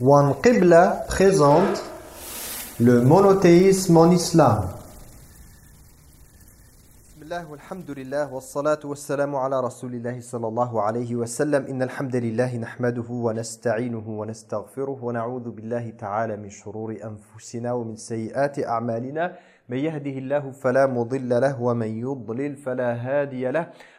One Qibla présente le monothéisme en islam. الله والحمد لله والصلاة والسلام على رسول الله صلى الله عليه وسلم إن الحمد لله نحمده ونستعينه ونستغفره ونعوذ بالله تعالى من شرور أنفسنا ومن سيئات أعمالنا من يهده الله فلا مضل له ومن يضلل فلا هادي له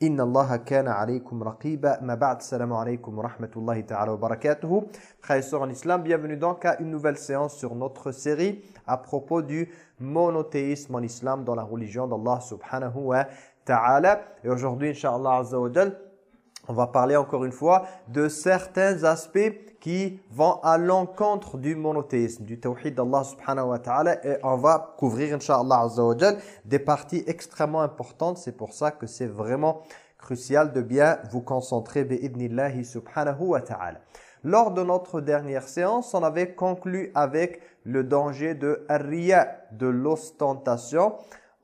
Inna Allah kana alaykum raqiba. Ma ba'd. Salam alaykum wa rahmatullahi ta'ala wa barakatuhu. Frères en islam, bienvenue donc à une nouvelle séance sur notre série à propos du monothéisme en islam dans la religion d'Allah subhanahu wa ta'ala. Et aujourd'hui, inshallah azza wa jalla, on va parler encore une fois de certains aspects qui vont à l'encontre du monothéisme, du tawhid d'Allah subhanahu wa ta'ala et on va couvrir Inch'Allah Azza wa des parties extrêmement importantes. C'est pour ça que c'est vraiment crucial de bien vous concentrer bi'idnillahi subhanahu wa ta'ala. Lors de notre dernière séance, on avait conclu avec le danger de riya, de l'ostentation.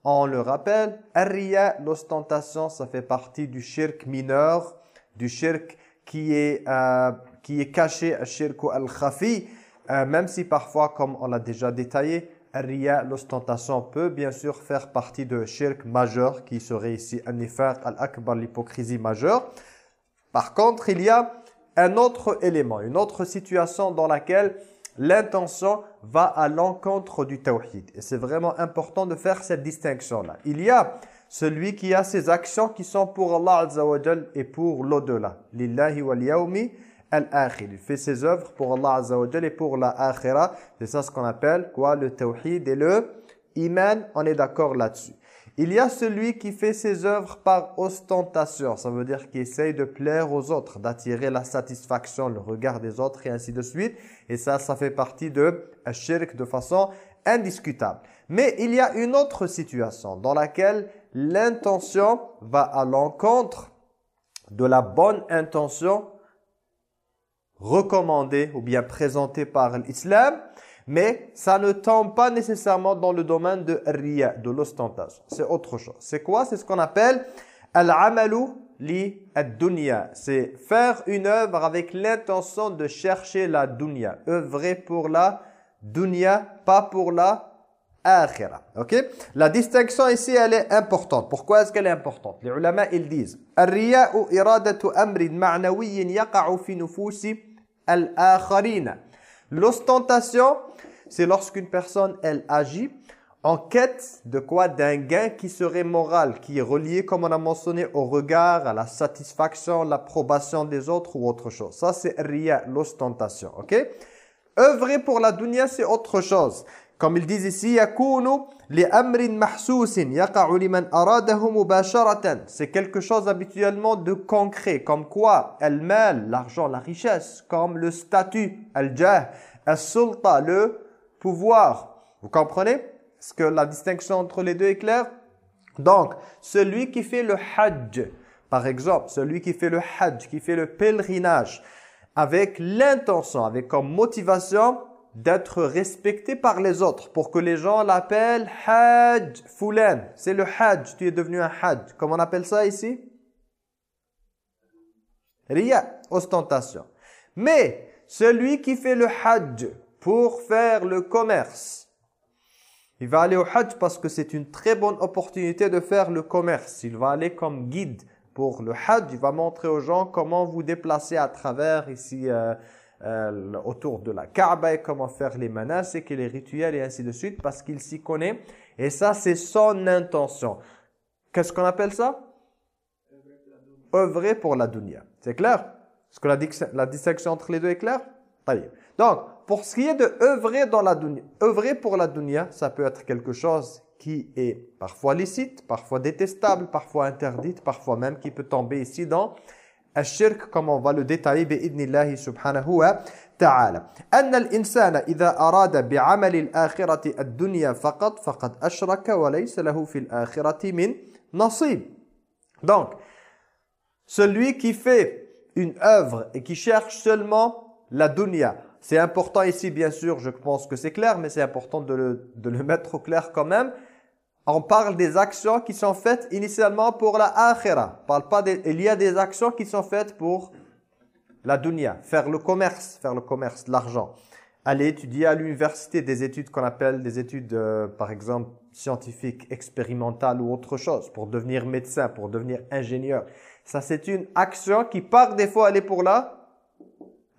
On le rappelle, riya, l'ostentation, ça fait partie du shirk mineur, du shirk qui est, euh, qui est caché, shirk al-khafi, euh, même si parfois, comme on l'a déjà détaillé, riya, l'ostentation peut bien sûr faire partie de shirk majeur, qui serait ici un nifaq al-akbar, l'hypocrisie majeure. Par contre, il y a un autre élément, une autre situation dans laquelle l'intention va à l'encontre du tawhid. Et c'est vraiment important de faire cette distinction-là. Il y a celui qui a ses actions qui sont pour Allah Azza wa et pour l'au-delà. Lillahi wal al-akhir. Il fait ses œuvres pour Allah Azza wa et pour la akhira. C'est ça ce qu'on appelle quoi Le tawhid et le iman. On est d'accord là-dessus. Il y a celui qui fait ses œuvres par ostentation, ça veut dire qu'il essaye de plaire aux autres, d'attirer la satisfaction, le regard des autres et ainsi de suite. Et ça, ça fait partie de shirk de façon indiscutable. Mais il y a une autre situation dans laquelle l'intention va à l'encontre de la bonne intention recommandée ou bien présentée par l'islam mais ça ne tombe pas nécessairement dans le domaine de riya, de l'ostentation. C'est autre chose. C'est quoi? C'est ce qu'on appelle al-amalu li ad-dunya. C'est faire une œuvre avec l'intention de chercher la dunya. Œuvrer pour la dunya, pas pour la akhira. OK? La distinction ici, elle est importante. Pourquoi est-ce qu'elle est importante? Les ulama, ils disent yaqa'u fi nufusi al-akharina. L'ostentation, c'est lorsqu'une personne, elle agit en quête de quoi? D'un gain qui serait moral, qui est relié, comme on a mentionné, au regard, à la satisfaction, l'approbation des autres ou autre chose. Ça, c'est rien, l'ostentation. ok? Œuvrer pour la dunya, c'est autre chose. Comme ils disent ici, C'est quelque chose habituellement de concret, comme quoi Al-mal, l'argent, la richesse, comme le statut, al-jah, al-sulta, le pouvoir. Vous comprenez? Est-ce que la distinction entre les deux est claire? Donc, celui qui fait le hajj, par exemple, celui qui fait le hajj, qui fait le pèlerinage, avec l'intention, avec comme motivation d'être respecté par les autres, pour que les gens l'appellent hajj fulan. C'est le hajj, tu es devenu un hajj. Comment on appelle ça ici? Riya, ostentation. Mais celui qui fait le hajj pour faire le commerce. Il va aller au Hajj parce que c'est une très bonne opportunité de faire le commerce. Il va aller comme guide pour le Hajj. Il va montrer aux gens comment vous déplacer à travers ici euh, euh, autour de la Kaaba et comment faire les menaces et les rituels et ainsi de suite parce qu'il s'y connaît. Et ça, c'est son intention. Qu'est-ce qu'on appelle ça? Œuvrer pour la dunya. C'est clair? Est-ce que la, distinction entre les deux est claire? Donc, pour ce qui est de œuvrer, dans la dunya, œuvrer pour la dunya, ça peut être quelque chose qui est parfois licite, parfois détestable, parfois interdite, parfois même qui peut tomber ici dans الشرك comme on va le détailler بإذن الله سبحانه وتعالى أن الإنسان إذا أراد بعمل الآخرة الدنيا فقط فقد أشرك وليس له في الآخرة من نصيب donc celui qui fait une œuvre et qui cherche seulement la dunya c'est important ici bien sûr je pense que c'est clair mais c'est important de le, de le mettre au clair quand même on parle des actions qui sont faites initialement pour la akhira. Parle pas il y a des actions qui sont faites pour la dunya, faire le commerce, faire le commerce, l'argent. Aller étudier à l'université des études qu'on appelle des études, euh, par exemple, scientifiques, expérimentales ou autre chose, pour devenir médecin, pour devenir ingénieur. Ça, c'est une action qui, des fois, elle est pour la...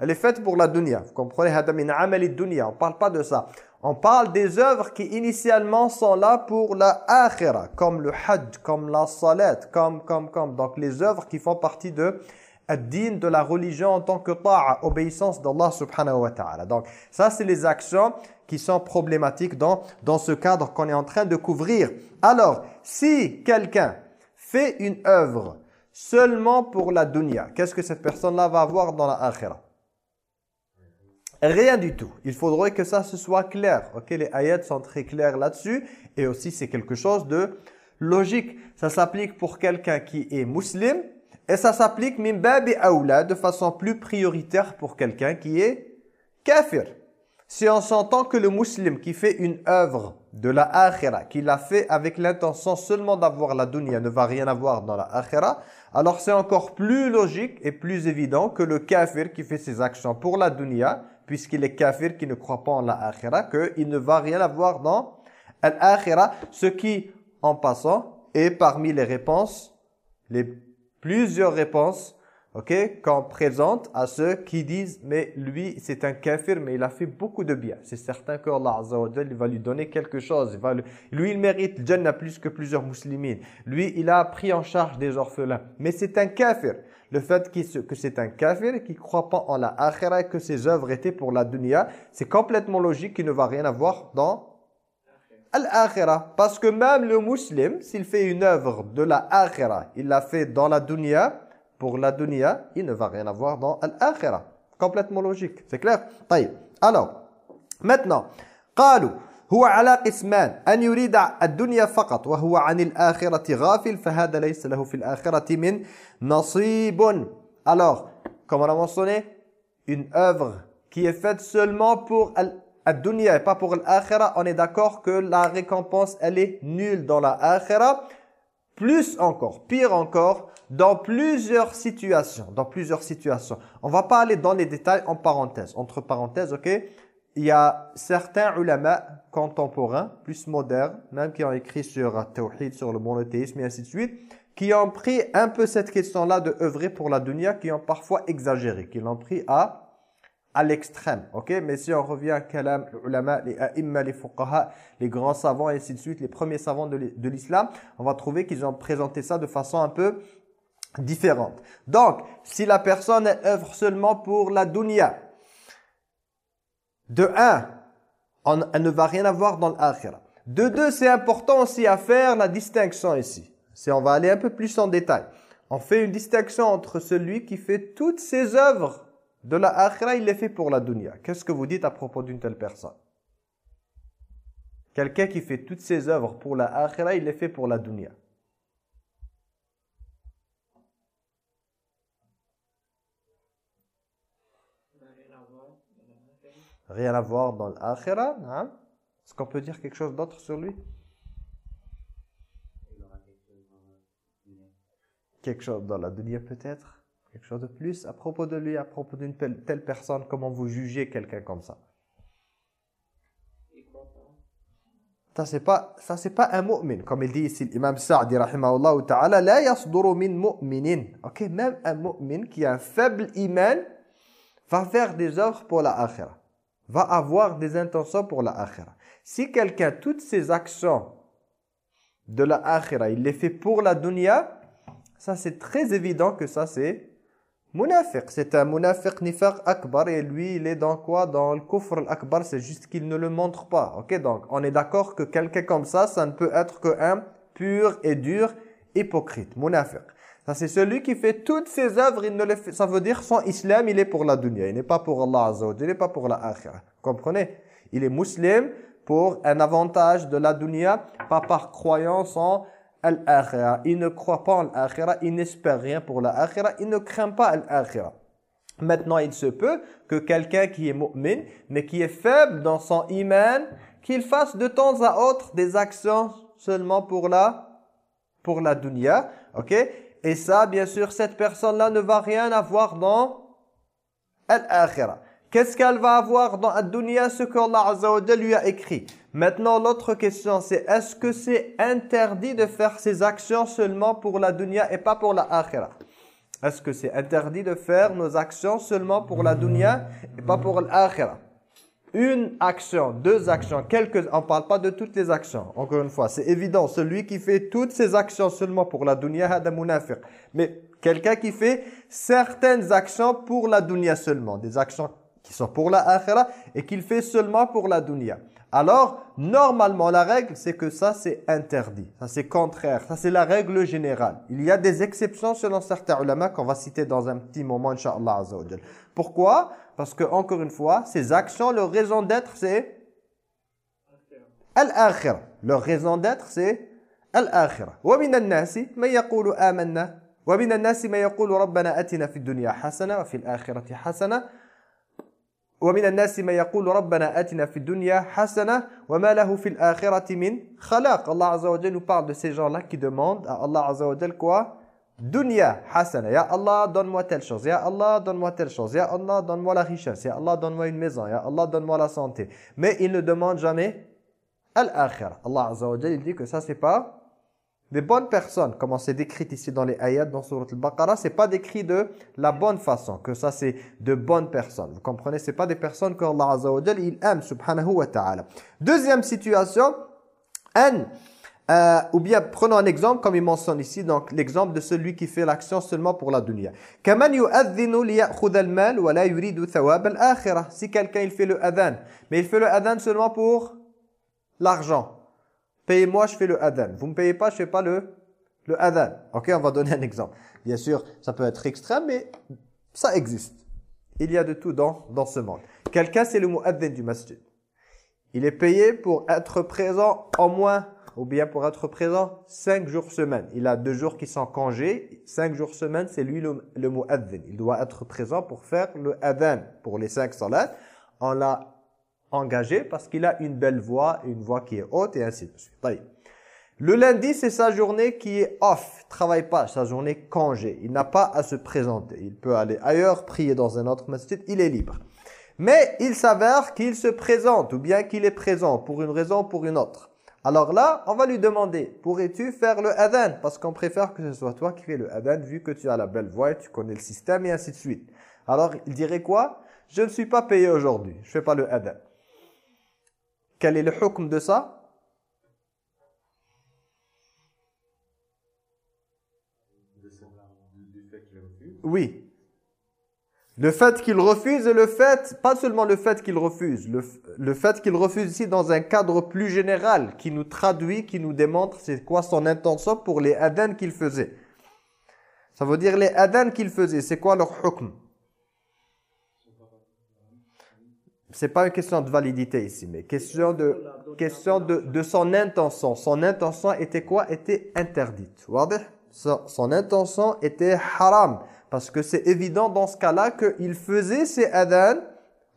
Elle est faite pour la dunya. Vous comprenez? On parle pas de ça. On parle des œuvres qui initialement sont là pour la akhira, comme le hajj, comme la salat, comme, comme, comme. Donc les œuvres qui font partie de din de la religion en tant que ta'a, obéissance d'Allah subhanahu wa ta'ala. Donc ça c'est les actions qui sont problématiques dans, dans ce cadre qu'on est en train de couvrir. Alors, si quelqu'un fait une œuvre seulement pour la dunya, qu'est-ce que cette personne-là va avoir dans la akhira Rien du tout. Il faudrait que ça se soit clair. Ok, les ayats sont très clairs là-dessus. Et aussi, c'est quelque chose de logique. Ça s'applique pour quelqu'un qui est musulman. Et ça s'applique min babi aoula de façon plus prioritaire pour quelqu'un qui est kafir. Si on s'entend que le musulman qui fait une œuvre de la akhira, qui l'a fait avec l'intention seulement d'avoir la dunya, ne va rien avoir dans la akhira, alors c'est encore plus logique et plus évident que le kafir qui fait ses actions pour la dunya, puisqu'il est kafir qui ne croit pas en la akhira, qu'il ne va rien avoir dans l'akhira, ce qui, en passant, est parmi les réponses, les plusieurs réponses ok, qu'on présente à ceux qui disent mais lui c'est un kafir mais il a fait beaucoup de bien. C'est certain que Allah il va lui donner quelque chose. lui il mérite le Jannah plus que plusieurs musulmans. Lui il a pris en charge des orphelins. Mais c'est un kafir le fait que c'est un kafir qui ne croit pas en la akhira et que ses œuvres étaient pour la dunya, c'est complètement logique qu'il ne va rien avoir dans l'akhira. Parce que même le musulman, s'il fait une œuvre de la akhira, il l'a fait dans la dunya, pour la dunya, il ne va rien avoir dans l'akhira. Complètement logique, c'est clair Alors, maintenant, قالوا هو على قسمان أن يريد الدنيا فقط وهو عن الآخرة غافل فهذا ليس له في الآخرة من نصيب alors comme on a mentionné une œuvre qui est faite seulement pour la dunya et pas pour l'akhira on est d'accord que la récompense elle est nulle dans la akhira plus encore pire encore dans plusieurs situations dans plusieurs situations on va pas aller dans les détails en parenthèse entre parenthèses ok Il y a certains ulama contemporains, plus modernes, même qui ont écrit sur Tawhid, sur le monothéisme et ainsi de suite, qui ont pris un peu cette question-là de œuvrer pour la dunya, qui ont parfois exagéré, qui l'ont pris à à l'extrême, ok? Mais si on revient à kalam, les ulama, les a'imma, les fuqaha, les grands savants et ainsi de suite, les premiers savants de l'islam, on va trouver qu'ils ont présenté ça de façon un peu différente. Donc, si la personne œuvre seulement pour la dunya, de un, elle ne va rien avoir dans l'akhira. De deux, c'est important aussi à faire la distinction ici. Si on va aller un peu plus en détail. On fait une distinction entre celui qui fait toutes ses œuvres de la il les fait pour la dunya. Qu'est-ce que vous dites à propos d'une telle personne? Quelqu'un qui fait toutes ses œuvres pour la il les fait pour la dunya. Rien à voir dans l'akhira. Hein? Est-ce qu'on peut dire quelque chose d'autre sur lui? Quelque chose dans la dunya peut-être? Quelque chose de plus à propos de lui, à propos d'une telle personne? Comment vous jugez quelqu'un comme ça? Ça c'est pas ça c'est pas un mu'min comme il dit ici l'imam Sa'di rahimahullah ta'ala la yasduru min mu'minin. OK, même un mu'min qui a un faible iman va faire des œuvres pour la va avoir des intentions pour la akhira. Si quelqu'un, toutes ses actions de la akhira, il les fait pour la dunya, ça c'est très évident que ça c'est munafiq. C'est un munafiq nifaq akbar et lui il est dans quoi? Dans le kufr akbar, c'est juste qu'il ne le montre pas. Ok, donc on est d'accord que quelqu'un comme ça, ça ne peut être qu'un pur et dur hypocrite, munafiq. Ça c'est celui qui fait toutes ses œuvres, il ne les fait, ça veut dire son islam, il est pour la dunya, il n'est pas pour Allah il n'est pas pour la akhirah. Comprenez? Il est musulman pour un avantage de la dunya, pas par croyance en al Il ne croit pas en l'akhirah, il n'espère rien pour l'akhirah, il ne craint pas l'akhirah. Maintenant, il se peut que quelqu'un qui est mu'min, mais qui est faible dans son iman, qu'il fasse de temps à autre des actions seulement pour la, pour la dunya. ok? Et ça, bien sûr, cette personne-là ne va rien avoir dans l'akhirah. Qu'est-ce qu'elle va avoir dans la dunya Ce qu'Allah Azza wa lui a écrit. Maintenant, l'autre question, c'est est-ce que c'est interdit de faire ces actions seulement pour la dunya et pas pour la Est-ce que c'est interdit de faire nos actions seulement pour la dunya et pas pour l'akhirah? Une action, deux actions, quelques... On ne parle pas de toutes les actions, encore une fois. C'est évident, celui qui fait toutes ces actions seulement pour la dunya, hada munafiq. Mais quelqu'un qui fait certaines actions pour la dunya seulement, des actions qui sont pour la akhira et qu'il fait seulement pour la dunya. Alors, normalement, la règle, c'est que ça, c'est interdit. Ça, c'est contraire. Ça, c'est la règle générale. Il y a des exceptions selon certains ulama qu'on va citer dans un petit moment, Inch'Allah Pourquoi? Parce que, encore une fois, ces actions, leur raison d'être, c'est al-akhira. Leur raison d'être, c'est al-akhira. وَمِنَ النَّاسِ مَنْ يَقُولُ آمَنَّا وَمِنَ النَّاسِ مَنْ يَقُولُ رَبَّنَا أَتِنَا فِي الدُّنْيَا حَسَنَةً وَفِي الْآخِرَةِ حَسَنَةً ومن الناس من يقول ربنا آتنا في الدنيا حسنة وما له في الآخرة من خلاق Allah Azza wa nous parle de ces gens-là qui demandent à Allah Azza wa quoi Dunya hasana. Ya Allah, donne-moi telle chose. Ya Allah, donne-moi telle chose. Ya Allah, donne-moi la richesse. Ya Allah, donne-moi une maison. Ya Allah, donne-moi la santé. Mais il ne demande jamais al-akhirah. Allah Azza wa il dit que ça, c'est pas des bonnes personnes, comme c'est décrit ici dans les ayats, dans Surat al-Baqarah, c'est pas décrit de la bonne façon, que ça c'est de bonnes personnes. Vous comprenez? C'est pas des personnes que Allah Azza wa il aime, subhanahu wa ta'ala. Deuxième situation, un, euh, ou bien prenons un exemple comme il mentionne ici, donc l'exemple de celui qui fait l'action seulement pour la dunya. Si quelqu'un il fait le adhan, mais il fait le adhan seulement pour l'argent. Payez-moi, je fais le adhan. Vous ne me payez pas, je ne fais pas le, le adhan. Ok, on va donner un exemple. Bien sûr, ça peut être extrême, mais ça existe. Il y a de tout dans, dans ce monde. Quelqu'un, c'est le mu'adhan du masjid. Il est payé pour être présent au moins, ou bien pour être présent cinq jours semaine. Il a deux jours qui sont congés. Cinq jours semaine, c'est lui le, le mu'adhan. Il doit être présent pour faire le adhan pour les cinq salats. On l'a engagé parce qu'il a une belle voix, une voix qui est haute et ainsi de suite. Le lundi, c'est sa journée qui est off, travaille pas, sa journée congé. Il n'a pas à se présenter. Il peut aller ailleurs, prier dans un autre masjid, il est libre. Mais il s'avère qu'il se présente ou bien qu'il est présent pour une raison ou pour une autre. Alors là, on va lui demander, pourrais-tu faire le adhan? Parce qu'on préfère que ce soit toi qui fais le adhan vu que tu as la belle voix et tu connais le système et ainsi de suite. Alors, il dirait quoi? Je ne suis pas payé aujourd'hui, je fais pas le adhan. Quel est le hukm de ça? Oui. Le fait qu'il refuse et le fait, pas seulement le fait qu'il refuse, le, le fait qu'il refuse ici dans un cadre plus général qui nous traduit, qui nous démontre c'est quoi son intention pour les adhan qu'il faisait. Ça veut dire les adhan qu'il faisait, c'est quoi leur hukm? C'est pas une question de validité ici, mais question de, question de, de son intention. Son intention était quoi? Était interdite. Son, son intention était haram. Parce que c'est évident dans ce cas-là qu'il faisait ses adhan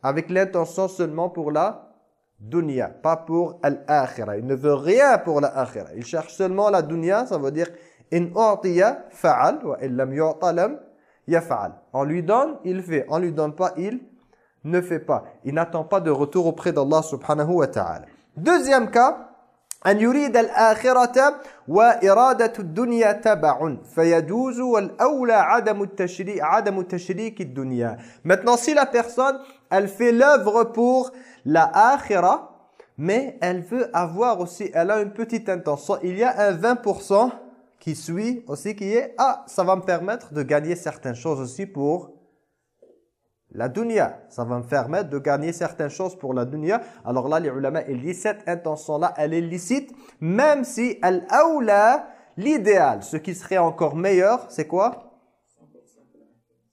avec l'intention seulement pour la dunya, pas pour l'akhira. Il ne veut rien pour l'akhira. Il cherche seulement la dunya, ça veut dire in fa'al wa illam yu'ta lam. On lui donne, il fait. On lui donne pas, il ne fait pas. Il n'attend pas de retour auprès d'Allah subhanahu wa ta'ala. Deuxième cas, أن يريد الآخرة وإرادة الدنيا تبع فيجوز والأولى عدم التشريك عدم تشريك الدنيا. Maintenant si la personne elle fait l'œuvre pour la akhira mais elle veut avoir aussi elle a une petite intention, il y a un 20% qui suit aussi qui est ah ça va me permettre de gagner certaines choses aussi pour la dunya, ça va me permettre de gagner certaines choses pour la dunya. Alors là, les ulama, ils disent cette intention-là, elle est licite, même si elle awla l'idéal, ce qui serait encore meilleur, c'est quoi?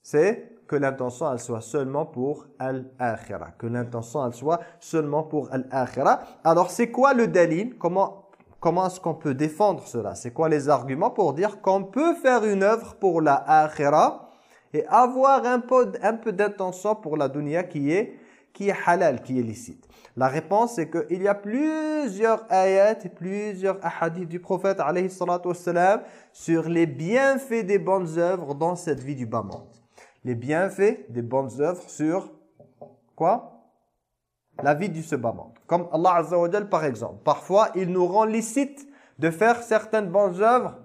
C'est que l'intention elle soit seulement pour al-akhirah, que l'intention elle soit seulement pour al-akhirah. Alors c'est quoi le dalil? Comment comment est-ce qu'on peut défendre cela? C'est quoi les arguments pour dire qu'on peut faire une œuvre pour la akhirah? Et avoir un peu, un peu d'intention pour la dunya qui est qui est halal, qui est licite La réponse c'est qu'il y a plusieurs ayats plusieurs hadiths du prophète alayhi sur les bienfaits des bonnes œuvres dans cette vie du bas monde. Les bienfaits des bonnes œuvres sur quoi? La vie du bas monde. Comme Allah Azza wa par exemple. Parfois, il nous rend licite de faire certaines bonnes œuvres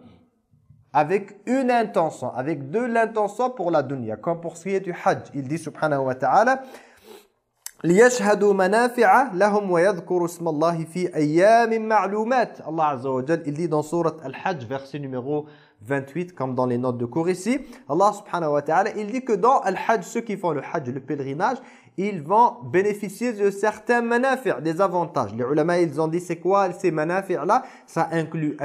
avec une intention, avec de l'intention pour la dunya. Comme pour ce qui est du hajj. Il dit subhanahu wa ta'ala ليشهدوا منافع لهم ويذكروا اسم الله في أيام معلومات Allah Azza wa il dit dans sourate Al-Hajj verset numéro 28 comme dans les notes de cours ici Allah subhanahu wa ta'ala il dit que dans Al-Hajj ceux qui font le Hajj le pèlerinage ils vont bénéficier de certains manafir, des avantages. Les ulama, ils ont dit, c'est quoi ces manafir-là? Ça inclut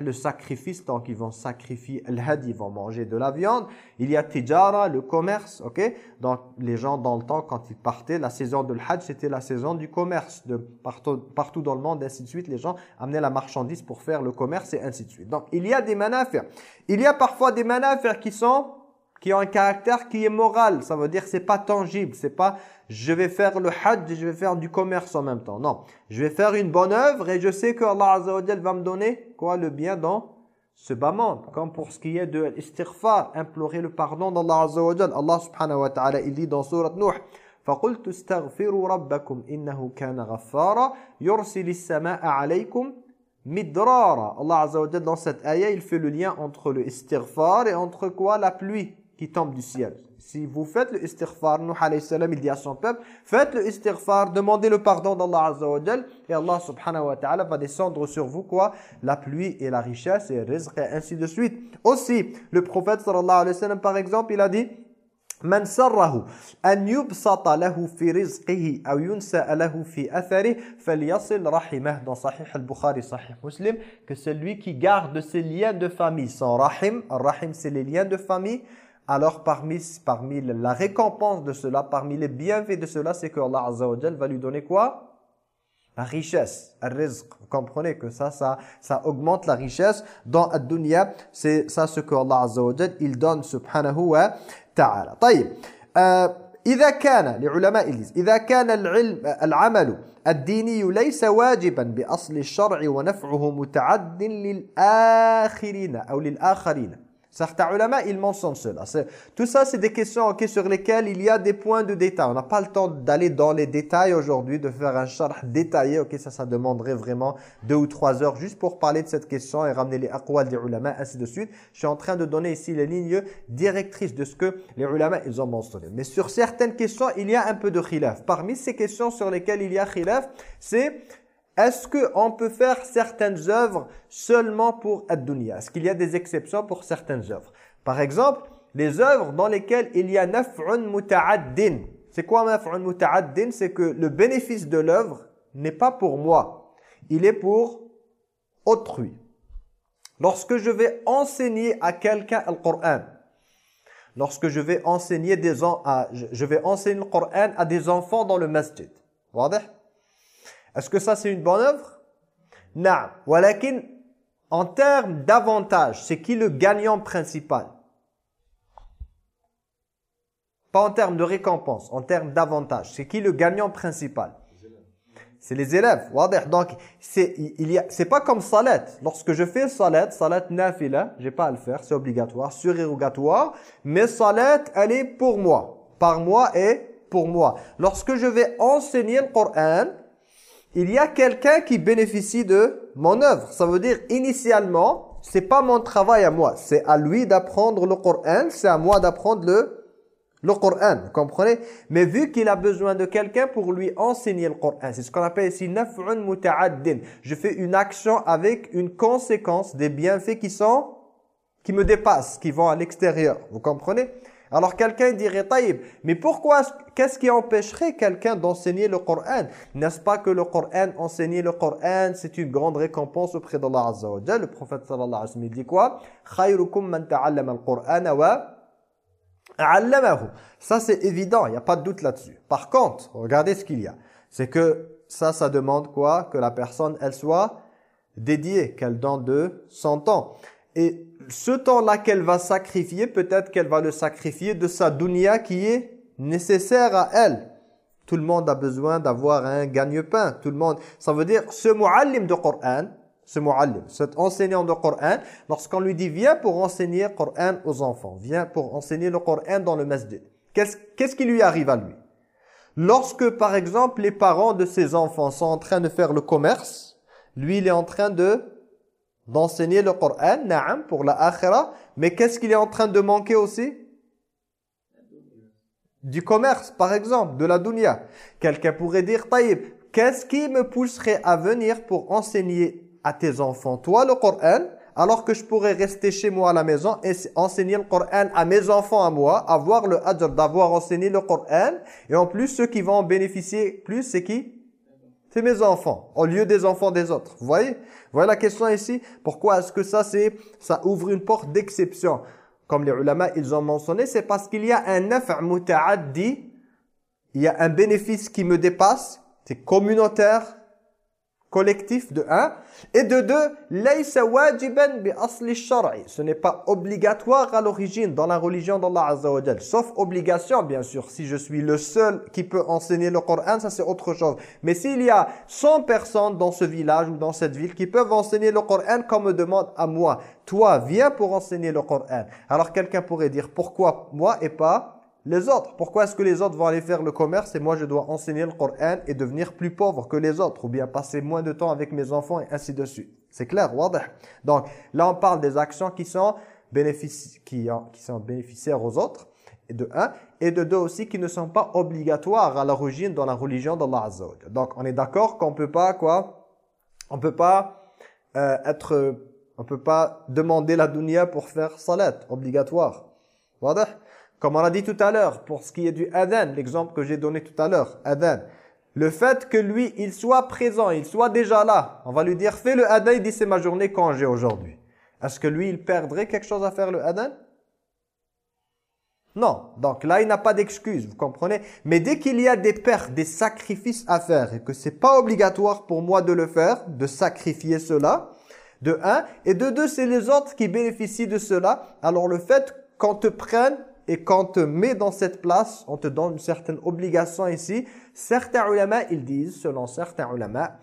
le sacrifice, donc ils vont sacrifier al-had, ils vont manger de la viande. Il y a tijara, le commerce, ok? Donc les gens dans le temps, quand ils partaient, la saison de l'hajj, c'était la saison du commerce. De partout, partout dans le monde, ainsi de suite, les gens amenaient la marchandise pour faire le commerce et ainsi de suite. Donc il y a des manafir. Il y a parfois des manafir qui sont qui ont un caractère qui est moral. Ça veut dire que c'est pas tangible. C'est pas je vais faire le hajj et je vais faire du commerce en même temps. Non. Je vais faire une bonne œuvre et je sais que Allah Azza wa va me donner quoi le bien dans ce bas monde. Comme pour ce qui est de l'istighfar, implorer le pardon d'Allah Azza wa Allah subhanahu wa ta'ala, il dit dans surat Nuh فَقُلْتُ اسْتَغْفِرُوا رَبَّكُمْ إِنَّهُ كَانَ غَفَّارًا يُرْسِلِ السَّمَاءَ عَلَيْكُمْ midrara. Allah Azza wa dans cette ayah, il fait le lien entre le istighfar et entre quoi La pluie qui tombe du ciel. Si vous faites le istighfar, Nuh alayhi salam, il dit à son peuple, faites le istighfar, demandez le pardon d'Allah Azza wa et Allah subhanahu wa ta'ala va descendre sur vous quoi La pluie et la richesse et rizq et ainsi de suite. Aussi, le prophète sallallahu alayhi wa sallam, par exemple, il a dit, من سره أن يبسط له في رزقه أو ينسى له في أثره فليصل رحمه dans Sahih al-Bukhari, Sahih Muslim que celui qui garde ses liens de famille son rahim, rahim c'est les liens de famille alors parmi, parmi la récompense de cela, parmi les bienfaits de cela, c'est que Allah Azza wa va lui donner quoi La richesse, le rizq. Vous comprenez que ça, ça, ça augmente la richesse dans la dunya. C'est ça ce que Allah Azza wa il donne subhanahu wa ta'ala. طيب. إذا كان لعلماء الإسلام إذا كان العلم العمل الديني ليس واجبا بأصل الشرع ونفعه متعد للآخرين أو للآخرين Certains ulama, ils mentionnent cela. Tout ça, c'est des questions sur lesquelles il y a des points de détail. On n'a pas le temps d'aller dans les détails aujourd'hui, de faire un charh détaillé. Ok, ça, ça demanderait vraiment deux ou trois heures juste pour parler de cette question et ramener les aqwal des ulama, ainsi de suite. Je suis en train de donner ici les lignes directrices de ce que les ulama, ils ont mentionné. Mais sur certaines questions, il y a un peu de khilaf. Parmi ces questions sur lesquelles il y a khilaf, c'est est-ce qu'on peut faire certaines œuvres seulement pour ad-dunya Est-ce qu'il y a des exceptions pour certaines œuvres? Par exemple, les œuvres dans lesquelles il y a naf'un muta'addin. C'est quoi naf'un muta'addin? C'est que le bénéfice de l'œuvre n'est pas pour moi. Il est pour autrui. Lorsque je vais enseigner à quelqu'un le Coran, lorsque je vais enseigner des je vais enseigner le Coran à des enfants dans le masjid. Est-ce que ça c'est une bonne œuvre? Non. Walakin, en termes d'avantage, c'est qui le gagnant principal? Pas en termes de récompense, en termes d'avantage. C'est qui le gagnant principal? C'est les élèves. Donc, c'est pas comme salat. Lorsque je fais salat, salat nafila, j'ai pas à le faire, c'est obligatoire, surérogatoire. Mais salat, elle est pour moi. Par moi et pour moi. Lorsque je vais enseigner le Coran, il y a quelqu'un qui bénéficie de mon œuvre. Ça veut dire, initialement, c'est pas mon travail à moi. C'est à lui d'apprendre le Coran, c'est à moi d'apprendre le, le Coran. Vous comprenez? Mais vu qu'il a besoin de quelqu'un pour lui enseigner le Coran, c'est ce qu'on appelle ici « naf'un muta'addin ». Je fais une action avec une conséquence des bienfaits qui sont qui me dépassent, qui vont à l'extérieur. Vous comprenez? Alors quelqu'un dirait, taïb, mais pourquoi, qu'est-ce qui empêcherait quelqu'un d'enseigner le Coran? N'est-ce pas que le Coran, enseigner le Coran, c'est une grande récompense auprès d'Allah Azza wa Le prophète sallallahu alayhi wa sallam dit quoi? Man al-Qur'an wa Ça c'est évident, il n'y a pas de doute là-dessus. Par contre, regardez ce qu'il y a. C'est que ça, ça demande quoi? Que la personne, elle soit dédiée, qu'elle donne de son temps. Et ce temps-là qu'elle va sacrifier, peut-être qu'elle va le sacrifier de sa dunya qui est nécessaire à elle. Tout le monde a besoin d'avoir un gagne-pain. Tout le monde. Ça veut dire, ce muallim de Coran, ce muallim, cet enseignant de Coran, lorsqu'on lui dit, viens pour enseigner Coran aux enfants, viens pour enseigner le Coran dans le masjid. Qu'est-ce qui lui arrive à lui? Lorsque, par exemple, les parents de ses enfants sont en train de faire le commerce, lui, il est en train de d'enseigner le Coran, na'am, pour la akhira, mais qu'est-ce qu'il est en train de manquer aussi? Du commerce, par exemple, de la dunya. Quelqu'un pourrait dire, taïb, qu'est-ce qui me pousserait à venir pour enseigner à tes enfants, toi, le Coran, alors que je pourrais rester chez moi à la maison et enseigner le Coran à mes enfants à moi, avoir le hadr d'avoir enseigné le Coran, et en plus, ceux qui vont en bénéficier plus, c'est qui? C'est mes enfants, au lieu des enfants des autres. Vous voyez? Vous la question ici. Pourquoi est-ce que ça, c'est ça ouvre une porte d'exception? Comme les ulama, ils ont mentionné, c'est parce qu'il y a un naf' muta'addi, il y a un bénéfice qui me dépasse, c'est communautaire, collectif de un et de deux ce n'est pas obligatoire à l'origine dans la religion d'Allah Azza wa sauf obligation bien sûr. Si je suis le seul qui peut enseigner le Coran ça c'est autre chose. Mais s'il y a 100 personnes dans ce village ou dans cette ville qui peuvent enseigner le Coran comme me demande à moi toi viens pour enseigner le Coran. Alors quelqu'un pourrait dire pourquoi moi et pas les autres. Pourquoi est-ce que les autres vont aller faire le commerce et moi je dois enseigner le Coran et devenir plus pauvre que les autres ou bien passer moins de temps avec mes enfants et ainsi de suite? C'est clair, Donc là on parle des actions qui sont, qui, sont bénéficiaires aux autres et de un et de deux aussi qui ne sont pas obligatoires à l'origine dans la religion d'Allah Azza Donc on est d'accord qu'on peut pas quoi On peut pas euh, être on peut pas demander la dunya pour faire salat obligatoire. Comme on a dit tout à l'heure, pour ce qui est du adhan, l'exemple que j'ai donné tout à l'heure, adhan. Le fait que lui, il soit présent, il soit déjà là, on va lui dire, fais le adhan, il dit, c'est ma journée congé aujourd'hui. Est-ce que lui, il perdrait quelque chose à faire le adhan Non. Donc là, il n'a pas d'excuse, vous comprenez? Mais dès qu'il y a des pertes, des sacrifices à faire, et que c'est pas obligatoire pour moi de le faire, de sacrifier cela, de un, et de deux, c'est les autres qui bénéficient de cela, alors le fait qu'on te prenne et quand on te met dans cette place, on te donne une certaine obligation ici. Certains ulama, ils disent, selon certains ulama,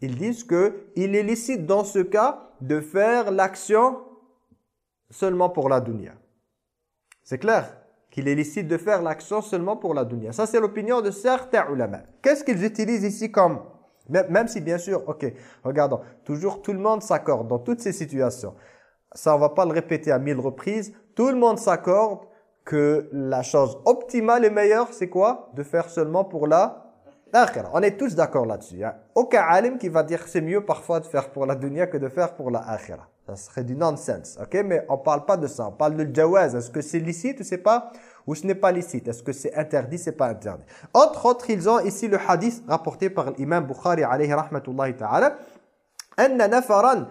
ils disent que il est licite dans ce cas de faire l'action seulement pour la dunya. C'est clair qu'il est licite de faire l'action seulement pour la dunya. Ça, c'est l'opinion de certains ulama. Qu'est-ce qu'ils utilisent ici comme... Même si, bien sûr, ok, regardons, toujours tout le monde s'accorde dans toutes ces situations. Ça, on va pas le répéter à mille reprises. Tout le monde s'accorde que la chose optimale et meilleure, c'est quoi? De faire seulement pour la l'akhirah. On est tous d'accord là-dessus. Hein. Aucun alim qui va dire c'est mieux parfois de faire pour la dunya que de faire pour la akhirah. Ça serait du nonsense, ok? Mais on parle pas de ça, on parle de jawaz. Est-ce que c'est licite ou c'est pas? Ou ce n'est pas licite? Est-ce que c'est interdit, c'est pas interdit? Entre autres, ils ont ici le hadith rapporté par l'imam Bukhari alayhi rahmatullahi ta'ala. « Anna nafaran »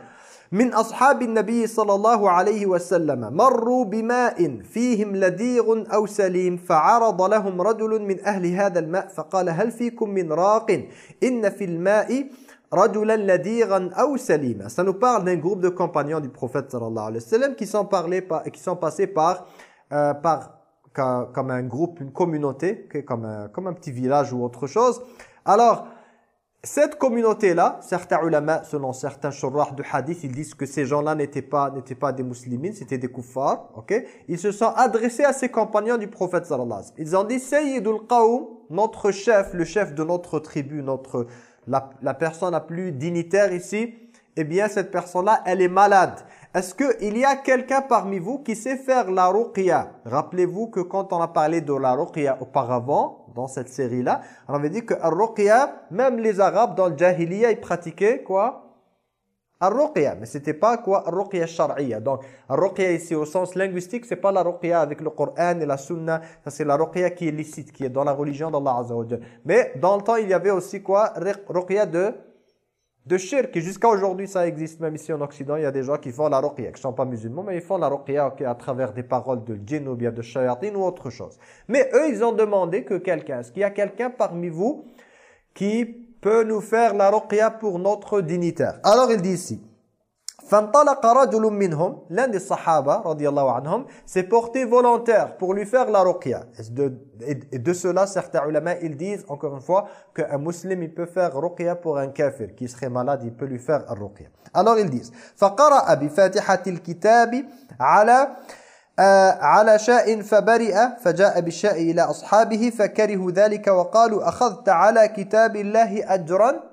من أصحاب النبي صلى الله عليه وسلم مروا بماء فيهم لديغ أو سليم فعرض لهم رجل من أهل هذا الماء فقال هل فيكم من راق إن في الماء رجلا لديغا أو سليما Ça nous parle d'un groupe de compagnons du prophète sallallahu alayhi wa sallam qui sont, parlés par, qui sont passés par, euh, par comme un groupe, une communauté, comme un, comme un petit village ou autre chose. Alors, Cette communauté-là, certains ulama, selon certains shurrah de hadith, ils disent que ces gens-là n'étaient pas, pas des musulmans, c'était des kuffars. ok? Ils se sont adressés à ces compagnons du prophète sallallahu Ils ont dit, Sayyidul Qawm, notre chef, le chef de notre tribu, notre, la, la personne la plus dignitaire ici, eh bien cette personne-là, elle est malade. Est-ce qu'il y a quelqu'un parmi vous qui sait faire la ruqya? Rappelez-vous que quand on a parlé de la ruqya auparavant, dans cette série-là. On avait dit que Ar-Ruqya, même les Arabes dans le Jahiliya, ils pratiquaient quoi? Ar-ruqya, mais c'était pas quoi? Ar-ruqya shar'iyya. Donc, Ar-ruqya ici au sens linguistique, c'est pas la ruqya avec le Coran et la sunna, ça c'est la ruqya qui est licite, qui est dans la religion d'Allah Azza wa Mais dans le temps, il y avait aussi quoi? Ruqya de de shirk. Et jusqu'à aujourd'hui, ça existe même ici en Occident, il y a des gens qui font la ruqya, qui ne sont pas musulmans, mais ils font la ruqya à travers des paroles de djinn ou bien de shayatin ou autre chose. Mais eux, ils ont demandé que quelqu'un, est-ce qu'il y a quelqu'un parmi vous qui peut nous faire la ruqya pour notre dignitaire? Alors il dit ici, فانطلق رجل منهم l'un des sahaba radiallahu anhum s'est porté volontaire pour lui faire la ruqya et de, de cela certains ulama ils disent encore une fois qu'un musulman il peut faire ruqya pour un kafir qui serait malade il peut lui faire ruqya alors ils disent فقرأ بفاتحة الكتاب على على شاء فبرئ فجاء بالشاء إلى أصحابه فكرهوا ذلك وقالوا أخذت على كتاب الله أجرا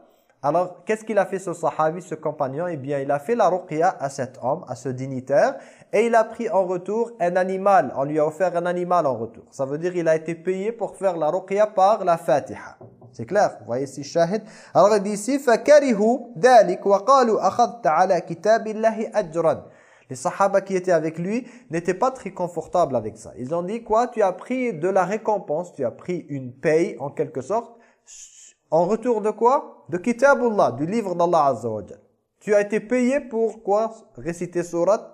Alors, qu'est-ce qu'il a fait ce sahabi, ce compagnon Eh bien, il a fait la ruqya à cet homme, à ce dignitaire, et il a pris en retour un animal. On lui a offert un animal en retour. Ça veut dire qu'il a été payé pour faire la ruqya par la fatiha. C'est clair Vous voyez ici, shahid Alors, il dit ici, فَكَرِهُ ذَلِكَ وَقَالُوا أَخَذْتَ عَلَى كِتَابِ اللَّهِ أَجْرًا les sahaba qui étaient avec lui n'étaient pas très confortables avec ça. Ils ont dit quoi Tu as pris de la récompense, tu as pris une paye en quelque sorte. en retour de quoi? De Kitabullah, du livre d'Allah Azza wa Tu as été payé pour quoi? Réciter surat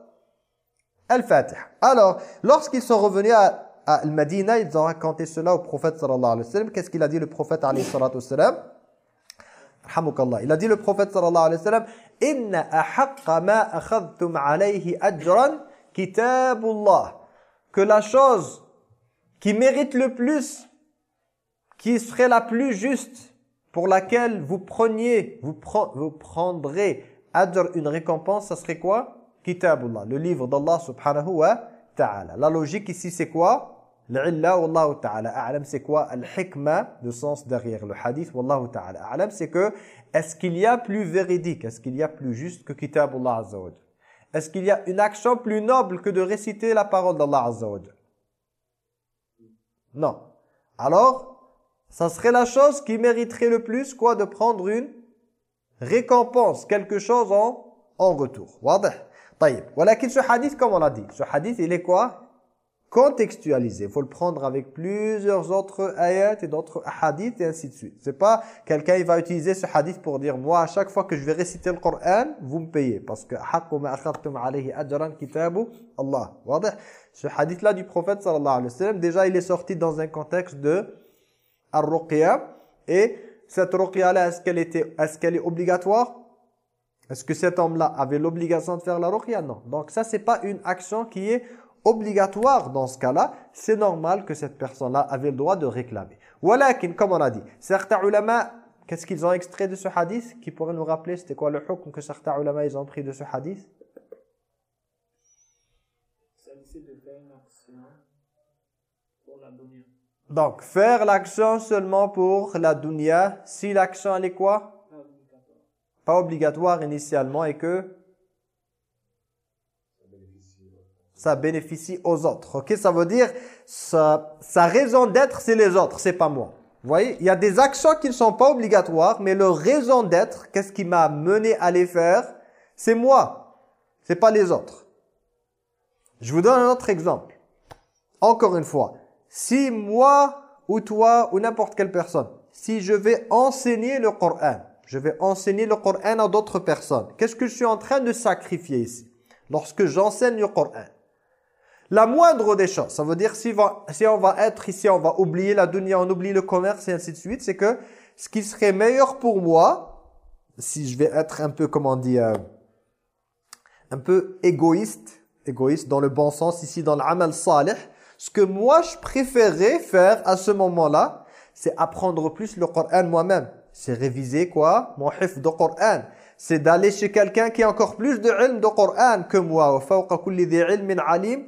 Al-Fatiha. Alors, lorsqu'ils sont revenus à, Al-Madina, ils ont raconté cela au prophète sallallahu alayhi wa sallam. Qu'est-ce qu'il a dit le prophète alayhi wa sallam il a dit le prophète sallallahu alayhi wa sallam inna ahaqqa ma akhadhtum alayhi ajran kitabullah. Que la chose qui mérite le plus qui serait la plus juste pour laquelle vous preniez vous, vous prendrez ajr une récompense ça serait quoi? Kitabullah le livre d'Allah subhanahu wa ta'ala. La logique ici c'est quoi? L'illa, wallahu ta'ala a'lam, c'est quoi? Al-hikma, le sens derrière le hadith, wallahu ta'ala a'lam, c'est que, est-ce qu'il y a plus véridique, est-ce qu'il y a plus juste que kitabullah azza wa Est-ce qu'il y a une action plus noble que de réciter la parole d'Allah azza wa Non. Alors, ça serait la chose qui mériterait le plus quoi de prendre une récompense, quelque chose en, en retour. Voilà ce hadith, comme on l'a dit, ce hadith, il est quoi? Contextualisé. Il faut le prendre avec plusieurs autres ayats et d'autres hadiths et ainsi de suite. C'est pas quelqu'un il va utiliser ce hadith pour dire « Moi, à chaque fois que je vais réciter le Coran, vous me payez. » Parce que « Allah » Ce hadith-là du prophète, sallallahu alayhi wa sallam, déjà, il est sorti dans un contexte de et cette ruqya là est-ce qu'elle était est-ce qu'elle est obligatoire? Est-ce que cet homme là avait l'obligation de faire la ruqya Non. Donc ça c'est pas une action qui est obligatoire dans ce cas-là, c'est normal que cette personne-là avait le droit de réclamer. Walakin, comme on a dit, certains ulama, qu'est-ce qu'ils ont extrait de ce hadith Qui pourrait nous rappeler, c'était quoi le hukm que certains ulama ils ont pris de ce hadith? Donc, faire l'action seulement pour la dunya, si l'action elle est quoi? Pas obligatoire initialement et que ça bénéficie aux autres. Ok, ça veut dire sa, sa raison d'être, c'est les autres, c'est pas moi. Vous voyez, il y a des actions qui ne sont pas obligatoires, mais leur raison d'être, qu'est-ce qui m'a mené à les faire? C'est moi, c'est pas les autres. Je vous donne un autre exemple. Encore une fois, si moi ou toi ou n'importe quelle personne, si je vais enseigner le Coran, je vais enseigner le Coran à d'autres personnes, qu'est-ce que je suis en train de sacrifier ici Lorsque j'enseigne le Coran, la moindre des choses, ça veut dire si, on va être ici, on va oublier la dunya, on oublie le commerce et ainsi de suite, c'est que ce qui serait meilleur pour moi, si je vais être un peu, comment dire, euh, un peu égoïste, égoïste dans le bon sens, ici dans l'amal salih, ce que moi je préférerais faire à ce moment-là, c'est apprendre plus le Coran moi-même. C'est réviser quoi? Mon hif de Coran c'est d'aller chez quelqu'un qui a encore plus de ilm de Coran que moi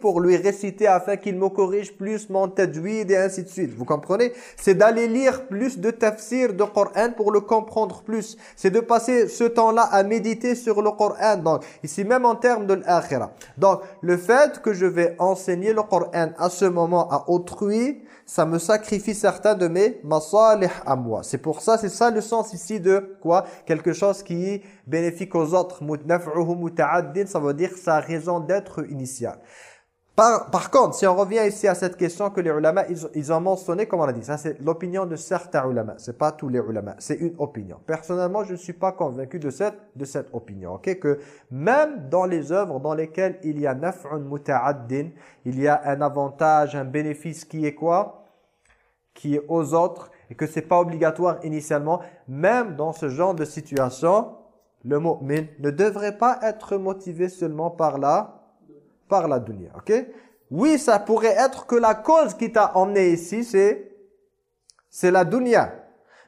pour lui réciter afin qu'il me corrige plus mon tajwid et ainsi de suite. Vous comprenez? C'est d'aller lire plus de tafsir de Coran pour le comprendre plus. C'est de passer ce temps-là à méditer sur le Coran. Donc, ici même en termes de l'akhirah. Donc, le fait que je vais enseigner le Coran à ce moment à autrui, ça me sacrifie certains de mes masalih à moi. C'est pour ça, c'est ça le sens ici de quoi? Quelque chose qui est bénéfique aux autres. Ça veut dire sa raison d'être initiale. Par, contre, si on revient ici à cette question que les ulama, ils, ont mentionné, comme on a dit, ça c'est l'opinion de certains ulama, c'est pas tous les ulama, c'est une opinion. Personnellement, je ne suis pas convaincu de cette, de cette opinion, ok? Que même dans les œuvres dans lesquelles il y a naf'un muta'addin, il y a un avantage, un bénéfice qui est quoi? Qui est aux autres, et que c'est pas obligatoire initialement, même dans ce genre de situation, le mu'min ne devrait pas être motivé seulement par la par la dunya. Ok? Oui, ça pourrait être que la cause qui t'a emmené ici, c'est c'est la dunya.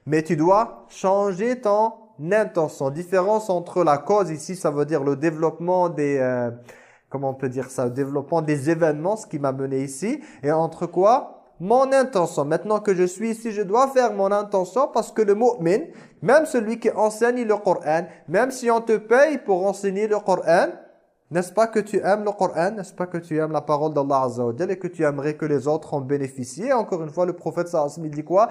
Mais tu dois changer ton intention. Différence entre la cause ici, ça veut dire le développement des... Euh, comment on peut dire ça Le développement des événements, ce qui m'a mené ici. Et entre quoi? Mon intention. Maintenant que je suis ici, je dois faire mon intention parce que le mu'min, même celui qui enseigne le Coran, même si on te paye pour enseigner le Coran, n'est-ce pas que tu aimes le Coran? N'est-ce pas que tu aimes la parole d'Allah Azza wa et que tu aimerais que les autres en bénéficient? Encore une fois, le prophète sallallahu dit quoi?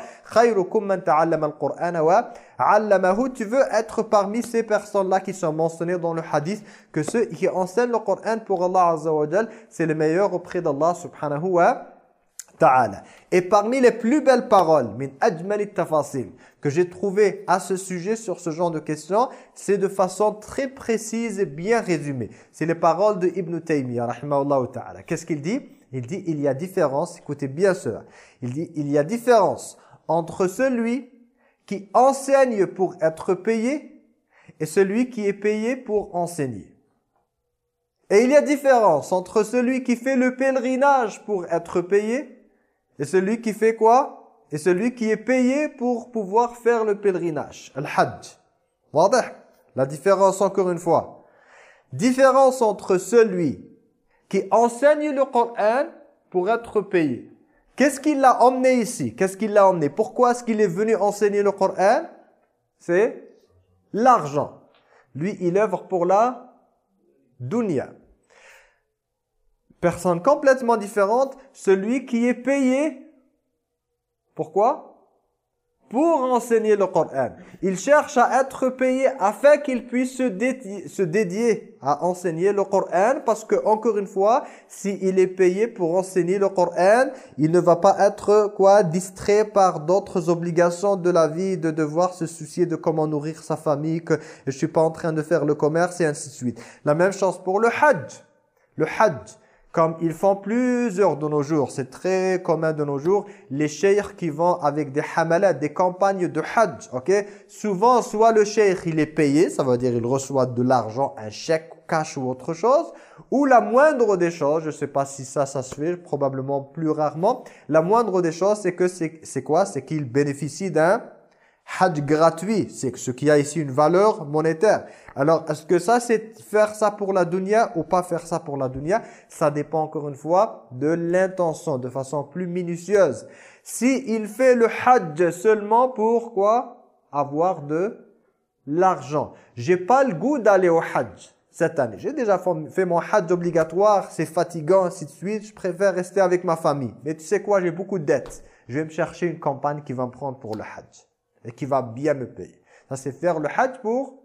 'allamahu. Tu veux être parmi ces personnes-là qui sont mentionnées dans le hadith que ceux qui enseignent le Coran pour Allah Azza wa c'est le meilleur auprès d'Allah subhanahu wa Et parmi les plus belles paroles, min ajmalit tafasil, que j'ai trouvé à ce sujet sur ce genre de questions, c'est de façon très précise et bien résumée. C'est les paroles de Ibn Taymiyyah, ta'ala. Qu'est-ce qu'il dit? Il dit, il y a différence, écoutez bien cela, il dit, il y a différence entre celui qui enseigne pour être payé et celui qui est payé pour enseigner. Et il y a différence entre celui qui fait le pèlerinage pour être payé et celui qui fait quoi? Et celui qui est payé pour pouvoir faire le pèlerinage. Al-Hajj. La différence encore une fois. Différence entre celui qui enseigne le Coran pour être payé. Qu'est-ce qu'il l'a emmené ici? Qu'est-ce qu'il l'a emmené? Pourquoi est-ce qu'il est venu enseigner le Coran? C'est l'argent. Lui, il œuvre pour la dunya personne complètement différente, celui qui est payé. Pourquoi? Pour enseigner le Coran. Il cherche à être payé afin qu'il puisse se dédier, à enseigner le Coran parce que encore une fois, s'il est payé pour enseigner le Coran, il ne va pas être quoi distrait par d'autres obligations de la vie, de devoir se soucier de comment nourrir sa famille, que je suis pas en train de faire le commerce et ainsi de suite. La même chose pour le Hajj. Le Hajj comme ils font plusieurs de nos jours, c'est très commun de nos jours, les cheikhs qui vont avec des hamalat, des campagnes de hajj, ok? Souvent, soit le cheikh, il est payé, ça veut dire il reçoit de l'argent, un chèque, cash ou autre chose, ou la moindre des choses, je ne sais pas si ça, ça se fait, probablement plus rarement, la moindre des choses, c'est que c'est quoi? C'est qu'il bénéficie d'un hajj gratuit, c'est ce qui a ici une valeur monétaire. Alors, est-ce que ça, c'est faire ça pour la dunya ou pas faire ça pour la dunya? Ça dépend encore une fois de l'intention, de façon plus minutieuse. Si il fait le hajj seulement pour quoi? Avoir de l'argent. J'ai pas le goût d'aller au hajj cette année. J'ai déjà fait mon hajj obligatoire, c'est fatigant, ainsi de suite. Je préfère rester avec ma famille. Mais tu sais quoi, j'ai beaucoup de dettes. Je vais me chercher une campagne qui va me prendre pour le hajj et qui va bien me payer. Ça, c'est faire le hajj pour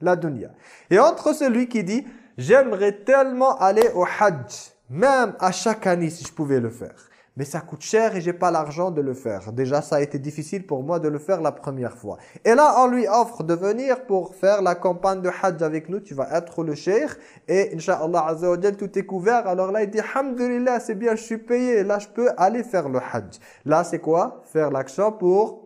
la dunya. Et entre celui qui dit, j'aimerais tellement aller au hajj, même à chaque année si je pouvais le faire. Mais ça coûte cher et j'ai pas l'argent de le faire. Déjà, ça a été difficile pour moi de le faire la première fois. Et là, on lui offre de venir pour faire la campagne de Hajj avec nous. Tu vas être le cheikh et Inch'Allah Azza tout est couvert. Alors là, il dit, Alhamdulillah, c'est bien, je suis payé. Là, je peux aller faire le Hajj. Là, c'est quoi? Faire l'action pour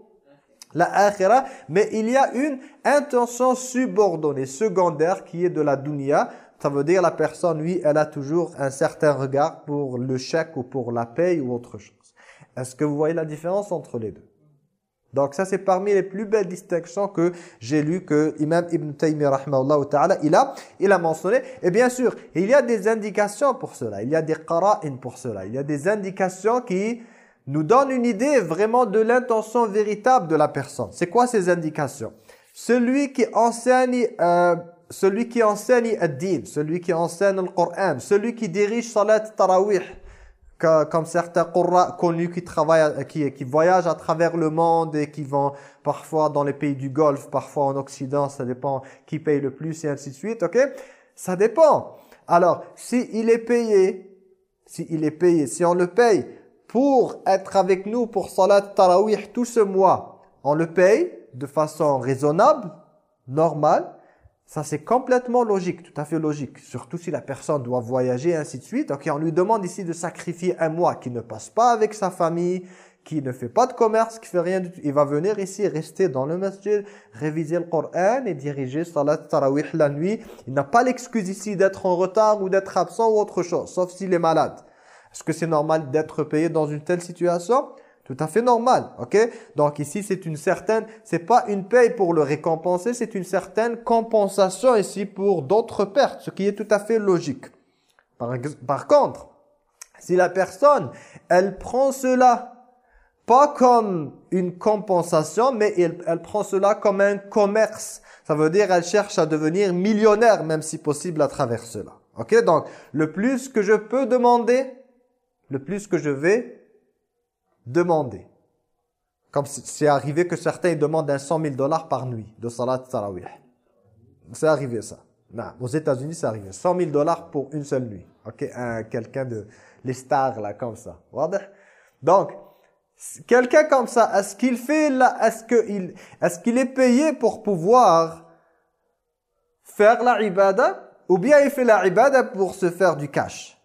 la akhira, mais il y a une intention subordonnée, secondaire, qui est de la dunya. Ça veut dire la personne, lui, elle a toujours un certain regard pour le chèque ou pour la paye ou autre chose. Est-ce que vous voyez la différence entre les deux? Donc ça c'est parmi les plus belles distinctions que j'ai lues que Imam Ibn Taymiyyah ta'ala il a il a mentionné et bien sûr il y a des indications pour cela il y a des qara'in pour cela il y a des indications qui nous donne une idée vraiment de l'intention véritable de la personne. C'est quoi ces indications? Celui qui enseigne euh, celui qui enseigne ad-din, celui qui enseigne le Coran, celui qui dirige salat tarawih, comme certains qurra connus qui travaillent, qui, qui voyagent à travers le monde et qui vont parfois dans les pays du Golfe, parfois en Occident, ça dépend qui paye le plus et ainsi de suite, ok? Ça dépend. Alors, si il est payé, si est payé, si on le paye pour être avec nous pour Salat Tarawih tout ce mois, on le paye de façon raisonnable, normale, ça, c'est complètement logique, tout à fait logique. Surtout si la personne doit voyager, ainsi de suite. Ok, on lui demande ici de sacrifier un mois qui ne passe pas avec sa famille, qui ne fait pas de commerce, qui fait rien du tout. Il va venir ici, rester dans le masjid, réviser le Coran et diriger salat tarawih la nuit. Il n'a pas l'excuse ici d'être en retard ou d'être absent ou autre chose, sauf s'il est malade. Est-ce que c'est normal d'être payé dans une telle situation? Tout à fait normal, ok? Donc ici, c'est une certaine, c'est pas une paye pour le récompenser, c'est une certaine compensation ici pour d'autres pertes, ce qui est tout à fait logique. Par, par contre, si la personne, elle prend cela pas comme une compensation, mais elle, elle prend cela comme un commerce. Ça veut dire elle cherche à devenir millionnaire, même si possible, à travers cela. Ok? Donc, le plus que je peux demander, le plus que je vais demander. Comme c'est arrivé que certains demandent un 100 000 dollars par nuit de salat tarawih. C'est arrivé ça. Non, aux États-Unis, c'est arrivé. 100 000 dollars pour une seule nuit. Ok, quelqu'un de les stars là comme ça. Donc, quelqu'un comme ça, est-ce qu'il fait là, est-ce est-ce qu'il est payé pour pouvoir faire la ibada ou bien il fait la ibada pour se faire du cash?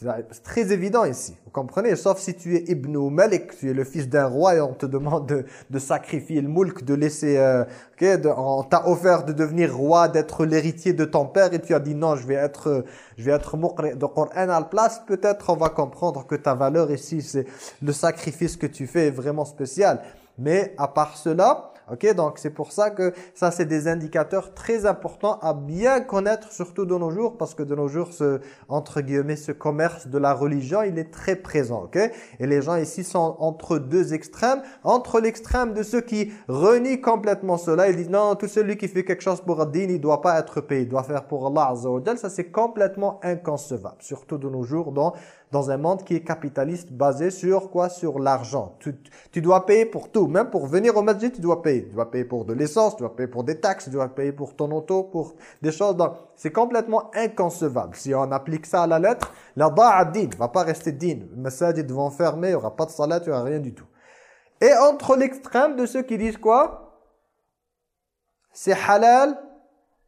C'est très évident ici, vous comprenez? Sauf si tu es Ibn Malik, tu es le fils d'un roi et on te demande de, de sacrifier le mulk, de laisser... Euh, on t'a offert de devenir roi, d'être l'héritier de ton père et tu as dit non, je vais être je vais être de Coran à la place. Peut-être on va comprendre que ta valeur ici, c'est le sacrifice que tu fais est vraiment spécial. Mais à part cela, Ok, donc c'est pour ça que ça c'est des indicateurs très importants à bien connaître, surtout de nos jours, parce que de nos jours, ce, entre guillemets, ce commerce de la religion, il est très présent. Ok, et les gens ici sont entre deux extrêmes, entre l'extrême de ceux qui renient complètement cela, ils disent non, tout celui qui fait quelque chose pour Adin, il doit pas être payé, il doit faire pour Allah Azza Ça c'est complètement inconcevable, surtout de nos jours dans dans un monde qui est capitaliste basé sur quoi? Sur l'argent. Tu, tu, dois payer pour tout. Même pour venir au masjid, tu dois payer. Tu dois payer pour de l'essence, tu dois payer pour des taxes, tu dois payer pour ton auto, pour des choses. C'est complètement inconcevable. Si on applique ça à la lettre, la din va pas rester din. Le masjid vont fermer, il n'y aura pas de salat, il n'y aura rien du tout. Et entre l'extrême de ceux qui disent quoi? C'est halal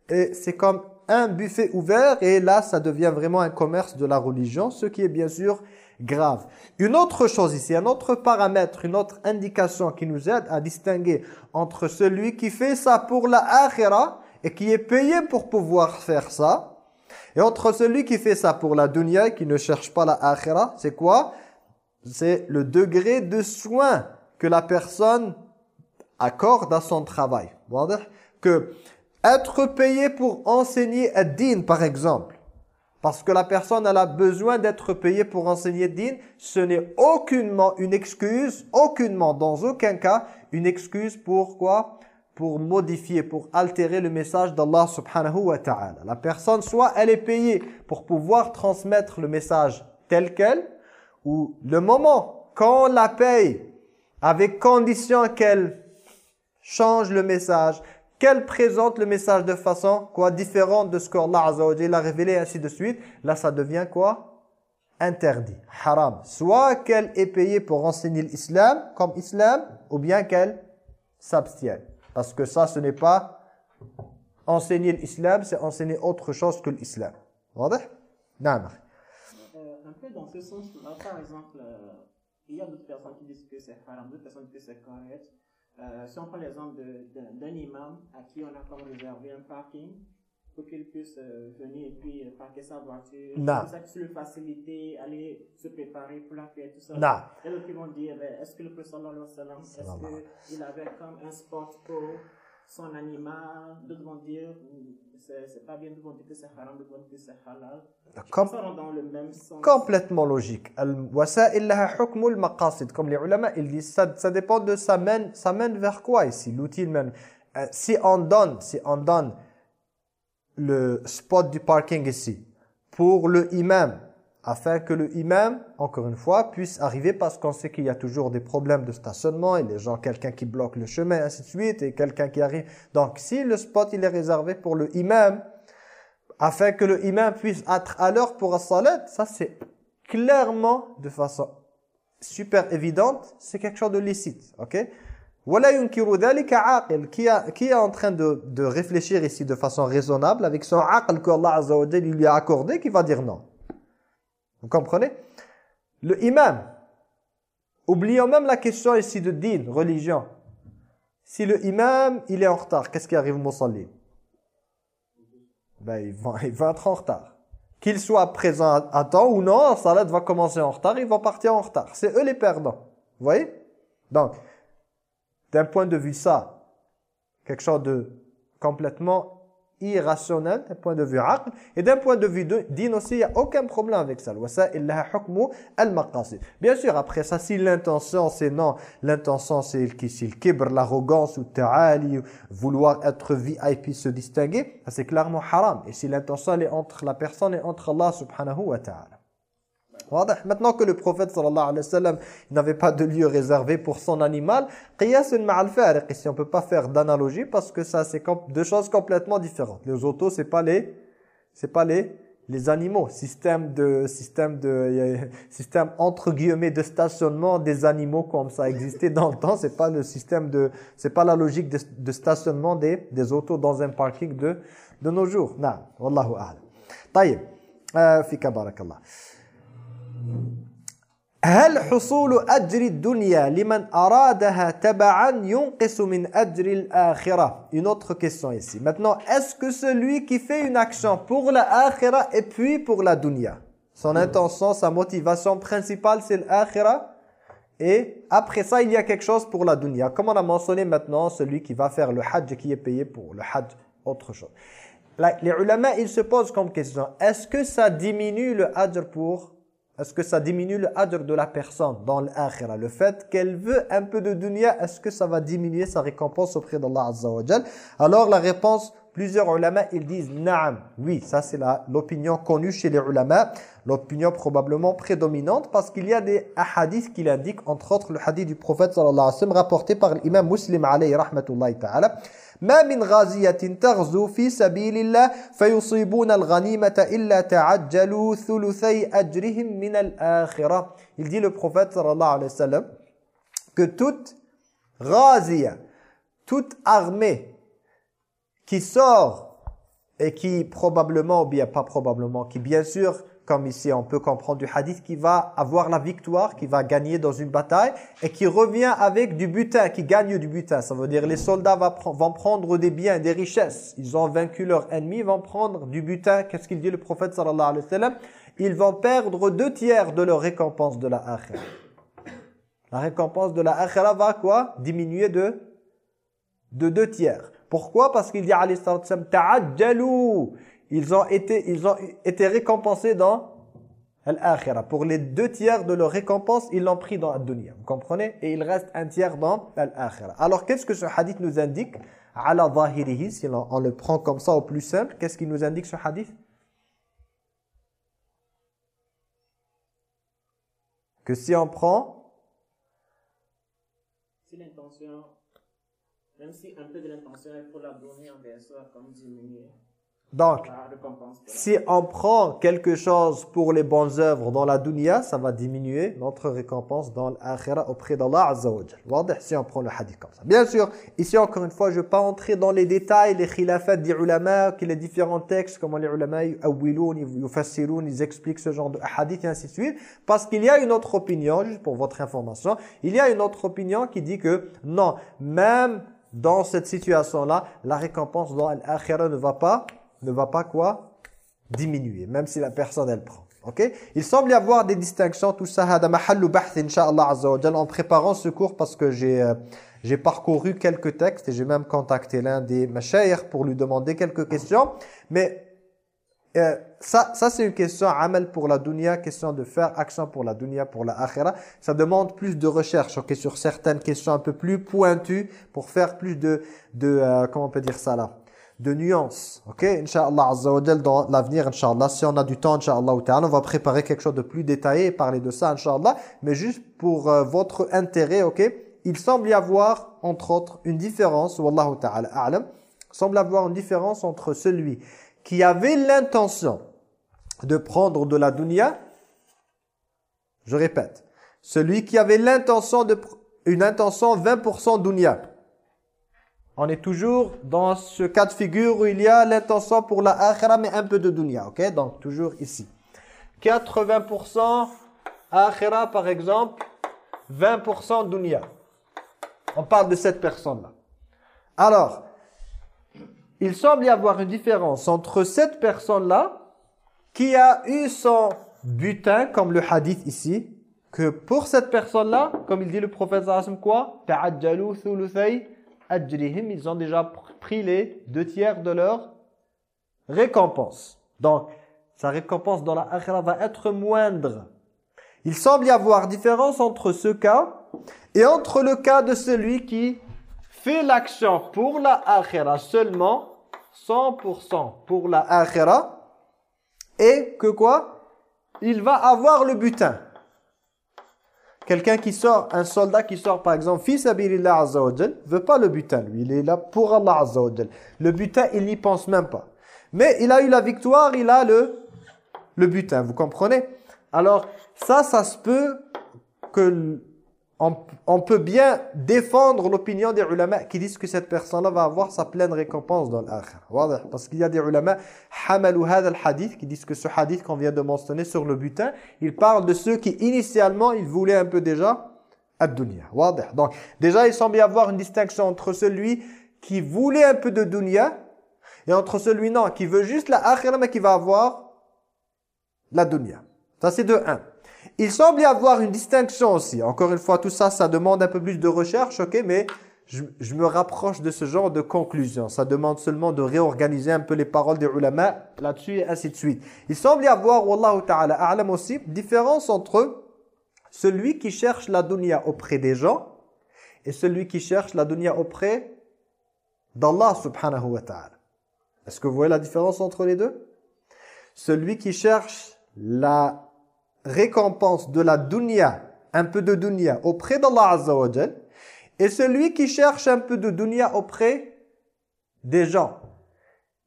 et c'est comme un buffet ouvert et là, ça devient vraiment un commerce de la religion, ce qui est bien sûr grave. Une autre chose ici, un autre paramètre, une autre indication qui nous aide à distinguer entre celui qui fait ça pour la akhira et qui est payé pour pouvoir faire ça, et entre celui qui fait ça pour la dunya et qui ne cherche pas la akhira, c'est quoi? C'est le degré de soin que la personne accorde à son travail. Que être payé pour enseigner un din, par exemple. Parce que la personne elle a besoin d'être payée pour enseigner din, ce n'est aucunement une excuse, aucunement, dans aucun cas, une excuse pour quoi? Pour modifier, pour altérer le message d'Allah subhanahu wa ta'ala. La personne, soit elle est payée pour pouvoir transmettre le message tel quel, ou le moment, quand on la paye, avec condition qu'elle change le message, qu'elle présente le message de façon quoi différente de ce qu'Allah Azza a révélé ainsi de suite, là ça devient quoi Interdit, haram. Soit qu'elle est payée pour enseigner l'islam comme islam, ou bien qu'elle s'abstienne. Parce que ça, ce n'est pas enseigner l'islam, c'est enseigner autre chose que l'islam. Non, euh, Un peu dans ce sens-là, par exemple, euh, il y a d'autres personnes qui disent que c'est haram, d'autres personnes qui disent que c'est correct. Euh, si on prend l'exemple d'un imam à qui on a comme réservé un parking pour qu'il puisse euh, venir et puis euh, parquer sa voiture, non. ça qui le faciliter, aller se préparer pour la fête, tout ça. Non. Et d'autres qui vont dire, ben, est-ce que le Prophète est-ce qu'il avait comme un sport pour son animal, d'autres vont dire, c'est pas bien, d'autres vont dire que c'est haram, d'autres vont dire que c'est halal. Comme, dans le même sens. Complètement logique. Comme les ulama, ils disent, ça, ça dépend de ça mène, ça mène vers quoi ici, l'outil même? Euh, si on donne, si on donne le spot du parking ici, pour le imam, afin que le imam, encore une fois, puisse arriver parce qu'on sait qu'il y a toujours des problèmes de stationnement et les gens, quelqu'un qui bloque le chemin, ainsi de suite, et quelqu'un qui arrive. Donc, si le spot, il est réservé pour le imam, afin que le imam puisse être à l'heure pour la salat, ça c'est clairement, de façon super évidente, c'est quelque chose de licite, ok? Qui, qui est en train de, de réfléchir ici de façon raisonnable avec son aql que Allah Azza lui a accordé qui va dire non? Vous comprenez? Le imam, oublions même la question ici de din, religion. Si le imam, il est en retard, qu'est-ce qui arrive au musalli ben, il, va, il va être en retard. Qu'il soit présent à, temps ou non, la salat va commencer en retard, il va partir en retard. C'est eux les perdants. Vous voyez? Donc, d'un point de vue ça, quelque chose de complètement irrationnel d'un point de vue aql et d'un point de vue de din aussi il n'y a aucun problème avec ça. Bien sûr après ça si l'intention c'est non l'intention c'est le kibr l'arrogance ou ta'ali vouloir être VIP se distinguer c'est clairement haram. Et si l'intention est entre la personne et entre Allah subhanahu wa ta'ala Maintenant que le prophète sallallahu alayhi wa sallam n'avait pas de lieu réservé pour son animal, qiyas ma'al fariq. Ici, on peut pas faire d'analogie parce que ça, c'est deux choses complètement différentes. Les autos, c'est pas les, c'est pas les, les animaux. Système de, système de, système entre guillemets de stationnement des animaux comme ça existait dans le temps. C'est pas le système de, c'est pas la logique de, stationnement des, des autos dans un parking de, de nos jours. Non, wallahu a'lam. Taïb. Euh, fika barakallah. هل حصول أجر الدنيا لمن أرادها تبعا ينقص من أجر الآخرة Une autre question ici. Maintenant, est-ce que celui qui fait une action pour la akhira et puis pour la dunya Son intention, sa motivation principale, c'est l'akhira et après ça, il y a quelque chose pour la dunya. Comme on a mentionné maintenant, celui qui va faire le hajj qui est payé pour le hajj, autre chose. Les ulama, ils se posent comme question, est-ce que ça diminue le hajj pour est-ce que ça diminue le hadr de la personne dans l'akhira Le fait qu'elle veut un peu de dunya, est-ce que ça va diminuer sa récompense auprès d'Allah Azza wa Alors la réponse, plusieurs ulama, ils disent na'am. Oui, ça c'est l'opinion connue chez les ulama, l'opinion probablement prédominante parce qu'il y a des hadiths qui l'indiquent, entre autres le hadith du prophète sallallahu alayhi wa sallam rapporté par l'imam muslim alayhi rahmatullahi ta'ala. ما من غازية تغزو في سبيل الله فيصيبون الغنيمة إلا تعجلوا ثلثي أجرهم من الآخرة Il dit le prophète sallallahu alayhi wa sallam que toute غازية, toute armée qui sort et qui probablement, ou bien pas probablement, qui bien sûr comme ici on peut comprendre du hadith, qui va avoir la victoire, qui va gagner dans une bataille et qui revient avec du butin, qui gagne du butin. Ça veut dire les soldats vont prendre des biens, des richesses. Ils ont vaincu leur ennemi, vont prendre du butin. Qu'est-ce qu'il dit le prophète sallallahu alayhi wa Ils vont perdre deux tiers de leur récompense de la akhira. La récompense de la akhira va quoi? Diminuer de, de deux tiers. Pourquoi? Parce qu'il dit alayhi sallam ta'ajjalou ils ont été, ils ont été récompensés dans l'akhirah. Pour les deux tiers de leur récompense, ils l'ont pris dans la dunya. Vous comprenez? Et il reste un tiers dans l'akhirah. Alors, qu'est-ce que ce hadith nous indique? Ala zahirihi, si on, le prend comme ça au plus simple, qu'est-ce qu'il nous indique ce hadith? Que si on prend... Si l'intention, même si un peu de l'intention est pour la donner en soi, comme diminuer. Donc, si on prend quelque chose pour les bonnes œuvres dans la dunya, ça va diminuer notre récompense dans l'akhira auprès d'Allah Azza wa Si on prend le hadith comme ça. Bien sûr, ici encore une fois, je ne vais pas entrer dans les détails, les khilafat des ulama, les différents textes, comment les ulama ils expliquent ce genre de hadith et ainsi de suite. Parce qu'il y a une autre opinion, juste pour votre information, il y a une autre opinion qui dit que non, même dans cette situation-là, la récompense dans l'akhira ne va pas ne va pas quoi Diminuer, même si la personne elle prend. Ok? Il semble y avoir des distinctions, tout ça, en préparant ce cours parce que j'ai euh, j'ai parcouru quelques textes et j'ai même contacté l'un des mashayikh pour lui demander quelques questions. Mais euh, ça, ça c'est une question amal pour la dunya, question de faire action pour la dunya, pour la akhira. Ça demande plus de recherche ok, sur certaines questions un peu plus pointues pour faire plus de, de euh, comment on peut dire ça là? De nuances. Ok? Inch'Allah Azza wa dans l'avenir, Inch'Allah. Si on a du temps, Inch'Allah, on va préparer quelque chose de plus détaillé et parler de ça, Inch'Allah. Mais juste pour euh, votre intérêt, ok? Il semble y avoir, entre autres, une différence, Wallahu ta'ala a'lam, semble avoir une différence entre celui qui avait l'intention de prendre de la dunya, je répète, celui qui avait l'intention de une intention 20% dunya, on est toujours dans ce cas de figure où il y a l'intention pour la akhira mais un peu de dunya, ok? Donc toujours ici. 80% akhira par exemple, 20% dunya. On parle de cette personne-là. Alors, il semble y avoir une différence entre cette personne-là qui a eu son butin, comme le hadith ici, que pour cette personne-là, comme il dit le prophète quoi? Ils ont déjà pris les deux tiers de leur récompense. Donc, sa récompense dans la akhira va être moindre. Il semble y avoir différence entre ce cas et entre le cas de celui qui fait l'action pour la akhira seulement, 100% pour la akhira, et que quoi? Il va avoir le butin. Quelqu'un qui sort, un soldat qui sort par exemple, fils abilillah azza wa veut pas le butin, lui, il est là pour Allah Le butin, il n'y pense même pas. Mais il a eu la victoire, il a le, le butin, vous comprenez? Alors, ça, ça se peut que on, peut bien défendre l'opinion des ulama qui disent que cette personne-là va avoir sa pleine récompense dans l'akhir. Parce qu'il y a des ulama hadith qui disent que ce hadith qu'on vient de mentionner sur le butin, il parle de ceux qui initialement ils voulaient un peu déjà ad-dunya. Donc déjà il semble y avoir une distinction entre celui qui voulait un peu de dunya et entre celui non qui veut juste la mais qui va avoir la dunya. Ça c'est de 1. Il semble y avoir une distinction aussi. Encore une fois, tout ça, ça demande un peu plus de recherche, ok, mais je, me rapproche de ce genre de conclusion. Ça demande seulement de réorganiser un peu les paroles des ulama là-dessus et ainsi de suite. Il semble y avoir, wallahu ta'ala a'lam aussi, différence entre celui qui cherche la dunya auprès des gens et celui qui cherche la dunya auprès d'Allah subhanahu wa ta'ala. Est-ce que vous voyez la différence entre les deux? Celui qui cherche la récompense de la dunya, un peu de dunya auprès d'Allah Azza et celui qui cherche un peu de dunya auprès des gens.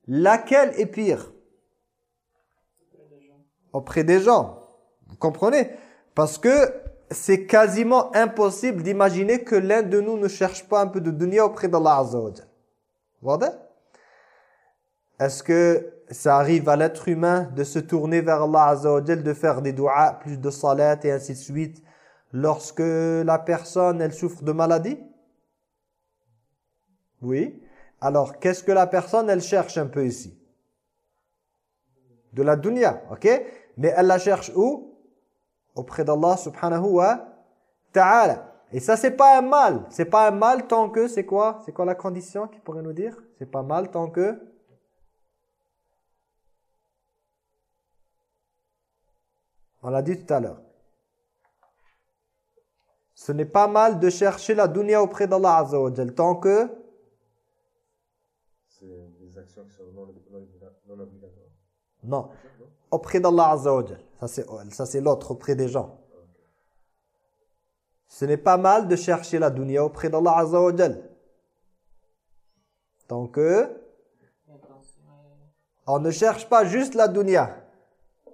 Laquelle est pire? Auprès des gens. Vous comprenez? Parce que c'est quasiment impossible d'imaginer que l'un de nous ne cherche pas un peu de dunya auprès d'Allah Azza wa Est-ce que ça arrive à l'être humain de se tourner vers Allah Azza de faire des du'as, plus de salat et ainsi de suite, lorsque la personne, elle souffre de maladie? Oui. Alors, qu'est-ce que la personne, elle cherche un peu ici? De la dunya, ok? Mais elle la cherche où? Auprès d'Allah subhanahu wa ta'ala. Et ça, c'est pas un mal. C'est pas un mal tant que, c'est quoi? C'est quoi la condition qui pourrait nous dire? C'est pas mal tant que On l'a dit tout à l'heure. Ce n'est pas mal de chercher la dunya auprès d'Allah Azza wa tant que c'est des actions qui sont non, obligatoires. Non, auprès d'Allah Azza wa Ça c'est l'autre, auprès des gens. Ce n'est pas mal de chercher la dunya auprès d'Allah Azza wa Tant que on ne cherche pas juste la dunya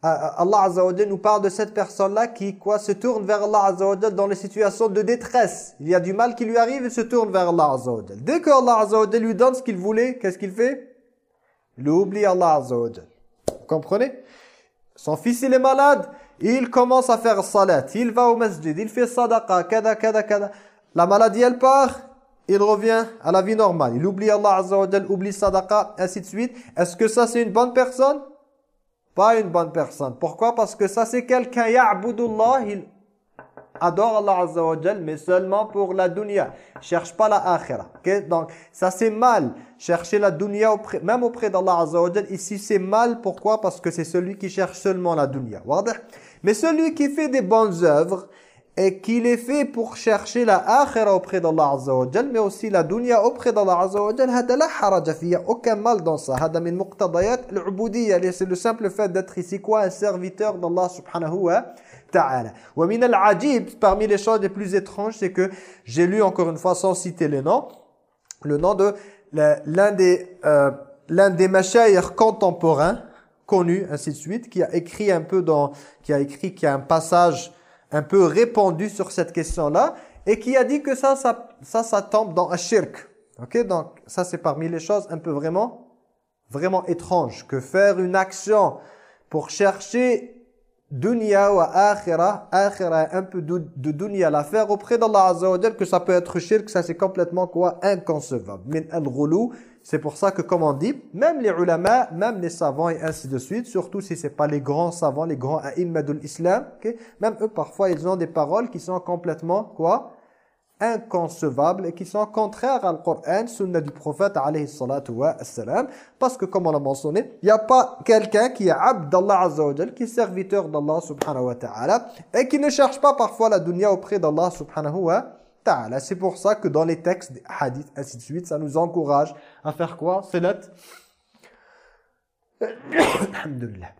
Allah Azza wa nous parle de cette personne-là qui quoi se tourne vers Allah Azza wa dans les situations de détresse. Il y a du mal qui lui arrive, il se tourne vers Allah Azza wa Dès que Allah Azza wa lui donne ce qu'il voulait, qu'est-ce qu'il fait? Il oublie Allah Azza wa Vous comprenez? Son fils il est malade, il commence à faire salat, il va au masjid, il fait sadaqa, kada kada kada. La maladie elle part, il revient à la vie normale. Il oublie Allah Azza wa oublie sadaqa, ainsi de suite. Est-ce que ça c'est une bonne personne? Pas une bonne personne. Pourquoi? Parce que ça c'est quelqu'un, ya'budullah, il, adore Allah Azza wa mais seulement pour la dunya. Cherche pas la akhira. ok? Donc, ça c'est mal. Chercher la dunya, auprès, même auprès d'Allah Azza wa. Ici, c'est mal. Pourquoi? Parce que c'est celui qui cherche seulement la dunya. Mais celui qui fait des bonnes œuvres, et qu'il est fait pour chercher la akhira auprès d'Allah Azza wa Jal, mais aussi la dunya auprès d'Allah Azza wa Jal, hada la haraja il n'y a aucun mal dans ça. Hada min muqtadayat l'ubudiyya, c'est le simple fait d'être ici quoi un serviteur d'Allah subhanahu wa ta'ala. Wa min al-ajib, parmi les choses les plus étranges, c'est que j'ai lu encore une fois sans citer les noms, le nom de l'un des euh, l'un des mashayikh contemporains connus ainsi de suite qui a écrit un peu dans qui a écrit qui a un passage un peu répandu sur cette question-là et qui a dit que ça, ça, ça, ça tombe dans un shirk. Ok, donc ça c'est parmi les choses un peu vraiment, vraiment étranges. Que faire une action pour chercher dunya ou akhira, akhira un peu de, de dunya, la faire auprès d'Allah Azza que ça peut être shirk, ça c'est complètement quoi? Inconcevable. Min al-ghulu, c'est pour ça que, comme on dit, même les ulama, même les savants et ainsi de suite, surtout si c'est pas les grands savants, les grands a'immadul islam, même eux, parfois, ils ont des paroles qui sont complètement, quoi inconcevables et qui sont contraires à Coran, sunna du prophète alayhi salatu wa parce que comme on l'a mentionné il n'y a pas quelqu'un qui est abd d'Allah azza wa qui est serviteur d'Allah subhanahu wa ta'ala et qui ne cherche pas parfois la dunya auprès d'Allah subhanahu wa c'est pour ça que dans les textes, des hadiths, ainsi de suite, ça nous encourage à faire quoi Salat. Alhamdulillah.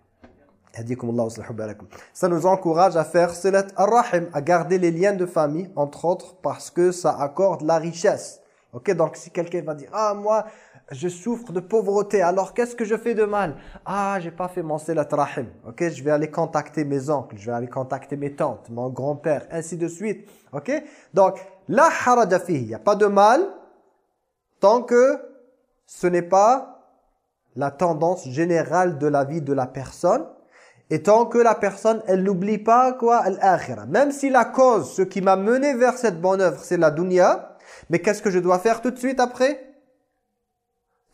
Ça nous encourage à faire salat ar-rahim, à garder les liens de famille, entre autres, parce que ça accorde la richesse. Ok, donc si quelqu'un va dire, ah moi, je souffre de pauvreté, alors qu'est-ce que je fais de mal? Ah, j'ai pas fait mon salat rahim. Ok, je vais aller contacter mes oncles, je vais aller contacter mes tantes, mon grand-père, ainsi de suite. Ok, donc la haraja il n'y a pas de mal tant que ce n'est pas la tendance générale de la vie de la personne et tant que la personne, elle n'oublie pas quoi? L'akhira. Même si la cause, ce qui m'a mené vers cette bonne œuvre, c'est la dunya, mais qu'est-ce que je dois faire tout de suite après?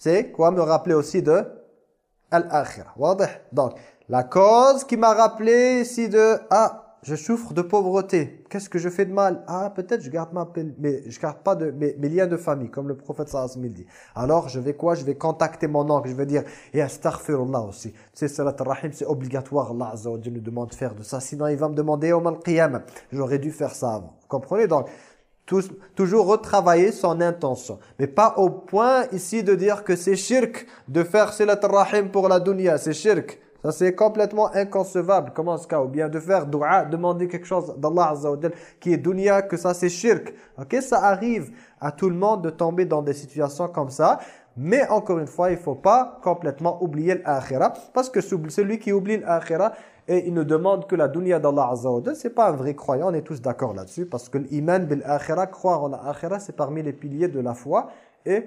C'est quoi me rappeler aussi de l'akhira. Donc, la cause qui m'a rappelé ici de ah je souffre de pauvreté. Qu'est-ce que je fais de mal? Ah, peut-être je garde ma mais je garde pas de mes, liens de famille comme le prophète sallallahu dit. Alors, je vais quoi? Je vais contacter mon oncle, je vais dire et astaghfirullah aussi. C'est salat rahim, c'est obligatoire Allah azza wa nous demande de faire de ça sinon il va me demander au mal. J'aurais dû faire ça avant. Vous comprenez? Donc toujours retravailler son intention. Mais pas au point ici de dire que c'est shirk de faire salat rahim pour la dunya. C'est shirk. Ça, c'est complètement inconcevable. Comment ce cas Ou bien de faire dua, demander quelque chose d'Allah Azza wa qui est dunya, que ça c'est shirk. Ok, ça arrive à tout le monde de tomber dans des situations comme ça. Mais encore une fois, il faut pas complètement oublier l'akhira. Parce que celui qui oublie l'akhira, et il ne demande que la dunya d'Allah Azza wa c'est pas un vrai croyant, on est tous d'accord là-dessus. Parce que l'iman bil akhira, croire en l'akhira, c'est parmi les piliers de la foi. Et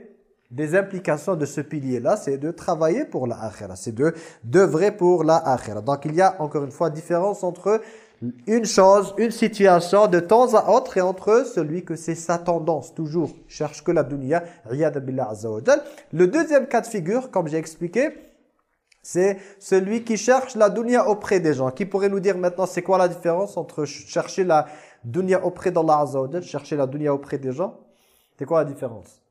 des implications de ce pilier-là, c'est de travailler pour la akhira, c'est de d'œuvrer pour la akhira. Donc il y a encore une fois différence entre une chose, une situation de temps à autre et entre celui que c'est sa tendance, toujours, cherche que la dunya, billah azza Le deuxième cas de figure, comme j'ai expliqué, c'est celui qui cherche la dunya auprès des gens. Qui pourrait nous dire maintenant c'est quoi la différence entre chercher la dunya auprès d'Allah azza chercher la dunya auprès des gens? C'est quoi la différence?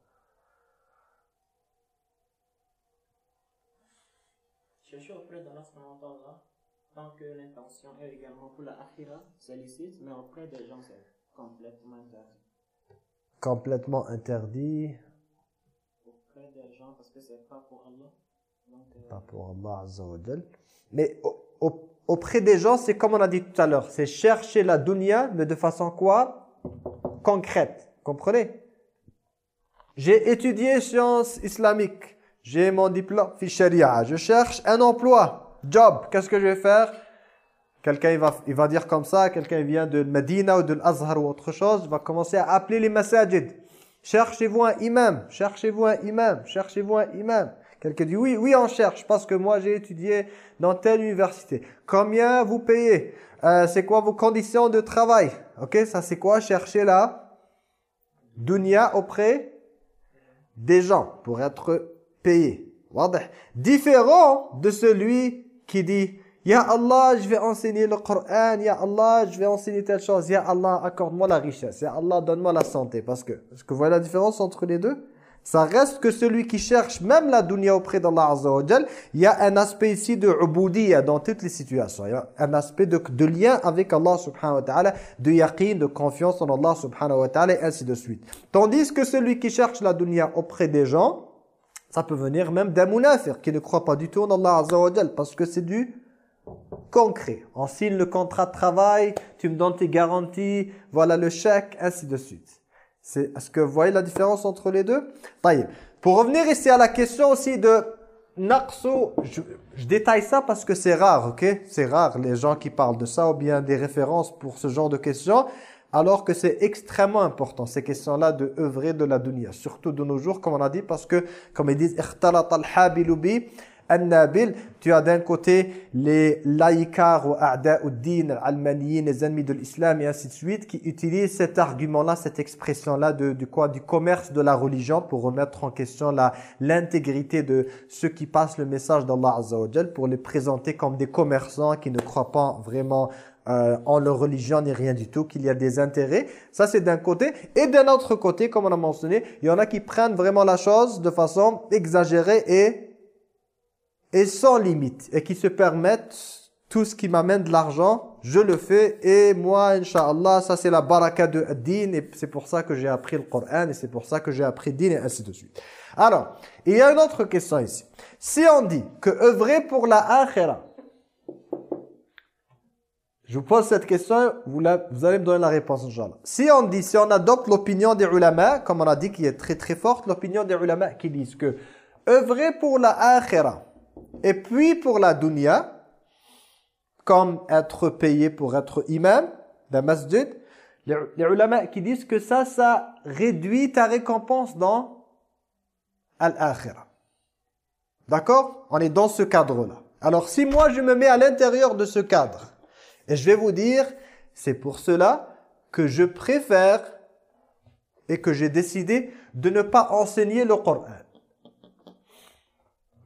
Tant que l'intention est également pour la akhira, c'est licite, mais auprès des gens, c'est complètement interdit. Complètement interdit Auprès des gens, parce que c'est pas pour Allah. Pas pour Allah Azza Mais auprès des gens, c'est comme on a dit tout à l'heure, c'est chercher la dunya, mais de façon quoi? Concrète. Comprenez? J'ai étudié sciences islamiques. J'ai mon diplôme fi Je cherche un emploi job, qu'est-ce que je vais faire? Quelqu'un il va, il va dire comme ça, quelqu'un vient de Medina ou de l'Azhar ou autre chose, il va commencer à appeler les masajid. Cherchez-vous un imam, cherchez-vous un imam, cherchez-vous un imam. Quelqu'un dit oui, oui on cherche parce que moi j'ai étudié dans telle université. Combien vous payez? Euh, C'est quoi vos conditions de travail? Ok, ça c'est quoi Chercher la dunya auprès des gens pour être payé. Différent de celui qui dit Ya Allah, je vais enseigner le Coran. Ya Allah, je vais enseigner telle chose. Ya Allah, accorde-moi la richesse. Ya Allah, donne-moi la santé. Parce que, est-ce que vous voyez la différence entre les deux? Ça reste que celui qui cherche même la dunya auprès d'Allah Azza il y a un aspect ici de ubudiyya dans toutes les situations. Il y a un aspect de, lien avec Allah subhanahu wa ta'ala, de yaqin, de confiance en Allah subhanahu wa ta'ala, et ainsi de suite. Tandis que celui qui cherche la dunya auprès des gens, ça peut venir même d'un qui ne croit pas du tout en Allah Azza parce que c'est du concret. On signe le contrat de travail, tu me donnes tes garanties, voilà le chèque, ainsi de suite. Est-ce que vous voyez la différence entre les deux? Pour revenir ici à la question aussi de naqsu, je, je détaille ça parce que c'est rare, ok? C'est rare les gens qui parlent de ça ou bien des références pour ce genre de questions alors que c'est extrêmement important, ces questions-là de œuvrer de la dunya, surtout de nos jours, comme on a dit, parce que, comme ils disent, An-Nabil, tu as d'un côté les laïcars ou a'da'uddin, almaniyin, les ennemis de l'islam et ainsi de suite, qui utilisent cet argument-là, cette expression-là de, du quoi Du commerce de la religion pour remettre en question l'intégrité de ceux qui passent le message d'Allah Azza pour les présenter comme des commerçants qui ne croient pas vraiment euh, en leur religion ni rien du tout, qu'il y a des intérêts. Ça, c'est d'un côté. Et d'un autre côté, comme on a mentionné, il y en a qui prennent vraiment la chose de façon exagérée et et sans limite et qui se permettent tout ce qui m'amène de l'argent, je le fais et moi, Inch'Allah, ça c'est la baraka de din et c'est pour ça que j'ai appris le Coran et c'est pour ça que j'ai appris din et ainsi de suite. Alors, il y a une autre question ici. Si on dit que œuvrer pour la akhira, je vous pose cette question, vous, allez me donner la réponse, Inch'Allah. Si on dit, si on adopte l'opinion des ulama, comme on a dit qui est très très forte, l'opinion des ulama qui disent que œuvrer pour la akhira, et puis pour la dunya, comme être payé pour être imam d'un masjid, les, qui disent que ça, ça réduit ta récompense dans al-akhirah. D'accord? On est dans ce cadre-là. Alors si moi je me mets à l'intérieur de ce cadre, et je vais vous dire, c'est pour cela que je préfère et que j'ai décidé de ne pas enseigner le Coran.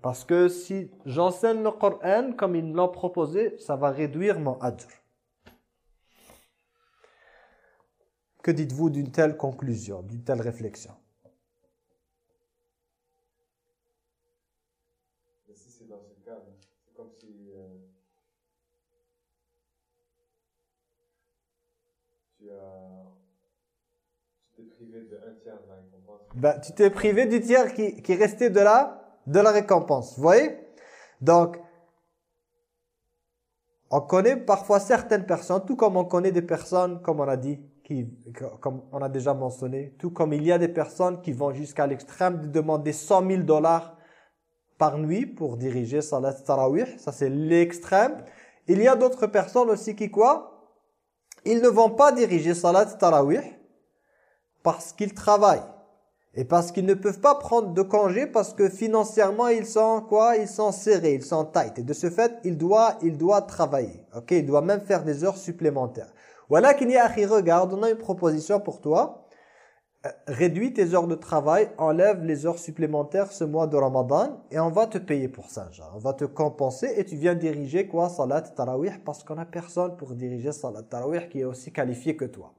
Parce que si j'enseigne le Coran comme ils l'ont proposé, ça va réduire mon adr. Que dites-vous d'une telle conclusion, d'une telle réflexion? Si c'est dans ce cas, c'est comme si euh, tu as tu t'es privé d'un tiers de la récompense. Ben, tu t'es privé du tiers qui, qui restait de là? De la récompense. Vous voyez? Donc, on connaît parfois certaines personnes, tout comme on connaît des personnes, comme on a dit, qui, comme on a déjà mentionné, tout comme il y a des personnes qui vont jusqu'à l'extrême de demander 100 000 dollars par nuit pour diriger Salat Tarawih. Ça, c'est l'extrême. Il y a d'autres personnes aussi qui, quoi? Ils ne vont pas diriger Salat Tarawih parce qu'ils travaillent. Et parce qu'ils ne peuvent pas prendre de congé parce que financièrement ils sont quoi? Ils sont serrés, ils sont tight. Et de ce fait, il doit, il doit travailler. Ok, il doit même faire des heures supplémentaires. Voilà qu'il y a regarde, on a une proposition pour toi. Euh, réduis tes heures de travail, enlève les heures supplémentaires ce mois de Ramadan et on va te payer pour ça. Genre. On va te compenser et tu viens diriger quoi? Salat Tarawih parce qu'on a personne pour diriger Salat Tarawih qui est aussi qualifié que toi.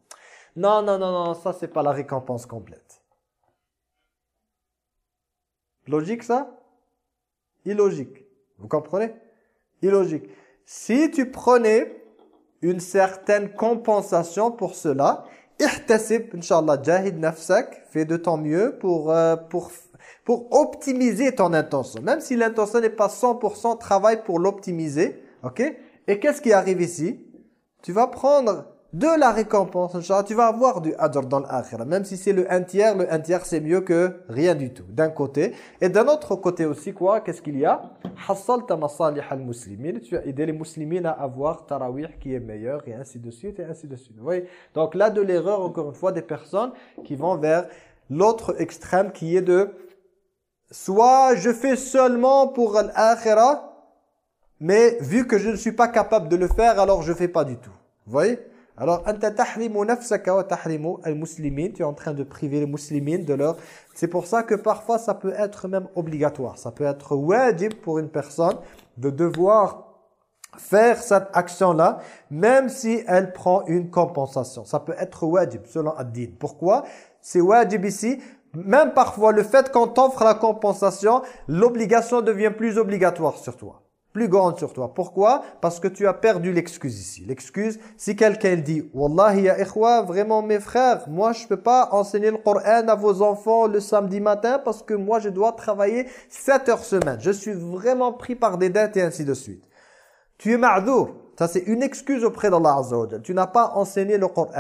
Non, non, non, non, ça c'est pas la récompense complète. Logique ça? Illogique. Vous comprenez? Illogique. Si tu prenais une certaine compensation pour cela, ihtasib, inshallah, jahid nafsak, fais de ton mieux pour, euh, pour, pour optimiser ton intention. Même si l'intention n'est pas 100%, travaille pour l'optimiser. ok? Et qu'est-ce qui arrive ici? Tu vas prendre de la récompense, tu vas avoir du adr dans l'akhirah. Même si c'est le un tiers, le un tiers c'est mieux que rien du tout, d'un côté. Et d'un autre côté aussi, quoi Qu'est-ce qu'il y a? Al-muslimin. Tu as aidé les musulmans à avoir tarawih qui est meilleur, et ainsi de suite, et ainsi de suite. Vous voyez? Donc là, de l'erreur, encore une fois, des personnes qui vont vers l'autre extrême qui est de soit je fais seulement pour l'akhirah, mais vu que je ne suis pas capable de le faire, alors je fais pas du tout. Vous voyez? Alors, tu es en train de priver les musulmans de leur... C'est pour ça que parfois ça peut être même obligatoire. Ça peut être wajib pour une personne de devoir faire cette action-là, même si elle prend une compensation. Ça peut être wajib, selon Ad-Din. Pourquoi? C'est wajib ici. Même parfois, le fait qu'on t'offre la compensation, l'obligation devient plus obligatoire sur toi. Plus grande sur toi. Pourquoi? Parce que tu as perdu l'excuse ici. L'excuse, si quelqu'un dit « Wallahi ya ikhwa, vraiment mes frères, moi je peux pas enseigner le Coran à vos enfants le samedi matin parce que moi je dois travailler 7 heures semaine. Je suis vraiment pris par des dettes et ainsi de suite. » Tu es ma'dour. Ça, c'est une excuse auprès d'Allah Azza wa Tu n'as pas enseigné le Coran.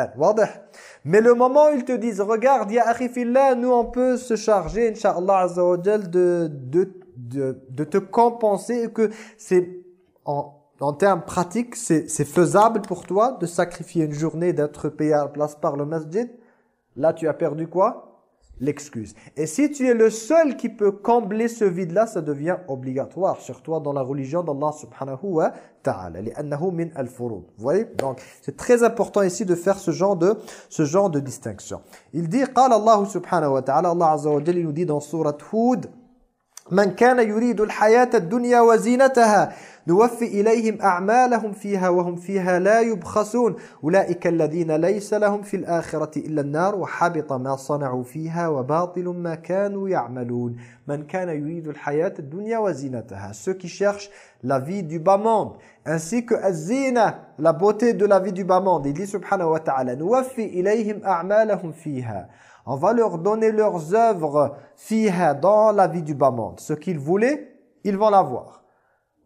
Mais le moment où ils te disent, regarde, ya akhifillah, nous on peut se charger, Inch'Allah Azza wa de, de, de, de te compenser et que c'est en, en termes pratiques, c'est faisable pour toi de sacrifier une journée, d'être payé à la place par le masjid. Là, tu as perdu quoi l'excuse. Et si tu es le seul qui peut combler ce vide-là, ça devient obligatoire sur toi dans la religion d'Allah subhanahu wa ta'ala. min al-furud. Vous voyez Donc, c'est très important ici de faire ce genre de, ce genre de distinction. Il dit, قال Allah subhanahu wa ta'ala, Allah azza wa il nous dit dans surat Hud, من كان يريد الحياة الدنيا وزينتها نوفي إليهم أعمالهم فيها وهم فيها لا يبخسون. أولئك الذين ليس لهم في الآخرة إلا النار وحبط ما صنعوا فيها وباطل ما كانوا يعملون. من كان يريد الحياة الدنيا وزينتها ceux qui cherchent la vie du bas monde ainsi que الزينة la beauté de la vie du bas monde. Il dit subhanahu wa ta'ala نوفي إليهم أعمالهم فيها. On va leur donner leurs œuvres fiha dans la vie du bas monde ce qu'ils voulaient ils vont l'avoir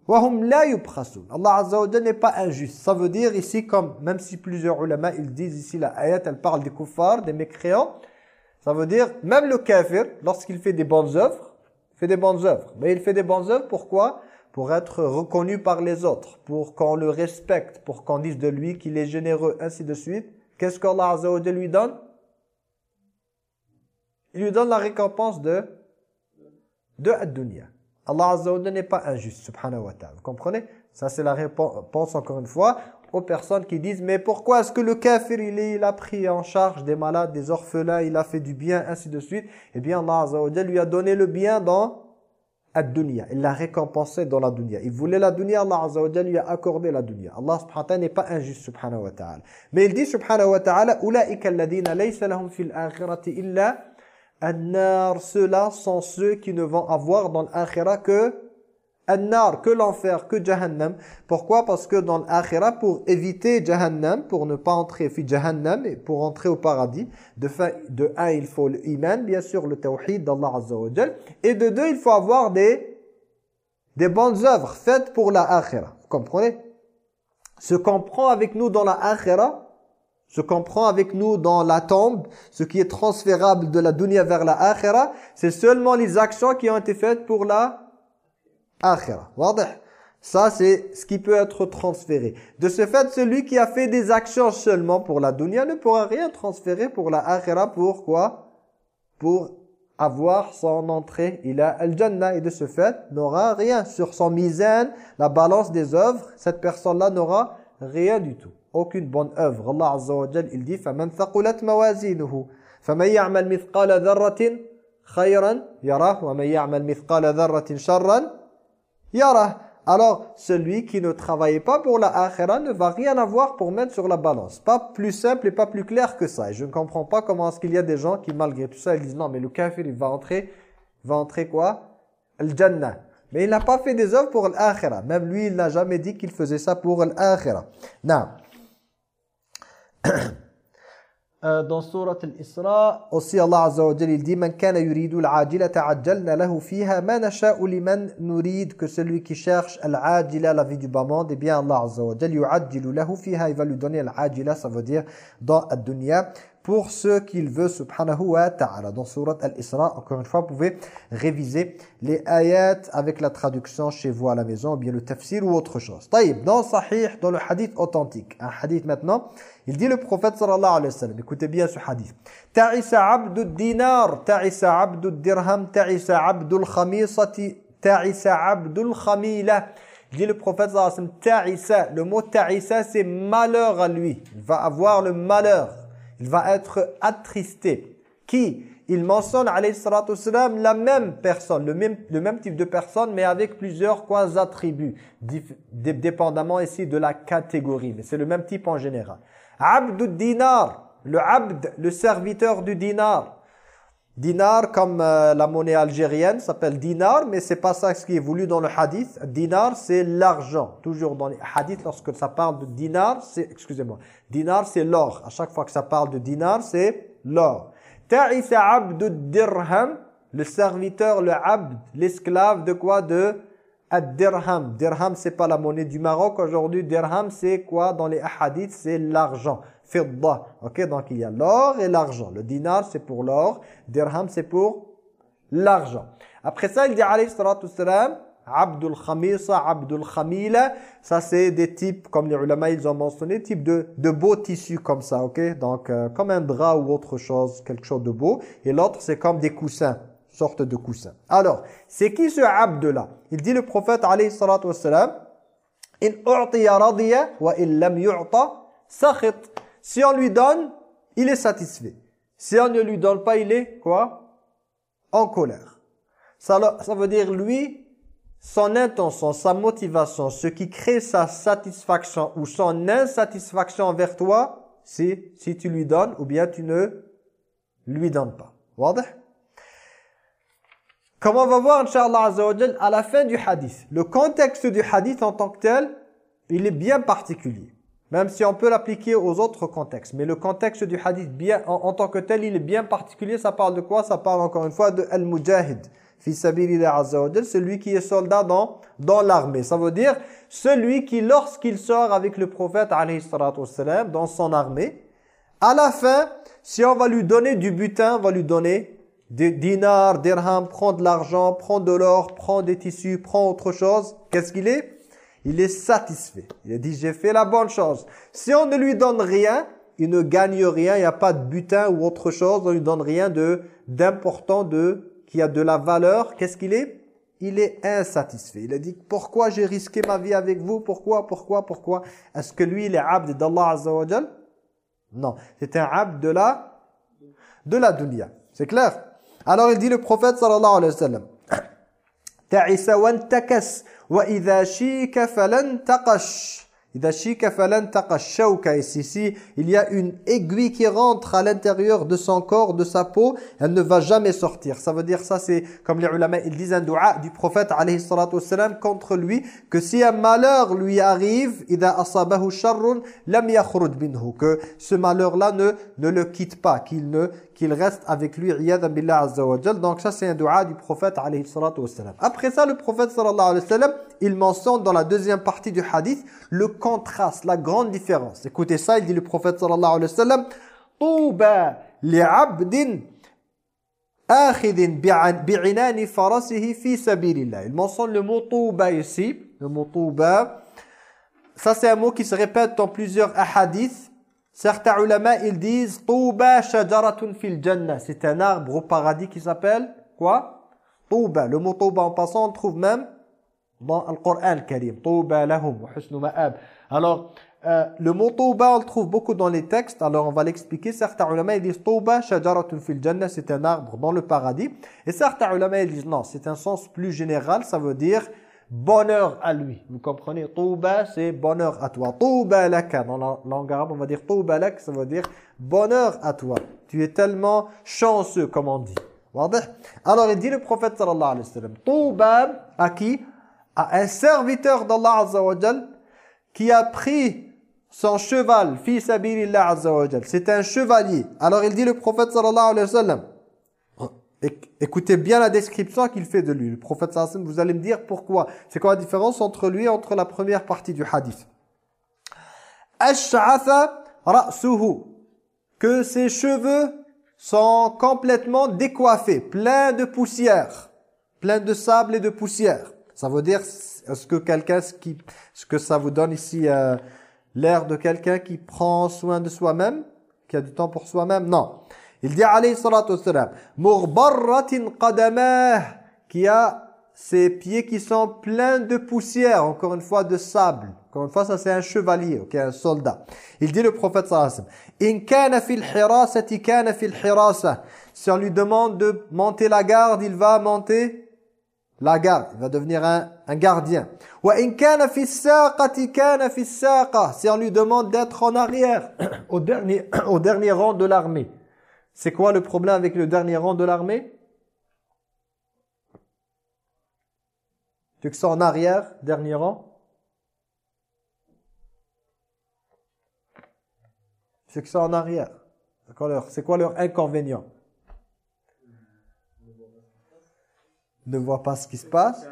Allah Azza wa n'est pas injuste. Ça veut dire ici, comme même si plusieurs ulama ils disent ici la ayat, elle parle des kuffars, des mécréants. Ça veut dire, même le kafir, lorsqu'il fait des bonnes œuvres, fait des bonnes œuvres. Mais il fait des bonnes œuvres, pourquoi? Pour être reconnu par les autres, pour qu'on le respecte, pour qu'on dise de lui qu'il est généreux, ainsi de suite. Qu'est-ce qu'Allah Azza wa lui donne? Il lui donne la récompense de de ad-dunya. Allah Azza wa n'est pas injuste, subhanahu wa ta'ala. Vous comprenez? Ça, c'est la réponse, encore une fois, aux personnes qui disent « Mais pourquoi est-ce que le kafir, il, il a pris en charge des malades, des orphelins, il a fait du bien, ainsi de suite ?» Eh bien, Allah Azza wa lui a donné le bien dans la dunya. Il l'a récompensé dans la dunya. Il voulait la dunya, Allah Azza wa lui a accordé la dunya. Allah subhanahu wa ta'ala n'est pas injuste, subhanahu wa ta'ala. Mais il dit, subhanahu wa ta'ala « Ulaika alladhina laysa lahum fil akhirati illa » Annar, ceux-là sont ceux qui ne vont avoir dans l'akhira que Annar, que l'enfer, que Jahannam. Pourquoi? Parce que dans l'akhira, pour éviter Jahannam, pour ne pas entrer fi Jahannam et pour entrer au paradis, de, fin, de un, il faut l'iman, bien sûr, le tawhid d'Allah Azza Et de deux, il faut avoir des, des bonnes œuvres faites pour la. Vous comprenez? Ce qu'on prend avec nous dans la ce qu'on prend avec nous dans la tombe, ce qui est transférable de la dunya vers la akhira, c'est seulement les actions qui ont été faites pour la akhira. Ça, c'est ce qui peut être transféré. De ce fait, celui qui a fait des actions seulement pour la dunya ne pourra rien transférer pour la akhira. Pourquoi? Pour avoir son entrée, il a al-jannah et de ce fait, n'aura rien sur son mizan, la balance des œuvres. Cette personne-là n'aura rien du tout aucune bonne œuvre. Allah Azza wa Jal, il dit فَمَنْ ثَقُلَتْ مَوَازِينُهُ فَمَنْ يَعْمَلْ مِثْقَالَ ذَرَّةٍ خَيْرًا يَرَهُ وَمَنْ يَعْمَلْ مِثْقَالَ ذَرَّةٍ شَرًّا يَرَهُ Alors, celui qui ne travaille pas pour la akhira ne va rien avoir pour mettre sur la balance. Pas plus simple et pas plus clair que ça. Et je ne comprends pas comment est-ce qu'il y a des gens qui, malgré tout ça, ils disent non, mais le kafir, il va entrer, va entrer quoi Al-Jannah. Mais il n'a pas fait des œuvres pour l'akhira. Même lui, il n'a jamais dit qu'il faisait ça pour l'akhira. Non. Euh, dans surat al-Isra, aussi Allah Azza wa Jalla il dit Man kana yuridu al-ajila ta'ajjalna lahu fiha ma nasha'u liman nurid que celui qui cherche al-ajila la vie du bas monde eh bien Allah Azza wa Jalla yu'ajjilu lahu fiha il va lui donner al-ajila ça veut dire dans la pour ce qu'il veut subhanahu wa ta'ala. Dans surat Al-Isra, encore une fois, vous pouvez réviser les ayats avec la traduction chez vous à la maison, ou bien le tafsir ou autre chose. Taïb, dans Sahih, dans le hadith authentique, un hadith maintenant, il dit le prophète sallallahu alayhi wa sallam, écoutez bien ce hadith. Ta'isa abdu dinar, ta'isa abdu dirham, ta'isa abdu khamisati, ta'isa abdu khamila. Il dit le prophète sallallahu alayhi wa sallam, ta'isa, le mot ta'isa c'est malheur à lui. Il va avoir le malheur il va être attristé. Qui? Il mentionne alayhi la même personne, le même, le même type de personne, mais avec plusieurs quoi, attributs, dépendamment ici de la catégorie. Mais c'est le même type en général. Abdud dinar, le abd, le serviteur du dinar. Dinar, comme euh, la monnaie algérienne, s'appelle dinar, mais c'est pas ça ce qui est voulu dans le hadith. Dinar, c'est l'argent. Toujours dans les hadiths, lorsque ça parle de dinar, c'est, excusez-moi, dinar, c'est l'or. À chaque fois que ça parle de dinar, c'est l'or. Ta'isa abdu dirham, le serviteur, le abd, l'esclave de quoi? De ad-dirham. Dirham, c'est pas la monnaie du Maroc aujourd'hui. Dirham, c'est quoi Dans les hadiths, c'est l'argent. Fidda. Ok, donc il y a l'or et l'argent. Le dinar, c'est pour l'or. Dirham, c'est pour l'argent. Après ça, il dit alayhi salatu wassalam, Abdul Khamisa, Abdul Khamila, ça c'est des types, comme les ulama ils ont mentionné, types de, de beaux tissus comme ça, ok? Donc euh, comme un drap ou autre chose, quelque chose de beau. Et l'autre c'est comme des coussins, sorte de coussins. Alors, c'est qui ce abd là Il dit le prophète alayhi salatu wassalam, In u'tiya radiya wa in lam yu'ta sakhit. Si on lui donne, il est satisfait. Si on ne lui donne pas, il est quoi? En colère. Ça, ça veut dire lui, son intention, sa motivation, ce qui crée sa satisfaction ou son insatisfaction envers toi, c'est si tu lui donnes ou bien tu ne lui donnes pas. Wadah Comme on va voir, Inch'Allah Azza wa Jal, à la fin du hadith. Le contexte du hadith en tant que tel, il est bien particulier. Même si on peut l'appliquer aux autres contextes. Mais le contexte du hadith, bien, en, tant que tel, il est bien particulier. Ça parle de quoi? Ça parle encore une fois de Al-Mujahid. Celui qui est soldat dans, dans l'armée. Ça veut dire celui qui, lorsqu'il sort avec le prophète dans son armée, à la fin, si on va lui donner du butin, on va lui donner des dinars, dirhams, prend de l'argent, prend de l'or, prend des tissus, prend autre chose. Qu'est-ce qu'il est? Il est satisfait. Il a dit, j'ai fait la bonne chose. Si on ne lui donne rien, il ne gagne rien, il n'y a pas de butin ou autre chose, on ne lui donne rien d'important, de qui a de la valeur. Qu'est-ce qu'il est? Il est insatisfait. Il a dit, pourquoi j'ai risqué ma vie avec vous? Pourquoi Pourquoi Pourquoi? Est-ce que lui, il est abd d'Allah Azza Non, c'est un abd de la, de la dunya. C'est clair? Alors il dit le prophète sallallahu alayhi wa sallam Ta'isa wantakas wa idha shika falan taqash. Idha shika falan taqash. Shauka ici, il y a une aiguille qui rentre à l'intérieur de son corps, de sa peau, elle ne va jamais sortir. Ça veut dire ça, c'est comme les ulama, ils disent un dua du prophète alayhi salatu wassalam contre lui, que si un malheur lui arrive, idha asabahu sharrun lam yakhruj minhu, que ce malheur-là ne, ne le quitte pas, qu'il ne qu'il reste avec lui billah azza wa. Donc ça c'est un dua du prophète alayhi. Après ça le prophète sallallahu alayhi wa sallam, il mentionne dans la deuxième partie du hadith le contraste, la grande différence. Écoutez ça, il dit le prophète sallallahu alayhi wa sallam Touba li'abdin akhidin bi'inani farasihi fi sabilillah. Il mentionne le mot touba ici, le mot touba. Ça c'est un mot qui se répète dans plusieurs ahadiths. Certains ulama, ils disent Touba shajaratun fil jannah. C'est un arbre au paradis qui s'appelle quoi? Touba. Le mot Touba en passant, on le trouve même dans le Coran Karim. Touba lahum wa husnu ma'ab. Alors, euh, le mot Touba, on le trouve beaucoup dans les textes. Alors, on va l'expliquer. Certains ulama, ils disent Touba shajaratun fil jannah. C'est un arbre dans le paradis. Et certains ulama, ils disent non, c'est un sens plus général. Ça veut dire bonheur à lui. Vous comprenez? Touba, c'est bonheur à toi. Touba laka. Dans la langue arabe, on va dire Touba lak, ça veut dire bonheur à toi. Tu es tellement chanceux, comme on dit. Alors, il dit le prophète sallallahu alayhi wa sallam, Touba à qui? À un serviteur d'Allah azza wa qui a pris son cheval, fi sabilillah azza wa. C'est un chevalier. Alors, il dit le prophète sallallahu alayhi wa sallam, Écoutez bien la description qu'il fait de lui. Le prophète sallallahu vous allez me dire pourquoi. C'est quoi la différence entre lui et entre la première partie du hadith? Ash'atha ra'suhu. Que ses cheveux sont complètement décoiffés, pleins de poussière, pleins de sable et de poussière. Ça veut dire, est-ce que quelqu'un, ce, que ça vous donne ici, euh, l'air de quelqu'un qui prend soin de soi-même, qui a du temps pour soi-même? Non. Il dit alayhi salatu wassalam qui a ses pieds qui sont pleins de poussière, encore une fois de sable. Encore une fois, ça c'est un chevalier, ok, un soldat. Il dit le prophète sallallahu alayhi wa sallam, Si on lui demande de monter la garde, il va monter la garde. Il va devenir un, un gardien. Si on lui demande d'être en arrière, au dernier, au dernier rang de l'armée. C'est quoi le problème avec le dernier rang de l'armée? Tu que ça en arrière, dernier rang? C'est que ça en arrière. C'est quoi leur inconvénient? Ne voient pas ce qui se passe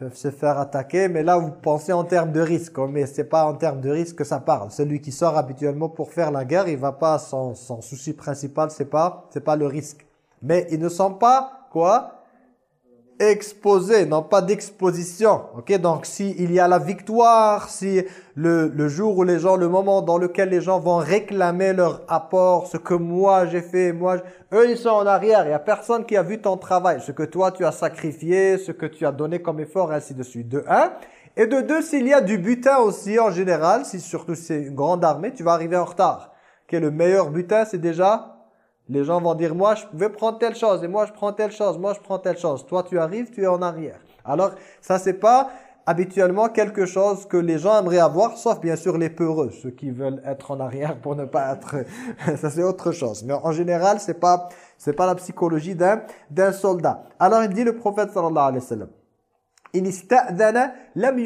peuvent se faire attaquer, mais là vous pensez en termes de risque, hein, mais c'est pas en termes de risque que ça parle. Celui qui sort habituellement pour faire la guerre, il va pas, son, son souci principal c'est pas, c'est pas le risque. Mais ils ne sont pas, quoi exposé, non pas d'exposition. Ok, donc s'il y a la victoire, si le, le jour où les gens, le moment dans lequel les gens vont réclamer leur apport, ce que moi j'ai fait, moi, eux ils sont en arrière. Il y a personne qui a vu ton travail, ce que toi tu as sacrifié, ce que tu as donné comme effort, ainsi de suite. De un. Et de deux, s'il y a du butin aussi en général, si surtout c'est une grande armée, tu vas arriver en retard. Ok, le meilleur butin c'est déjà les gens vont dire, moi, je vais prendre telle chose, et moi, je prends telle chose, moi, je prends telle chose. Toi, tu arrives, tu es en arrière. Alors, ça, c'est pas habituellement quelque chose que les gens aimeraient avoir, sauf bien sûr les peureux, ceux qui veulent être en arrière pour ne pas être... ça, c'est autre chose. Mais en général, c'est pas c'est pas la psychologie d'un d'un soldat. Alors, il dit le prophète sallallahu alayhi wa sallam, « In ista'dana lam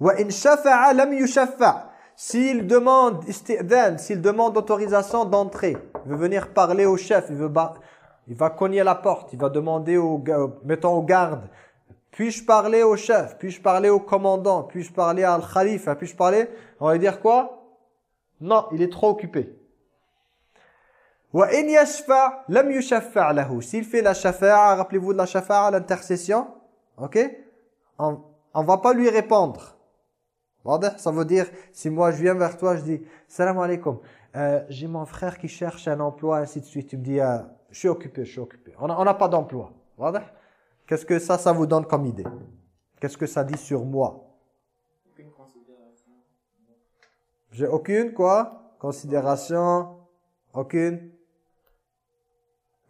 wa in shafa'a lam yushaffa' » S'il demande s'il demande autorisation d'entrer, il veut venir parler au chef, il, veut il va cogner la porte, il va demander au, mettons au garde, puis-je parler au chef, puis-je parler au commandant, puis-je parler à al-khalifa, puis-je parler On va dire quoi? Non, il est trop occupé. S'il fait la shafa'a, rappelez-vous de la shafa'a, l'intercession, ok? On ne va pas lui répondre. Ça veut dire, si moi je viens vers toi, je dis « Salam alaikum, euh, j'ai mon frère qui cherche un emploi, ainsi de suite. » Tu me dis euh, Je suis occupé, je suis occupé. » On n'a pas d'emploi. Qu'est-ce que ça, ça vous donne comme idée? Qu'est-ce que ça dit sur moi? J'ai aucune quoi? Considération, aucune.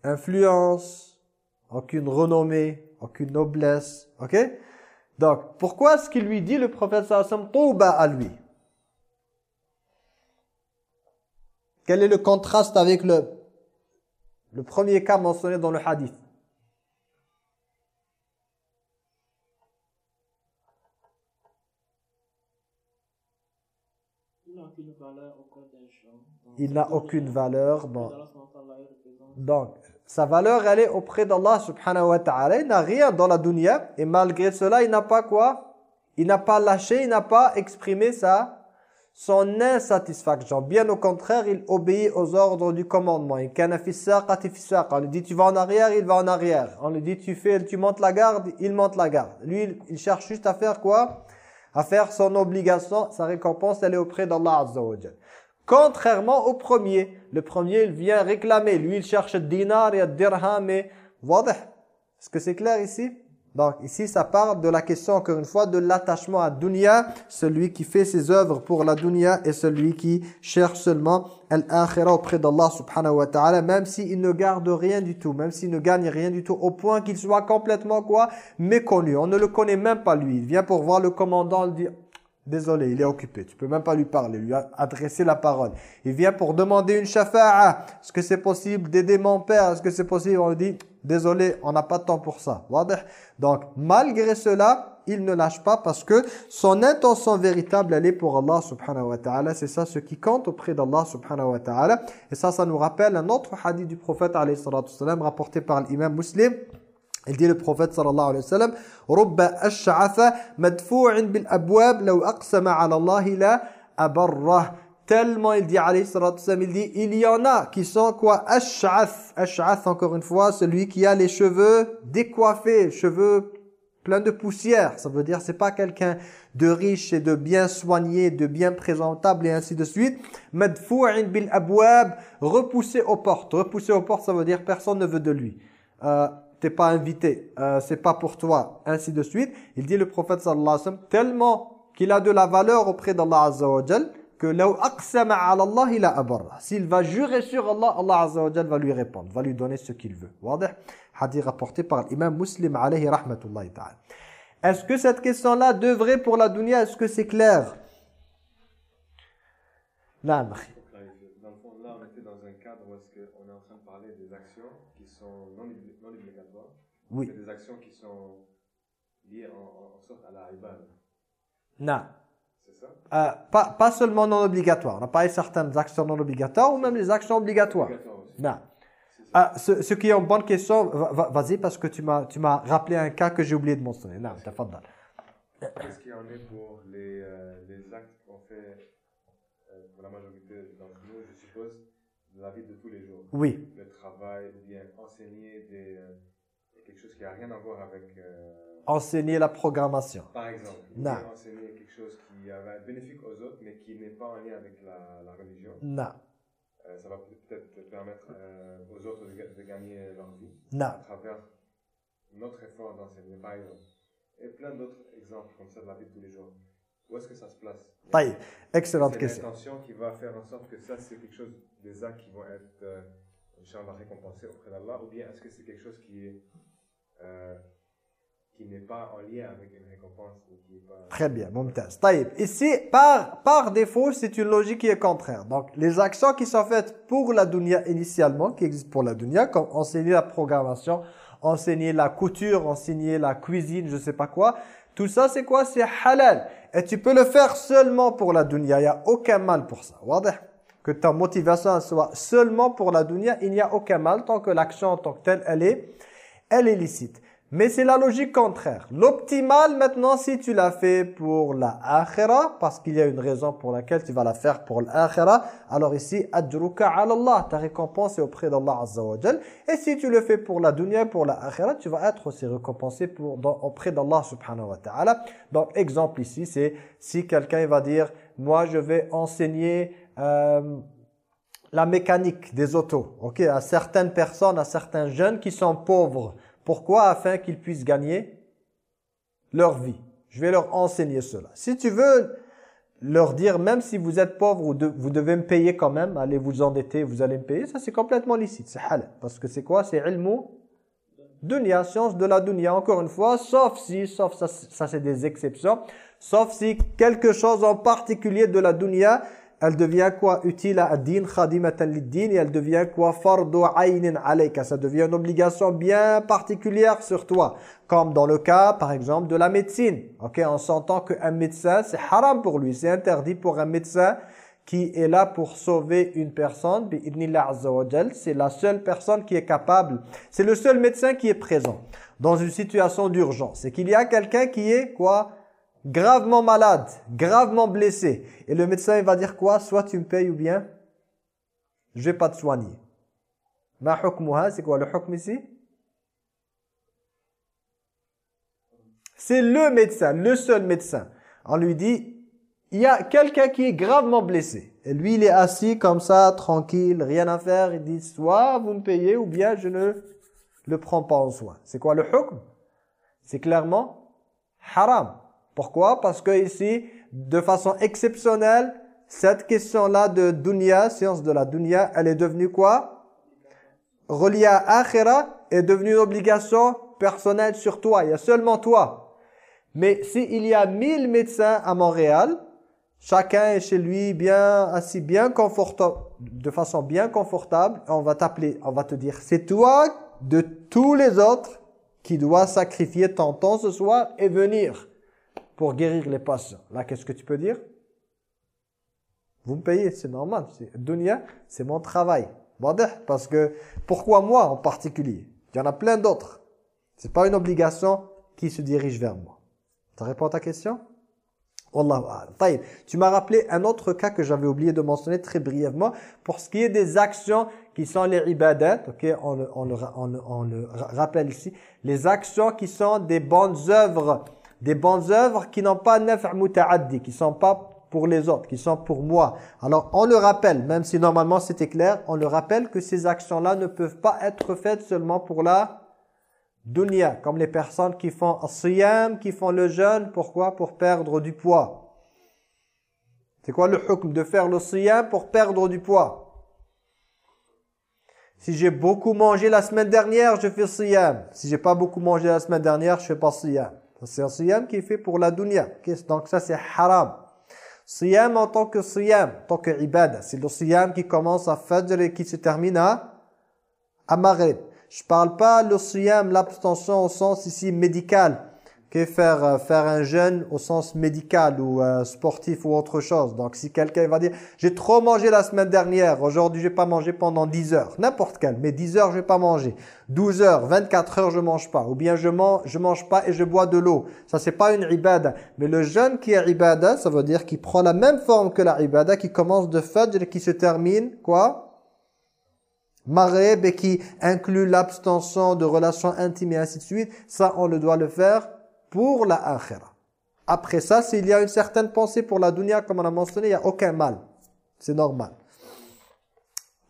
Influence, aucune renommée, aucune noblesse. Ok? Donc, pourquoi est-ce qu'il lui dit le prophète sallam Touba à lui? Quel est le contraste avec le, le premier cas mentionné dans le hadith? Il n'a aucune valeur. Bon. Donc, sa valeur, elle est auprès d'Allah subhanahu wa ta'ala. Il n'a rien dans la dunya. Et malgré cela, il n'a pas quoi? Il n'a pas lâché, il n'a pas exprimé sa, son insatisfaction. Bien au contraire, il obéit aux ordres du commandement. On lui dit tu vas en arrière, il va en arrière. On lui dit tu fais, tu montes la garde, il monte la garde. Lui, il cherche juste à faire quoi? À faire son obligation. Sa récompense, elle est auprès d'Allah azza wa Contrairement au premier. Le premier, il vient réclamer. Lui, il cherche dinar et dirham et... Est-ce que c'est clair ici? Donc ici, ça parle de la question, encore une fois, de l'attachement à dunya, celui qui fait ses œuvres pour la dunya et celui qui cherche seulement l'akhira auprès d'Allah subhanahu wa ta'ala, même s'il ne garde rien du tout, même s'il ne gagne rien du tout, au point qu'il soit complètement quoi Méconnu. On ne le connaît même pas lui. Il vient pour voir le commandant, il dit Désolé, il est occupé. Tu peux même pas lui parler, lui adresser la parole. Il vient pour demander une shafa'a. Est-ce que c'est possible d'aider mon père? Est-ce que c'est possible? On lui dit, désolé, on n'a pas de temps pour ça. Donc, malgré cela, il ne lâche pas parce que son intention véritable, elle est pour Allah subhanahu wa ta'ala. C'est ça ce qui compte auprès d'Allah subhanahu wa ta'ala. Et ça, ça nous rappelle un autre hadith du prophète alayhi rapporté par l'imam muslim. Il dit le prophète sallallahu alayhi wa sallam Rubba ash'atha madfou'in bil abwab law aqsama ala Allahi la abarrah tellement il dit il dit il y en a qui sont quoi? Ash'ath ash'ath encore une fois celui qui a les cheveux décoiffés cheveux pleins de poussière. Ça veut dire c'est pas quelqu'un de riche et de bien soigné de bien présentable et ainsi de suite. Madfou'in bil abwab repoussé aux portes. Repoussé aux portes ça veut dire personne ne veut de lui. Euh, t'es pas invité, euh, c'est pas pour toi, ainsi de suite. Il dit le prophète sallallahu alayhi wa sallam, tellement qu'il a de la valeur auprès d'Allah Azza wa Jal que لو أقسم على الله لا أبره s'il va jurer sur Allah Allah Azza wa Jal va lui répondre va lui donner ce qu'il veut واضح hadith rapporté par l'imam muslim alayhi rahmatullahi ta'ala est-ce que cette question-là devrait pour la dunya est-ce que c'est clair نعم أخي sont non, non obligatoires. Oui. C'est des actions qui sont liées en, en sorte à la ibad. Non. Euh, pas, pas seulement non obligatoires. On a parlé de certaines actions non obligatoires ou même les actions obligatoires. Non. Ah, euh, ce, ce, qui est une bonne question, vas-y, parce que tu m'as rappelé un cas que j'ai oublié de mentionner. Non, t'as pas Qu'est-ce qu'il y en est pour les, euh, les actes qu'on fait euh, pour la majorité d'entre nous, je suppose? La vie de tous les jours Oui, Le travail, bien enseigner des, euh, quelque chose qui n'a rien à voir avec, euh, enseigner la programmation. par exemple, Non. enseigner quelque chose qui va être bénéfique aux autres, mais qui n'est pas en lien avec la, la religion. Non, Euh, ça va peut-être permettre euh, aux autres de, de gagner leur vie non. à travers notre effort d'enseigner, par exemple. Et plein d'autres exemples comme ça de la vie de tous les jours. Où est-ce que ça se place? Taïb, excellente C'est question. l'intention qui va faire en sorte que ça, c'est quelque chose, des actes qui vont être, euh, Inch'Allah, récompensés auprès d'Allah, ou bien est-ce que c'est quelque chose qui est, euh, qui n'est pas en lien avec une récompense, qui est pas... Très bien, mumtaz. Taïb. Ici, par, par défaut, c'est une logique qui est contraire. Donc, les actions qui sont faites pour la dunya initialement, qui existent pour la dunya, comme enseigner la programmation, enseigner la couture, enseigner la cuisine, je sais pas quoi, tout ça, c'est quoi? C'est halal. Et tu peux le faire seulement pour la dunya. Il n'y a aucun mal pour ça. Que ta motivation soit seulement pour la dunya, il n'y a aucun mal tant que l'action en tant que telle, elle est, elle est licite. Mais c'est la logique contraire. L'optimal maintenant, si tu l'as fait pour la akhira, parce qu'il y a une raison pour laquelle tu vas la faire pour l'akhira, alors ici, adruka ala Allah, ta récompense est auprès d'Allah Azza. Et si tu le fais pour la dunya, pour la akhira, tu vas être aussi récompensé pour, auprès d'Allah subhanahu wa ta'ala. Donc, exemple ici, c'est si quelqu'un va dire, moi je vais enseigner... euh, la mécanique des autos, ok, à certaines personnes, à certains jeunes qui sont pauvres. Pourquoi Afin qu'ils puissent gagner leur vie. Je vais leur enseigner cela. Si tu veux leur dire, même si vous êtes pauvre, vous, de- vous devez me payer quand même, allez vous endetter, vous allez me payer, ça c'est complètement licite, c'est halal. Parce que c'est quoi? C'est ilmu dunya, science de la dunya, encore une fois, sauf si, sauf ça, ça c'est des exceptions, sauf si quelque chose en particulier de la dunya, elle devient quoi? Utile à din, khadimatan lid-din, et elle devient quoi? Fardu aynin alayka, ça devient une obligation bien particulière sur toi. Comme dans le cas, par exemple, de la médecine. Ok, on s'entend qu'un médecin, c'est haram pour lui, c'est interdit pour un médecin qui est là pour sauver une personne, c'est la seule personne qui est capable, c'est le seul médecin qui est présent dans une situation d'urgence. C'est qu'il y a quelqu'un qui est quoi? Gravement malade, gravement blessé. Et le médecin il va dire quoi? Soit tu me payes ou bien je vais pas te soigner. Ma hukmuha, c'est quoi? Le hukm ici? C'est le médecin, le seul médecin. On lui dit, il y a quelqu'un qui est gravement blessé. Et lui, il est assis comme ça, tranquille, rien à faire. Il dit, soit vous me payez ou bien je ne le prends pas en soin. C'est quoi le hukm? C'est clairement haram. Pourquoi? Parce que ici, de façon exceptionnelle, cette question-là de dunya, science de la dunya, elle est devenue quoi? Reliée à akhira, est devenue une obligation personnelle sur toi. Il y a seulement toi. Mais s'il y a 1000 médecins à Montréal, chacun est chez lui bien assis, bien confortable, de façon bien confortable, on va t'appeler, on va te dire, c'est toi de tous les autres qui dois sacrifier ton temps ce soir et venir pour guérir les patients. Là, qu'est-ce que tu peux dire? Vous me payez, c'est normal. Dunya, c'est mon travail. Parce que, pourquoi moi en particulier? Il y en a plein d'autres. C'est pas une obligation qui se dirige vers moi. Ça répond à ta question? Tu m'as rappelé un autre cas que j'avais oublié de mentionner très brièvement pour ce qui est des actions qui sont les ibadat, ok, on le, on le on le- on le ra- rappelle ici, les actions qui sont des bonnes œuvres, des bonnes œuvres qui n'ont pas naf' muta'addi, qui sont pas pour les autres, qui sont pour moi. Alors on le rappelle, même si normalement c'était clair, on le rappelle que ces actions-là ne peuvent pas être faites seulement pour la dunya, comme les personnes qui font siyam, qui font le jeûne, pourquoi? Pour perdre du poids. C'est quoi le hukm? De faire le siyam pour perdre du poids Si j'ai beaucoup mangé la semaine dernière, je fais siyam. Si j'ai pas beaucoup mangé la semaine dernière, je fais pas siyam. C'est un siyam qui est fait pour la dunya. Donc ça c'est haram. Siyam en tant que siyam, en tant que. C'est le siyam qui commence à fajr et qui se termine à, à maghrib. Je parle pas le siyam, l'abstention au sens ici médical que faire, euh, faire un jeûne au sens médical ou euh, sportif ou autre chose. Donc si quelqu'un va dire « j'ai trop mangé la semaine dernière, aujourd'hui je n'ai pas mangé pendant 10 heures », n'importe quel, mais 10 heures je vais pas manger, 12 heures, 24 heures je mange pas, ou bien je mange, je mange pas et je bois de l'eau. Ça c'est pas une ibada, mais le jeûne qui est ibada, ça veut dire qu'il prend la même forme que la ibada, qui commence de fajr et qui se termine, quoi? Maghreb et qui inclut l'abstention de relations intimes et ainsi de suite, ça on le doit le faire pour la akhira. Après ça, s'il y a une certaine pensée pour la dunya, comme on a mentionné, il n'y a aucun mal. C'est normal.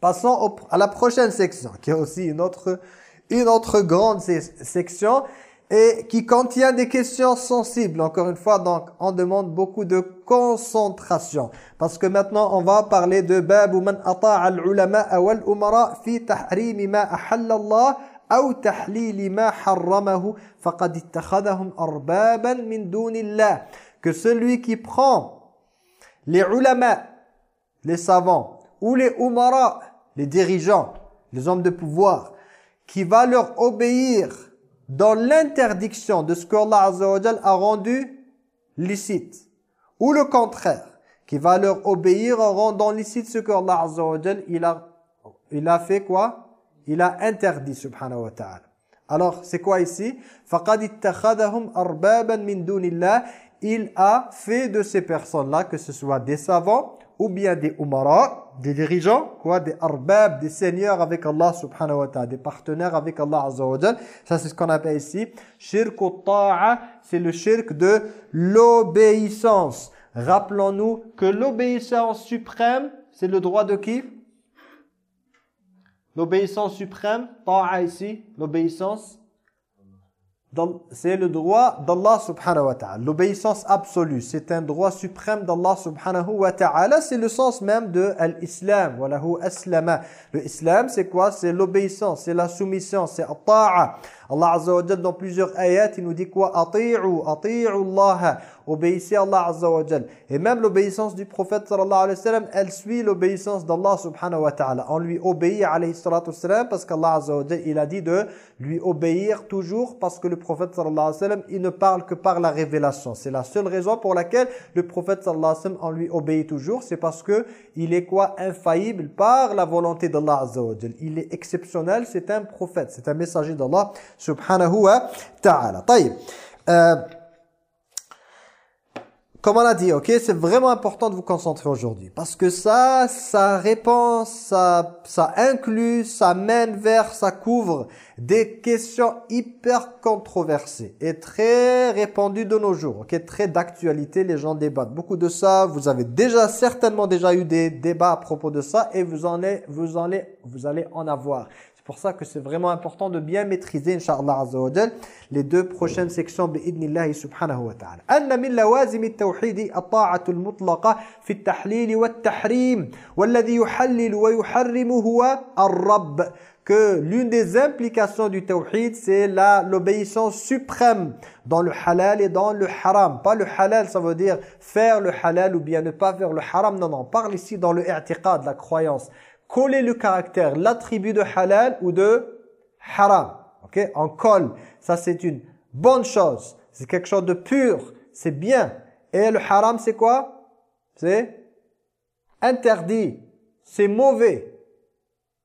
Passons à la prochaine section, qui est aussi une autre, une autre grande section et qui contient des questions sensibles. Encore une fois, donc, on demande beaucoup de concentration. Parce que maintenant, on va parler de « Bab man ata'a al-ulama wal umara fi tahrimi ma أو تحليل ما حرمه فقد اتخذهم أربابا من دون الله que celui qui prend les ulama, les savants, ou les umara, les dirigeants, les hommes de pouvoir, qui va leur obéir dans l'interdiction de ce que Allah a rendu licite, ou le contraire, qui va leur obéir en rendant licite ce que Allah il a, il a fait quoi Il a interdit, subhanahu wa ta'ala. Alors, c'est quoi ici? Il a fait de ces personnes-là, que ce soit des savants ou bien des umaras, des dirigeants, quoi, des arbab, des seigneurs avec Allah subhanahu wa ta'ala, des partenaires avec Allah azza wa Ça, c'est ce qu'on appelle ici c'est le shirk de l'obéissance. Rappelons-nous que l'obéissance suprême, c'est le droit de qui? L'obéissance suprême, ta'a ici, l'obéissance, c'est le droit d'Allah subhanahu wa ta'ala. L'obéissance absolue, c'est un droit suprême d'Allah subhanahu wa ta'ala. C'est le sens même de l'islam. Le islam, c'est quoi? C'est l'obéissance, c'est la soumission, c'est ta'a. Allah Azza wa dans plusieurs ayats, il nous dit quoi? Ati'u, ati'u Allah. Obéissez Allah Azza wa Et même l'obéissance du prophète sallallahu alayhi wa sallam, elle suit l'obéissance d'Allah subhanahu wa ta'ala. On lui obéit alayhi salatu wa sallam parce qu'Allah Azza wa il a dit de lui obéir toujours parce que le prophète sallallahu alayhi wa sallam, il ne parle que par la révélation. C'est la seule raison pour laquelle le prophète sallallahu alayhi wa sallam, on lui obéit toujours. C'est parce que il est quoi? Infaillible par la volonté d'Allah Azza wa Il est exceptionnel, c'est un prophète, c'est un messager d'Allah subhanahu wa ta'ala. Euh, comme on a dit, ok, c'est vraiment important de vous concentrer aujourd'hui. Parce que ça, ça répond, ça, ça inclut, ça mène vers, ça couvre des questions hyper controversées et très répandues de nos jours. Ok, très d'actualité, les gens débattent beaucoup de ça. Vous avez déjà certainement déjà eu des débats à propos de ça et vous en allez, vous en allez, vous allez en avoir pour ça que c'est vraiment important de bien maîtriser, Inch'Allah Azza wa les deux prochaines sections bi'idnillahi subhanahu wa ta'ala. أن من لوازم التوحيد الطاعة المطلقة في التحليل والتحريم والذي يحلل ويحرم هو الرب que l'une des implications du tawhid, c'est l'obéissance suprême dans le halal et dans le haram. Pas le halal, ça veut dire faire le halal ou bien ne pas faire le haram. Non, non, parle ici dans le i'tiqad, la croyance coller le caractère, l'attribut de halal ou de haram. Ok? On colle. Ça, c'est une bonne chose. C'est quelque chose de pur. C'est bien. Et le haram, c'est quoi? C'est interdit. C'est mauvais.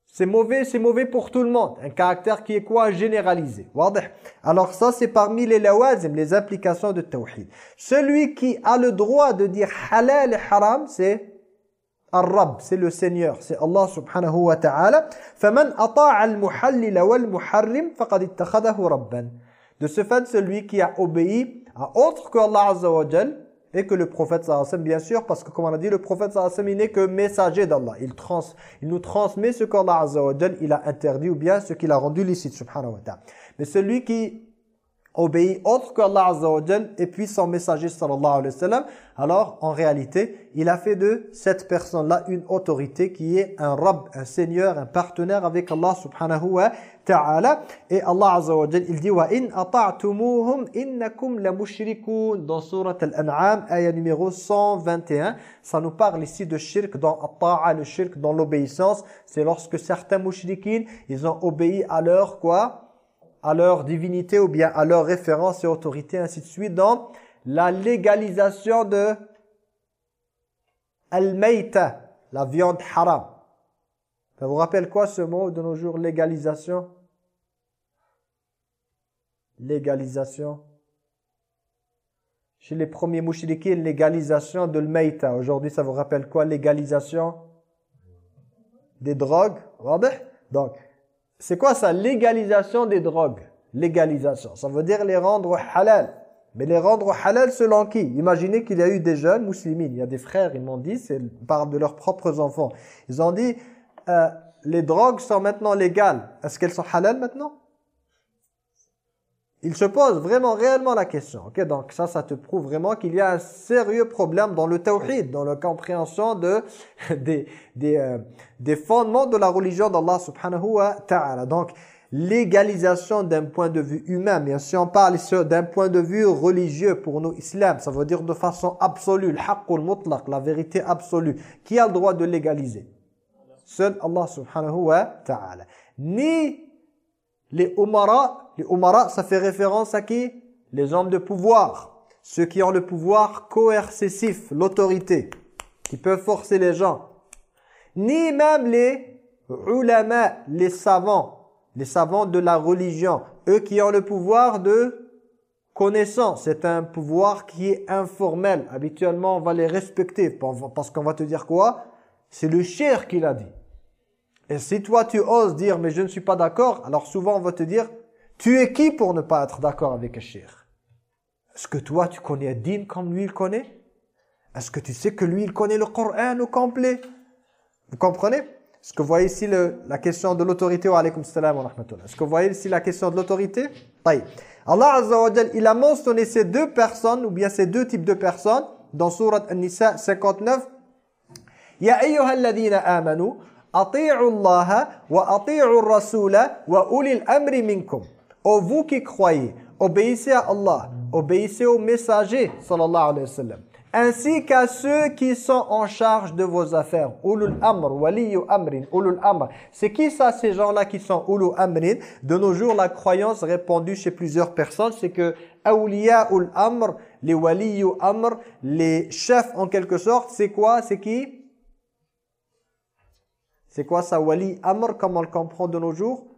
C'est mauvais, c'est mauvais pour tout le monde. Un caractère qui est quoi? Généralisé. Alors ça, c'est parmi les lawazim, les implications de tawhid. Celui qui a le droit de dire halal et haram, c'est C'est le Seigneur, c'est Allah subhanahu wa ta'ala. فَمَنْ أَطَاعَ الْمُحَلِّلَ وَالْمُحَرِّمْ فَقَدْ اتَّخَذَهُ رَبًّا De ce fait, celui qui a obéi à autre que Allah azza wa jal, et que le prophète sallallahu alayhi bien sûr, parce que comme on a dit, le prophète sallallahu il n'est que messager d'Allah. Il, trans, il nous transmet ce qu'Allah azza wa il a interdit ou bien ce qu'il a rendu licite, subhanahu wa ta'ala. Mais celui qui obéit autre que Allah et puis son messager sallallahu alayhi wa sallam, alors en réalité, il a fait de cette personne-là une autorité qui est un Rabb, un Seigneur, un partenaire avec Allah subhanahu wa ta'ala. Et Allah Azza il dit wa in ata'tumuhum innakum la mushrikun dans surat Al-An'am, ayah numéro 121. Ça nous parle ici de shirk dans le shirk dans l'obéissance. C'est lorsque certains mushrikines, ils ont obéi à leur quoi? À leur divinité ou bien à leur référence et autorité, ainsi de suite, dans la légalisation de al-mayta, la viande haram. Ça vous rappelle quoi ce mot de nos jours, légalisation? Légalisation. Chez les premiers mouchriquins, légalisation de l'mayta. Aujourd'hui, ça vous rappelle quoi Légalisation? Des drogues? Donc, c'est quoi ça? Légalisation des drogues. Légalisation. Ça veut dire les rendre halal. Mais les rendre halal selon qui? Imaginez qu'il y a eu des jeunes musulmans. Il y a des frères, ils m'ont dit, c'est par de leurs propres enfants. Ils ont dit, euh, les drogues sont maintenant légales. Est-ce qu'elles sont halal maintenant? Il se pose vraiment réellement la question. Ok, Donc ça, ça te prouve vraiment qu'il y a un sérieux problème dans le tawhid, dans la compréhension euh, des fondements de la religion d'Allah subhanahu wa ta'ala. Donc légalisation d'un point de vue humain, mais si on parle d'un point de vue religieux pour nous, islam, ça veut dire de façon absolue, le mutlaq, la vérité absolue. Qui a le droit de légaliser? Seul Allah subhanahu wa ta'ala. Ni les umara, les umara, ça fait référence à qui? Les hommes de pouvoir. Ceux qui ont le pouvoir coercitif, l'autorité, qui peuvent forcer les gens. Ni même les ulama, les savants, les savants de la religion. Eux qui ont le pouvoir de connaissance. C'est un pouvoir qui est informel. Habituellement, on va les respecter parce qu'on va te dire quoi? C'est le cher qui l'a dit. Et si toi tu oses dire mais je ne suis pas d'accord, alors souvent on va te dire tu es qui pour ne pas être d'accord avec un Est-ce que toi tu connais Din comme lui il connaît? Est-ce que tu sais que lui il connaît le Coran au complet? Vous comprenez? Est-ce que vous voyez ici le, la question de l'autorité? Est-ce que vous voyez ici la question de l'autorité? Allah Azza wa il a mentionné ces deux personnes ou bien ces deux types de personnes dans surat An-Nisa 59 Ya ayyuhalladhina amanu Ati'u Allah wa ati'u rasula wa ulil amri minkum. Ô vous qui croyez, obéissez à Allah, obéissez au messager sallallahu alayhi wa sallam, ainsi qu'à ceux qui sont en charge de vos affaires. Ulul amr, waliyu amrin, ulul amr. C'est qui ça, ces gens-là qui sont ulul amrin? De nos jours, la croyance répandue chez plusieurs personnes, c'est que awliya ul amr, les waliyu amr, les chefs en quelque sorte, c'est quoi? C'est qui? C'est quoi ça, wali amr, comme on le comprend de nos jours?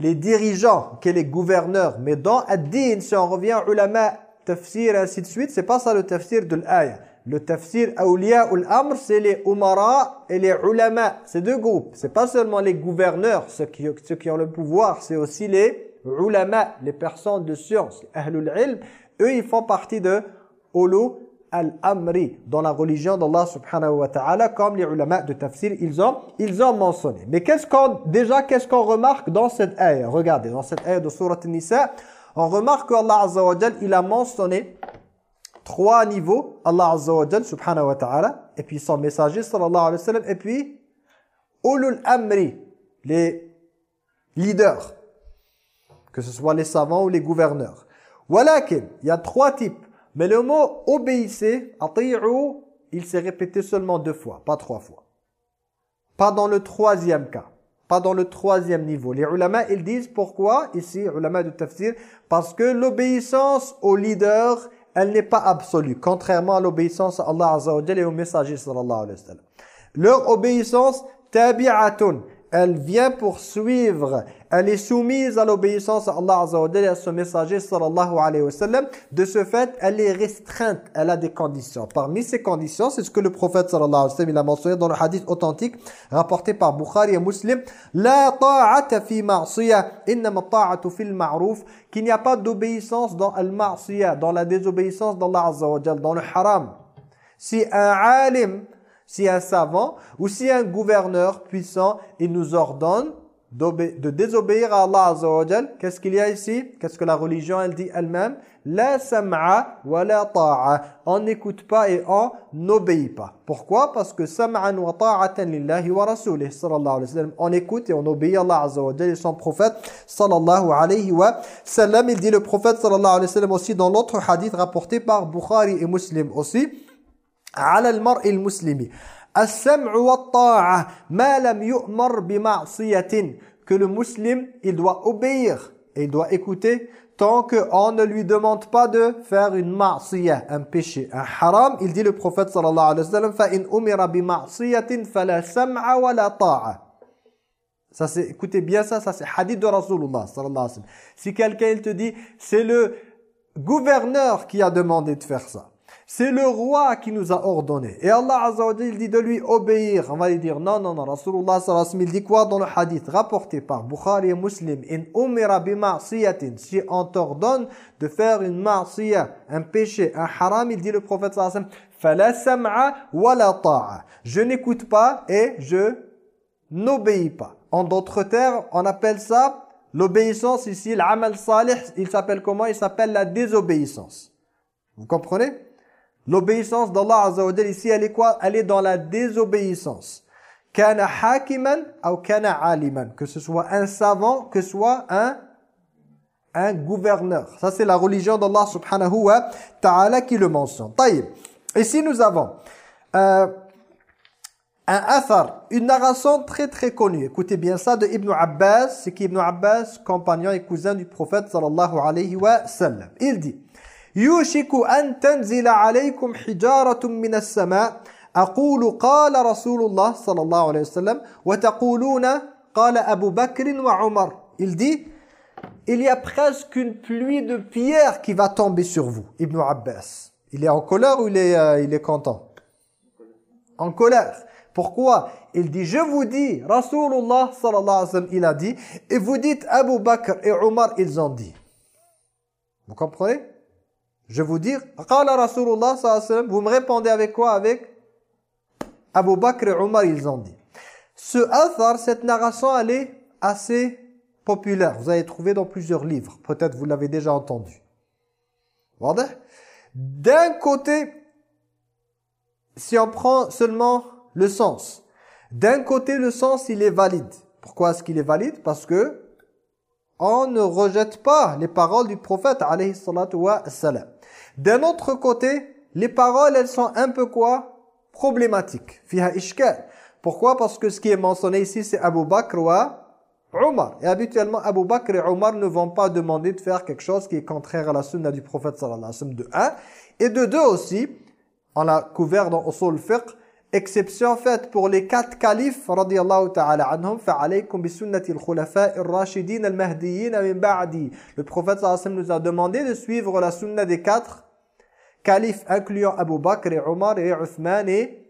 Les dirigeants, que les gouverneurs. Mais dans ad-din, si on revient ulama, tafsir, ainsi de suite, c'est pas ça le tafsir de l'aya. Le tafsir awliya ou l'amr, c'est les umara et les ulama. C'est deux groupes. C'est pas seulement les gouverneurs, ceux qui, ont le pouvoir, c'est aussi les ulama, les personnes de science, ahlul ilm. Eux, ils font partie de ulu al-amri dans la religion d'Allah subhanahu wa ta'ala comme les ulama de tafsir ils ont ils ont mentionné. Mais qu'est-ce qu'on déjà qu'est-ce qu'on remarque dans cette ayah? Regardez dans cette ayah de sourate Nisa on remarque qu'Allah azza wa il a mentionné trois niveaux. Allah azza wa subhanahu wa ta'ala et puis son messager sallallahu alayhi wa sallam et puis ulul amri les leaders. Que ce soit les savants ou les gouverneurs. Walakin il y a trois types mais le mot obéissez, ati'u, il s'est répété seulement deux fois, pas trois fois. Pas dans le troisième cas, pas dans le troisième niveau. Les ulama, ils disent pourquoi, ici, ulama du tafsir, parce que l'obéissance au leader, elle n'est pas absolue, contrairement à l'obéissance à Allah Azza wa et au messager sallallahu alayhi wa sallam. Leur obéissance, tabi'atun, elle vient pour suivre, elle est soumise à l'obéissance à Allah Azza et à son messager sallallahu. De ce fait, elle est restreinte, elle a des conditions. Parmi ces conditions, c'est ce que le prophète sallallahu alayhi il a mentionné dans le hadith authentique rapporté par Bukhari et Muslim. La ta'ata fi ma'siyah, innama ta'atu fil ma'ruf, qu'il n'y a pas d'obéissance dans al-ma'siyah, dans la désobéissance d'Allah Azza wa dans le haram. Si un alim si un savant ou si un gouverneur puissant, il nous ordonne de désobéir à Allah Azza Qu'est-ce qu'il y a ici? Qu'est-ce que la religion elle dit elle-même? La sam'a wa la ta'a. On n'écoute pas et on n'obéit pas. Pourquoi? Parce que sam'an wa ta'atan lillahi wa rasulih sallallahu alayhi wa sallam. On écoute et on obéit à Allah Azza et son prophète sallallahu alayhi wa sallam. Il dit le prophète sallallahu alayhi wa sallam aussi dans l'autre hadith rapporté par Bukhari et Muslim aussi. على المرء المسلم السمع والطاعة ما لم يؤمر بمعصية que le musulman il doit obéir et il doit écouter tant qu'on ne lui demande pas de faire une ma'siyah, un péché, un haram. Il dit le prophète sallallahu alayhi wa sallam فَإِنْ أُمِرَ بِمَعْصِيَةٍ فَلَا سَمْعَ وَلَا طَاعَ ça c'est écoutez bien ça ça c'est hadith de Rasulullah sallallahu alayhi wa sallam si quelqu'un il te dit c'est le gouverneur qui a demandé de faire ça c'est le roi qui nous a ordonné. Et Allah Azza wa dit de lui obéir. On va lui dire non, non, non. Rasulullah sallallahu alayhi wa il dit quoi dans le hadith rapporté par Bukhari et Muslim? In umira bima'siyatin. Si on t'ordonne de faire une ma'siyah, un péché, un haram, il dit le prophète sallallahu alayhi wa sallam Fala sam'a. Je n'écoute pas et je n'obéis pas. En d'autres termes, on appelle ça l'obéissance ici, l'amal salih, il s'appelle comment? Il s'appelle la désobéissance. Vous comprenez? L'obéissance d'Allah Azza wa ici, elle est quoi? Elle est dans la désobéissance. Hakiman ou aliman. Que ce soit un savant, que ce soit un, un gouverneur. Ça, c'est la religion d'Allah subhanahu wa ta'ala qui le mentionne. Taïb. Ici, nous avons euh, un athar, une narration très très connue. Écoutez bien ça de Ibn Abbas. C'est qui Ibn Abbas, compagnon et cousin du prophète sallallahu alayhi wa sallam. Il dit يوشك أن تنزل عليكم حجارة من السماء أقول قال رسول الله صلى الله عليه وسلم وتقولون قال أبو بكر وعمر Il dit, il y a presque une pluie de pierres qui va tomber sur vous, Ibn Abbas. Il est en colère ou il est, euh, il est content En colère. Pourquoi Il dit, je vous dis, Rasulullah sallallahu alayhi wa sallam, il a dit, et vous dites Abu Bakr et Omar, ils ont dit. Vous comprenez Je vous dire, vous me répondez avec quoi? Avec Abu Bakr et Omar, ils ont dit. Ce athar, cette narration, elle est assez populaire. Vous allez trouver dans plusieurs livres. Peut-être vous l'avez déjà entendu. D'un côté, si on prend seulement le sens, d'un côté, le sens, il est valide. Pourquoi est-ce qu'il est valide? Parce que on ne rejette pas les paroles du prophète, alayhi salatu wa. D'un autre côté, les paroles, elles sont un peu quoi? Problématiques. Fiha ishkal. Pourquoi? Parce que ce qui est mentionné ici, c'est Abu Bakr ou Omar. Et habituellement, Abu Bakr et Omar ne vont pas demander de faire quelque chose qui est contraire à la sunna du prophète sallallahu alayhi wa sallam de un. Et de deux aussi, on l'a couvert dans Usul Fiqh, exception faite pour les quatre califes radiyallahu ta'ala anhum fa'alaykum bi sunnati al-khulafa'i ar-rashidin al-mahdiyyin min ba'di le prophète sallallahu alayhi wa sallam nous a demandé de suivre la sunna des quatre califes incluant Abu Bakr et Omar et Uthman et,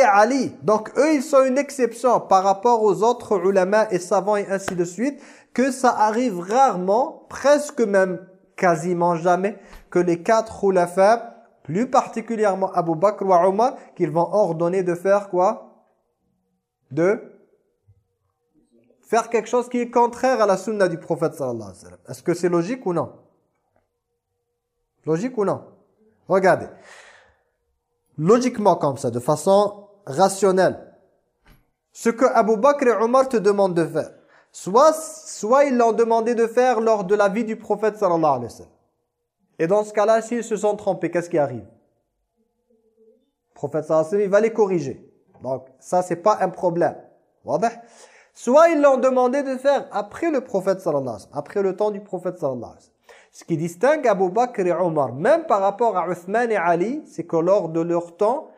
Ali. Donc eux, ils sont une exception par rapport aux autres ulama et savants et ainsi de suite, que ça arrive rarement, presque même quasiment jamais, que les quatre khulafa, plus particulièrement Abu Bakr ou Omar, qu'ils vont ordonner de faire quoi? De faire quelque chose qui est contraire à la sunna du prophète sallallahu alayhi wa sallam. Est-ce que c'est logique ou non? Logique ou non? Regardez. Logiquement comme ça, de façon rationnelle. Ce que Abu Bakr et Omar te demandent de faire. Soit, soit ils l'ont demandé de faire lors de la vie du prophète sallallahu alayhi wa sallam. Et dans ce cas-là, s'ils se sont trompés, qu'est-ce qui arrive? Le prophète sallallahu alayhi wa sallam, va les corriger. Donc ça, c'est pas un problème. Soit ils l'ont demandé de faire après le prophète sallallahu alayhi wa sallam, après le temps du prophète sallallahu alayhi wa sallam. Ce qui distingue Abu Bakr et Omar, même par rapport à Uthman et Ali, c'est que lors de leur temps,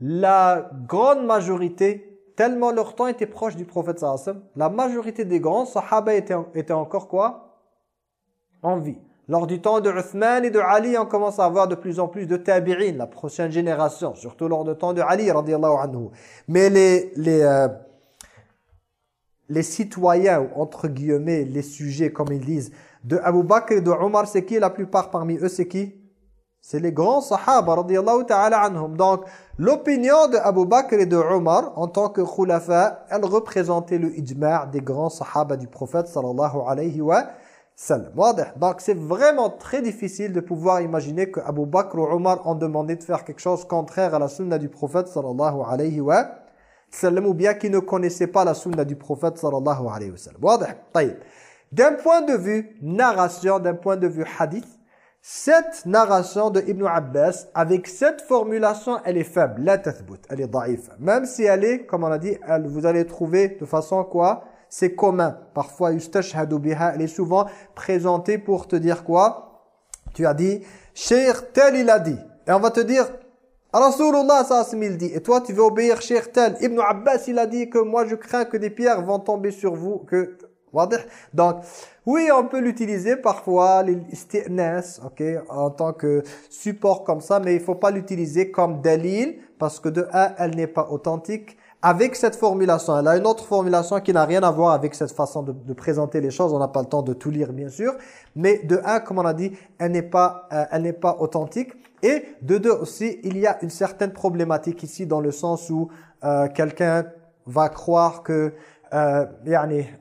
la grande majorité, tellement leur temps était proche du prophète sallallahu la majorité des grands sahaba étaient, encore quoi? En vie. Lors du temps de Uthman et de Ali, on commence à avoir de plus en plus de tabi'in, la prochaine génération, surtout lors du temps de Ali, radiallahu anhu. Mais les, les, euh, les citoyens, entre guillemets, les sujets, comme ils disent, de Abu Bakr et de Omar, c'est qui la plupart parmi eux C'est qui? C'est les grands sahaba, radiyallahu ta'ala anhum. Donc, l'opinion de Abu Bakr et de Omar, en tant que khulafa, elle représentait le ijma' des grands sahaba du prophète, sallallahu alayhi wa sallam. Donc, c'est vraiment très difficile de pouvoir imaginer que Abu Bakr ou Omar ont demandé de faire quelque chose contraire à la sunna du prophète, sallallahu alayhi wa sallam, ou bien qu'ils ne connaissaient pas la sunna du prophète, sallallahu alayhi wa sallam. D'un point de vue narration, d'un point de vue hadith, cette narration de Ibn Abbas, avec cette formulation, elle est faible, la tathbout, elle est daïf. Même si elle est, comme on a dit, elle, vous allez trouver de façon quoi? C'est commun. Parfois, yustashhadu biha, elle est souvent présentée pour te dire quoi? Tu as dit, Cheikh tel il a dit. Et on va te dire, Rasulullah il dit. Et toi, tu veux obéir Cheikh tel. Ibn Abbas, il a dit que moi, je crains que des pierres vont tomber sur vous, que donc, oui, on peut l'utiliser parfois, l'isti'nas, ok, en tant que support comme ça, mais il faut pas l'utiliser comme dalil, parce que de un, elle n'est pas authentique. Avec cette formulation, elle a une autre formulation qui n'a rien à voir avec cette façon de, présenter les choses. On n'a pas le temps de tout lire, bien sûr. Mais de un, comme on a dit, elle n'est pas, euh, elle n'est pas authentique. Et de deux aussi, il y a une certaine problématique ici dans le sens où euh, quelqu'un va croire que euh,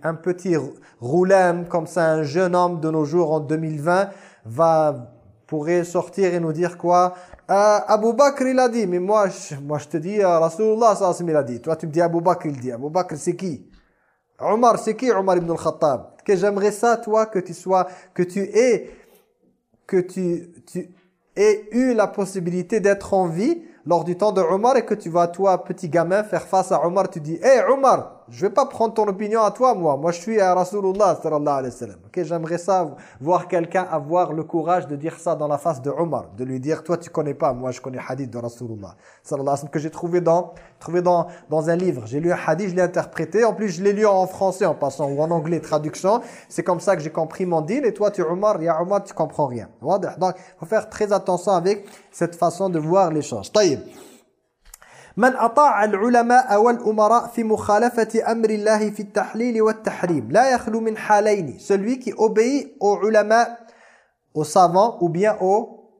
un petit roulem comme ça, un jeune homme de nos jours en 2020 va pourrait sortir et nous dire quoi? Euh, Abu Bakr il a dit, mais moi je, moi je te dis euh, Rasulullah il a dit. Toi tu me dis Abu Bakr il dit. Abu Bakr c'est qui? Omar c'est qui Omar ibn al-Khattab? Que j'aimerais ça toi que tu sois que tu aies que tu tu aies eu la possibilité d'être en vie lors du temps de Omar et que tu vas toi petit gamin faire face à Omar tu dis "Hé Omar, je vais pas prendre ton opinion à toi, moi. Moi, je suis à Rasulullah, sallallahu alayhi wa sallam. J'aimerais ça, voir quelqu'un avoir le courage de dire ça dans la face de Omar. De lui dire, toi, tu connais pas, moi, je connais hadith de Rasulullah, sallallahu alayhi wa sallam, que j'ai trouvé dans, trouvé dans, dans un livre. J'ai lu un hadith, je l'ai interprété. En plus, je l'ai lu en français en passant, ou en anglais, traduction. C'est comme ça que j'ai compris mon deal. Et toi, tu Omar, ya Omar, tu comprends rien. Donc, il faut faire très attention avec cette façon de voir les choses. Taïb. من أطاع العلماء والأمراء في مخالفة أمر الله في التحليل والتحريم لا يخلو من حالين celui qui obéit aux ulama aux savants ou bien aux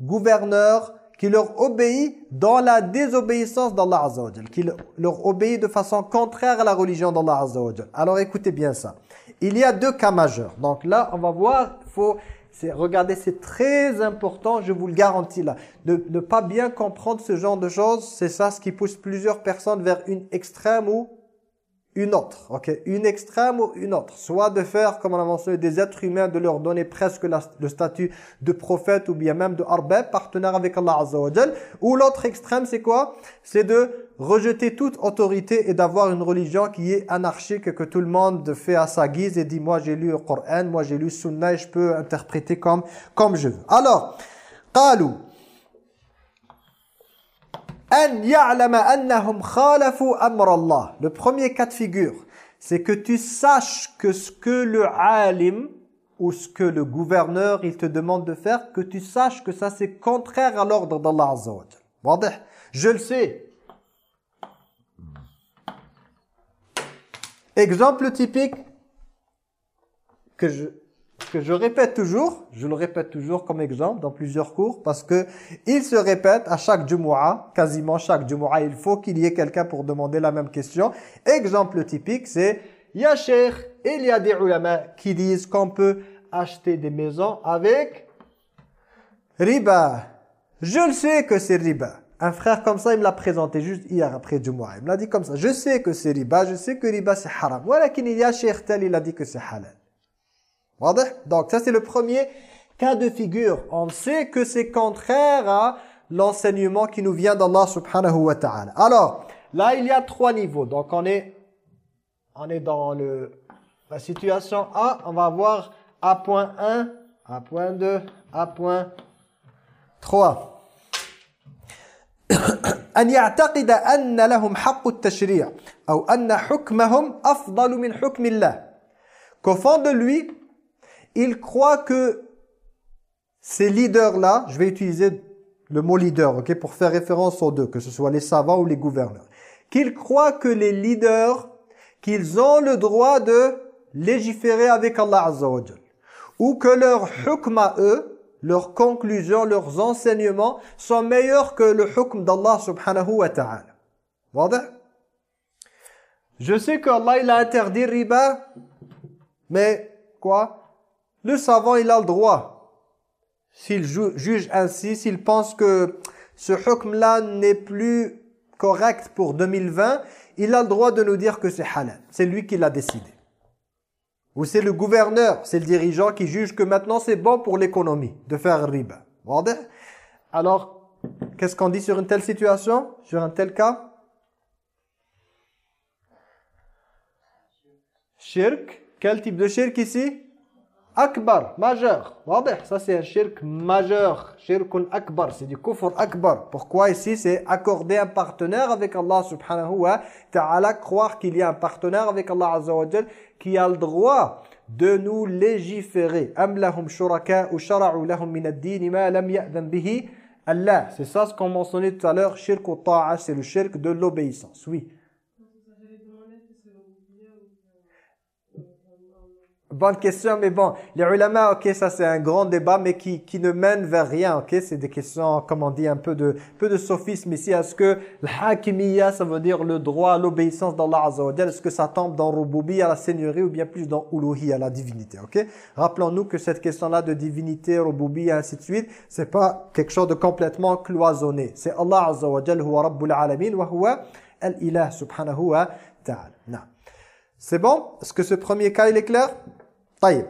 gouverneurs qui leur obéit dans la désobéissance d'Allah Azza wa qui leur obéit de façon contraire à la religion d'Allah Azza wa Alors écoutez bien ça. Il y a deux cas majeurs. Donc là, on va voir, faut regardez, c'est très important, je vous le garantis là. De ne pas bien comprendre ce genre de choses, c'est ça ce qui pousse plusieurs personnes vers une extrême ou une autre, ok? Une extrême ou une autre. Soit de faire, comme on a mentionné, des êtres humains, de leur donner presque le statut de prophète ou bien même de partenaire avec Allah Azza wa Ou l'autre extrême, c'est quoi? C'est de rejeter toute autorité et d'avoir une religion qui est anarchique, que tout le monde fait à sa guise et dit « moi j'ai lu le Coran, moi j'ai lu Sunna et je peux interpréter comme, comme je veux ». Alors, « Qalou » le premier cas de figure, c'est que tu saches que ce que le alim ou ce que le gouverneur il te demande de faire, que tu saches que ça c'est contraire à l'ordre d'Allah Azza wa Je le sais. Exemple typique que je que je répète toujours, je le répète toujours comme exemple dans plusieurs cours, parce que il se répète à chaque Jumu'ah, quasiment chaque Jumu'ah, il faut qu'il y ait quelqu'un pour demander la même question. Exemple typique, c'est Ya il y a des ulama qui disent qu'on peut acheter des maisons avec riba. Je le sais que c'est riba. Un frère comme ça, il me l'a présenté juste hier après Jumu'ah. Il me l'a dit comme ça. Je sais que c'est riba, je sais que riba c'est haram. Voilà qu'il y a tel, il a dit que c'est halal. Donc ça c'est le premier cas de figure. On sait que c'est contraire à l'enseignement qui nous vient d'Allah subhanahu wa ta'ala. Alors, là il y a trois niveaux. Donc on est, on est dans le, la situation A. On va voir A.1, A.2, A.3. أن يعتقد أن لهم حق التشريع أو أن حكمهم أفضل من حكم الله qu'au fond de lui il croit que ces leaders-là, je vais utiliser le mot leader ok, pour faire référence aux deux, que ce soit les savants ou les gouverneurs, qu'ils croient que les leaders, qu'ils ont le droit de légiférer avec Allah Azza Ou que leur hukm eux, leurs conclusions, leurs enseignements sont meilleurs que le hukm d'Allah subhanahu wa ta'ala. Je sais qu'Allah il a interdit riba, mais quoi? Le savant il a le droit. S'il juge ainsi, s'il pense que ce hukm-là n'est plus correct pour 2020, il a le droit de nous dire que c'est halal. C'est lui qui l'a décidé. Ou c'est le gouverneur, c'est le dirigeant qui juge que maintenant c'est bon pour l'économie de faire riba. Alors, qu'est-ce qu'on dit sur une telle situation, sur un tel cas? Shirk, quel type de shirk ici? Akbar, majeur. Ça c'est un shirk majeur. Shirkun akbar, c'est du kufr akbar. Pourquoi ici c'est accorder un partenaire avec Allah subhanahu wa ta'ala. Croire qu'il y a un partenaire avec Allah azza wa qui a le droit de nous légiférer. Am lahum shuraka ou shara'u lahum min ad-din ma lam ya'dhan bihi Allah. C'est ça ce qu'on mentionnait tout à l'heure. Shirk ta'a, c'est le shirk de l'obéissance. Oui. Bonne question, mais bon, les ulama, ok, ça c'est un grand débat, mais qui, qui ne mène vers rien, ok? C'est des questions, comme on dit, un peu de, peu de sophisme ici. Est-ce que l'hakimiyya, ça veut dire le droit l'obéissance d'Allah Azza Est-ce que ça tombe dans rububi, à la seigneurie, ou bien plus dans uluhi, à la divinité, ok? Rappelons-nous que cette question-là de divinité, rububi, et ainsi de suite, c'est pas quelque chose de complètement cloisonné. C'est Allah Azza wa Jal, huwa rabbul alamin, wa huwa al-ilah subhanahu wa ta'ala. C'est bon? Est-ce que ce premier cas, il est clair? طيب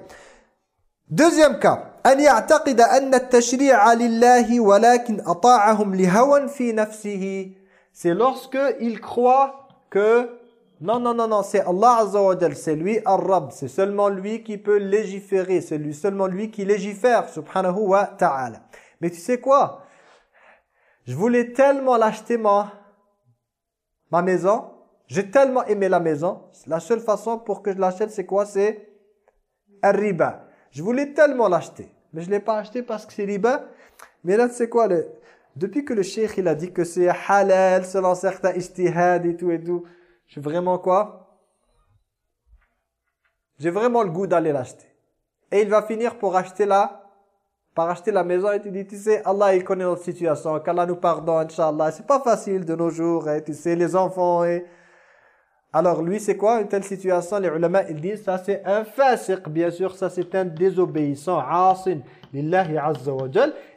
Deuxième cas, أن يعتقد أن التشريع لله ولكن أطاعهم لهوى في نفسه. C'est lorsque il croit que non, non, non, non, c'est Allah Azza wa c'est lui Ar-Rab, c'est seulement lui qui peut légiférer, c'est lui, seulement lui qui légifère, subhanahu wa ta'ala. Mais tu sais quoi Je voulais tellement l'acheter ma, ma maison, j'ai tellement aimé la maison, la seule façon pour que je l'achète c'est quoi C'est riba. Je voulais tellement l'acheter, mais je ne l'ai pas acheté parce que c'est riba. Mais là, c'est quoi le... Depuis que le cheikh il a dit que c'est halal selon certains istihad et tout et tout, je suis vraiment quoi? J'ai vraiment le goût d'aller l'acheter. Et il va finir pour acheter la par acheter la maison et tu dis, tu sais, Allah il connaît notre situation, qu'Allah nous pardonne, Inch'Allah. C'est pas facile de nos jours, et tu sais, les enfants et... Alors lui, c'est quoi une telle situation? Les ulama, ils disent ça c'est un fasiq, bien sûr, ça c'est un désobéissant, asin, lillahi azza wa.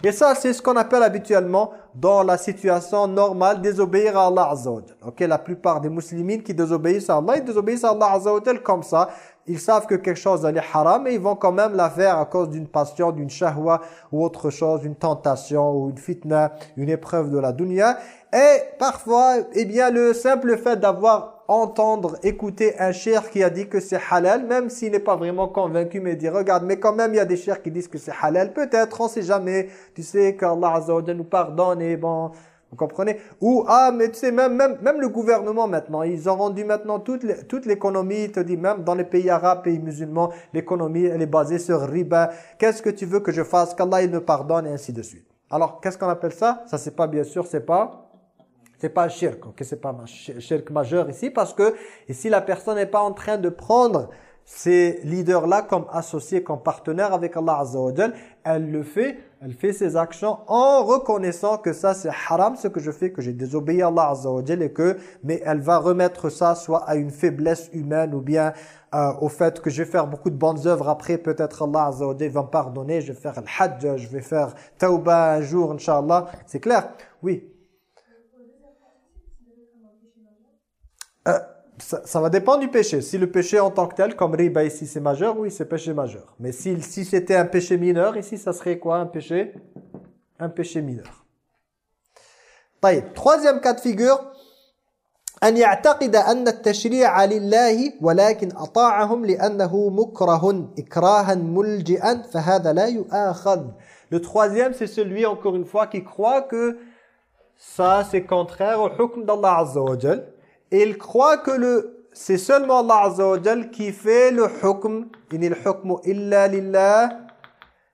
Et ça, c'est ce qu'on appelle habituellement, dans la situation normale, désobéir à Allah azza wa la plupart des musulmans qui désobéissent à Allah, ils désobéissent à Allah azza wa comme ça. Ils savent que quelque chose est haram, mais ils vont quand même la faire à cause d'une passion, d'une shahwa ou autre chose, une tentation ou une fitna, une épreuve de la dunya. Et parfois, eh bien, le simple fait d'avoir entendre, écouter un cher qui a dit que c'est halal, même s'il n'est pas vraiment convaincu, mais dit regarde, mais quand même il y a des chers qui disent que c'est halal, peut-être, on sait jamais, tu sais qu'Allah Azza nous pardonne et bon, vous comprenez? Ou, ah, mais tu sais, même, même, même le gouvernement maintenant, ils ont rendu maintenant toute l'économie, il te dit même dans les pays arabes, pays musulmans, l'économie, elle est basée sur riba. Qu'est-ce que tu veux que je fasse Qu'Allah, il me pardonne et ainsi de suite? Alors, qu'est-ce qu'on appelle ça? Ça, c'est pas, bien sûr, c'est pas c'est pas shirk, ok, c'est pas un shirk majeur ici parce que ici la personne n'est pas en train de prendre ces leaders-là comme associés, comme partenaires avec Allah Azza wa Elle le fait, elle fait ses actions en reconnaissant que ça c'est haram ce que je fais, que j'ai désobéi à Allah Azza wa et que, mais elle va remettre ça soit à une faiblesse humaine ou bien euh, au fait que je vais faire beaucoup de bonnes œuvres après, peut-être Allah Azza wa va me pardonner, je vais faire le hajj, je vais faire tauba un jour, Inch'Allah. C'est clair? Oui Euh, ça, va dépendre du péché. Si le péché en tant que tel, comme riba ici c'est majeur, oui c'est péché majeur. Mais si, si c'était un péché mineur, ici ça serait quoi un péché Un péché mineur. Troisième cas de figure. أن يعتقد أن التشريع لله ولكن أطاعهم لأنه مكره إكراها ملجئا فهذا لا يؤاخذ. Le troisième c'est celui encore une fois qui croit que ça c'est contraire au hukm d'Allah Azza wa Jal il croit que le c'est seulement Allah Azza qui fait le hukm, inil hukmu illa lillah.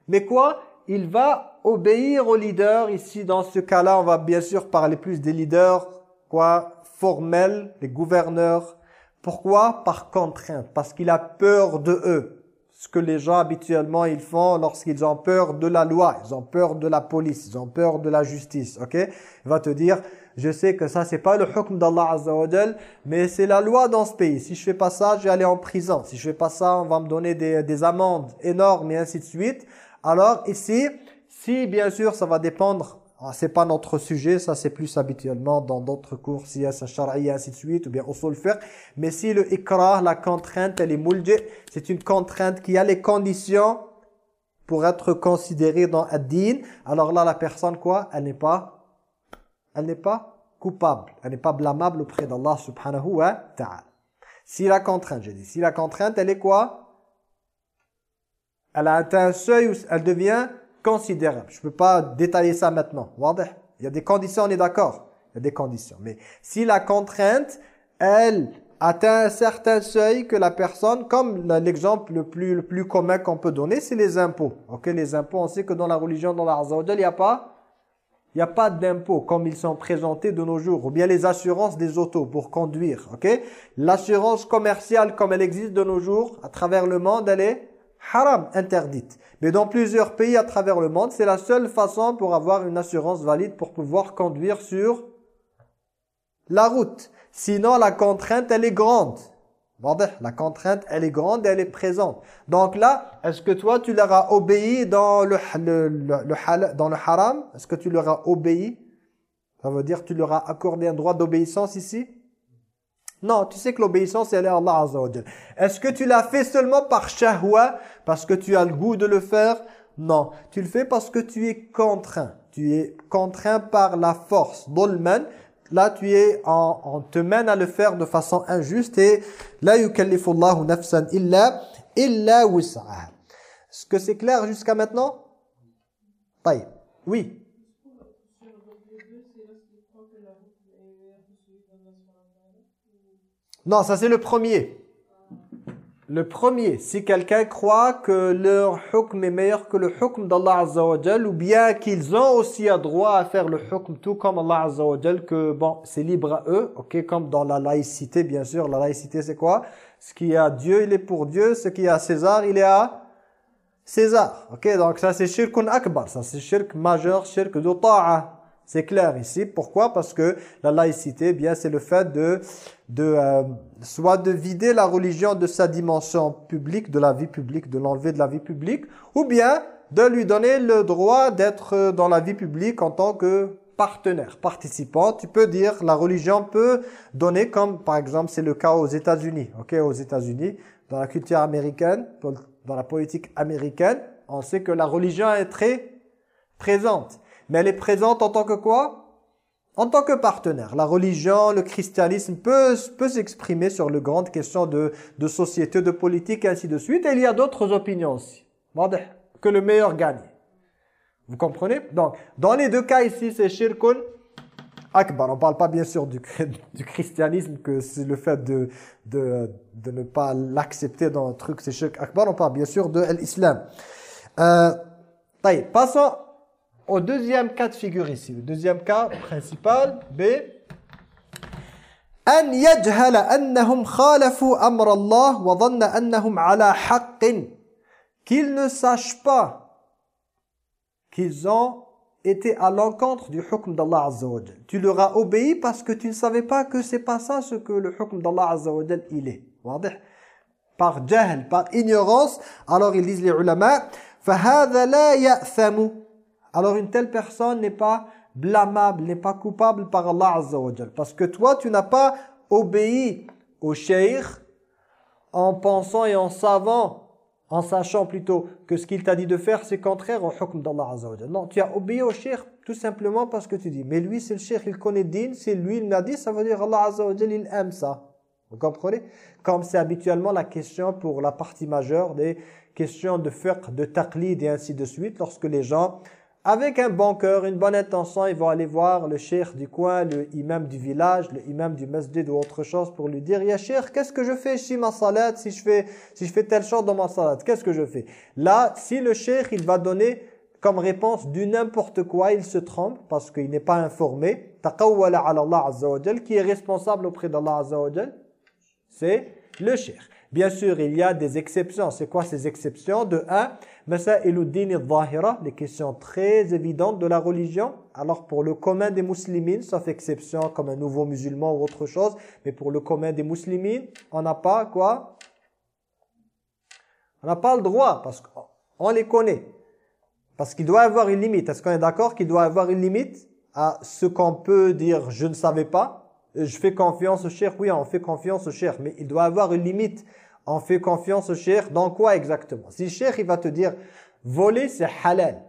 Mais quoi? Il va obéir aux leaders. Ici, dans ce cas-là, on va bien sûr parler plus des leaders quoi formels, les gouverneurs. Pourquoi? Par contrainte, parce qu'il a peur de eux. ce que les gens habituellement ils font lorsqu'ils ont peur de la loi, ils ont peur de la police, ils ont peur de la justice, ok? Il va te dire, je sais que ça c'est pas le hukm d'Allah Azza mais c'est la loi dans ce pays. Si je fais pas ça, je vais aller en prison. Si je fais pas ça, on va me donner des, des amendes énormes et ainsi de suite. Alors ici, si bien sûr ça va dépendre ah, c'est pas notre sujet, ça c'est plus habituellement dans d'autres cours, siyasa et ainsi de suite, ou bien usul fiqh. Mais si le ikrah, la contrainte, elle est mulji, c'est une contrainte qui a les conditions pour être considérée dans ad-din, alors là la personne quoi Elle n'est pas elle n'est pas coupable, elle n'est pas blâmable auprès d'Allah subhanahu wa ta'ala. Si la contrainte, j'ai dit, si la contrainte elle est quoi? Elle a atteint un seuil où elle devient considérable. Je ne peux pas détailler ça maintenant. Il y a des conditions, on est d'accord. Il y a des conditions. Mais si la contrainte, elle atteint un certain seuil que la personne, comme l'exemple le plus, le plus commun qu'on peut donner, c'est les impôts. Ok, Les impôts, on sait que dans la religion, dans la il n'y a pas il n'y a pas d'impôts comme ils sont présentés de nos jours. Ou bien les assurances des autos pour conduire. L'assurance commerciale comme elle existe de nos jours, à travers le monde, elle est haram, interdite. Mais dans plusieurs pays à travers le monde, c'est la seule façon pour avoir une assurance valide pour pouvoir conduire sur la route. Sinon, la contrainte, elle est grande. La contrainte, elle est grande elle est présente. Donc là, est-ce que toi, tu leur as obéi dans le, dans le haram? Est-ce que tu leur as obéi? Ça veut dire tu leur as accordé un droit d'obéissance ici? Non, tu sais que l'obéissance, elle est à Allah Azza Est-ce que tu l'as fait seulement par shahwa, parce que tu as le goût de le faire? Non, tu le fais parce que tu es contraint. Tu es contraint par la force. Dolman, là tu es, en, on te mène à le faire de façon injuste et la yukallifullahu nafsan illa illa wus'aha. Est-ce que c'est clair jusqu'à maintenant? Oui. Non, ça c'est le premier. Le premier, si quelqu'un croit que leur hukm est meilleur que le hukm d'Allah Azza ou bien qu'ils ont aussi un droit à faire le hukm tout comme Allah Azza que bon, c'est libre à eux, ok, comme dans la laïcité, bien sûr, la laïcité c'est quoi? Ce qui est à Dieu, il est pour Dieu, ce qui est à César, il est à César, ok, donc ça c'est shirkun akbar, ça c'est shirk majeur, shirk de c'est clair ici. Pourquoi? Parce que la laïcité, eh bien, c'est le fait de, de euh, soit de vider la religion de sa dimension publique, de la vie publique, de l'enlever de la vie publique, ou bien de lui donner le droit d'être dans la vie publique en tant que partenaire, participant. Tu peux dire, la religion peut donner comme, par exemple, c'est le cas aux États-Unis. Ok, aux États-Unis, dans la culture américaine, dans la politique américaine, on sait que la religion est très présente mais elle est présente en tant que quoi? En tant que partenaire. La religion, le christianisme peut, peut s'exprimer sur les grandes questions de, de société, de politique et ainsi de suite. Et il y a d'autres opinions aussi. Que le meilleur gagne. Vous comprenez? Donc, dans les deux cas ici, c'est shirkun akbar. On ne parle pas bien sûr du, du christianisme, que c'est le fait de, de, de ne pas l'accepter dans un truc, c'est shirk akbar. On parle bien sûr de l'islam. Euh, passons au deuxième cas de figure ici, le deuxième cas principal, B. أن يجهل أنهم خالفوا أمر الله وظن أنهم على حق qu'ils ne sachent pas qu'ils ont été à l'encontre du hukm d'Allah Azza wa Tu leur as obéi parce que tu ne savais pas que c'est pas ça ce que le hukm d'Allah Azza wa il est. Par jahl, par ignorance, alors ils disent les ulama, فهذا لا يأثم alors une telle personne n'est pas blâmable, n'est pas coupable par Allah Azza Parce que toi, tu n'as pas obéi au cheikh en pensant et en savant, en sachant plutôt que ce qu'il t'a dit de faire, c'est contraire au hukm d'Allah Azza Non, tu as obéi au cheikh tout simplement parce que tu dis, mais lui c'est le cheikh, il connaît din, c'est lui il l'a dit, ça veut dire Allah Azza il aime ça. Vous comprenez? Comme c'est habituellement la question pour la partie majeure des questions de fiqh, de taqlid et ainsi de suite, lorsque les gens avec un bon cœur, une bonne intention, ils vont aller voir le cheikh du coin, le imam du village, le imam du masjid ou autre chose pour lui dire « Ya cheikh, qu'est-ce que je fais si ma salat, si je fais, si je fais telle chose dans ma salat, qu'est-ce que je fais ?» Là, si le cheikh, il va donner comme réponse du n'importe quoi, il se trompe parce qu'il n'est pas informé. Taqawwala ala Allah Azza qui est responsable auprès d'Allah Azza wa c'est Le cheikh. Bien sûr, il y a des exceptions. C'est quoi ces exceptions? De un, les questions très évidentes de la religion. Alors pour le commun des musulmans, sauf exception comme un nouveau musulman ou autre chose, mais pour le commun des musulmans, on n'a pas quoi? On n'a pas le droit parce qu'on les connaît. Parce qu'il doit avoir une limite. Est-ce qu'on est, d'accord qu'il doit avoir une limite à ce qu'on peut dire « je ne savais pas » je fais confiance au cher, oui, on fait confiance au cher, mais il doit avoir une limite on fait confiance au cheikh dans quoi exactement? Si le il va te dire voler c'est halal.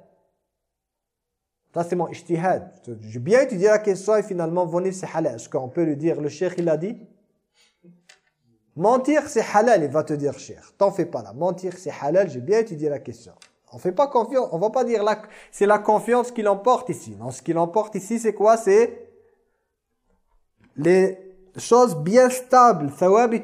Ça c'est mon ijtihad. J'ai bien étudié la question et finalement voler c'est halal. Est-ce qu'on peut lui dire? Le cheikh il a dit Mentir c'est halal, il va te dire cheikh. T'en fais pas là. Mentir c'est halal, j'ai bien étudié la question. On fait pas confiance, on va pas dire là c'est la confiance qui l'emporte ici. Non, ce qui l'emporte ici c'est quoi? C'est les choses bien stables,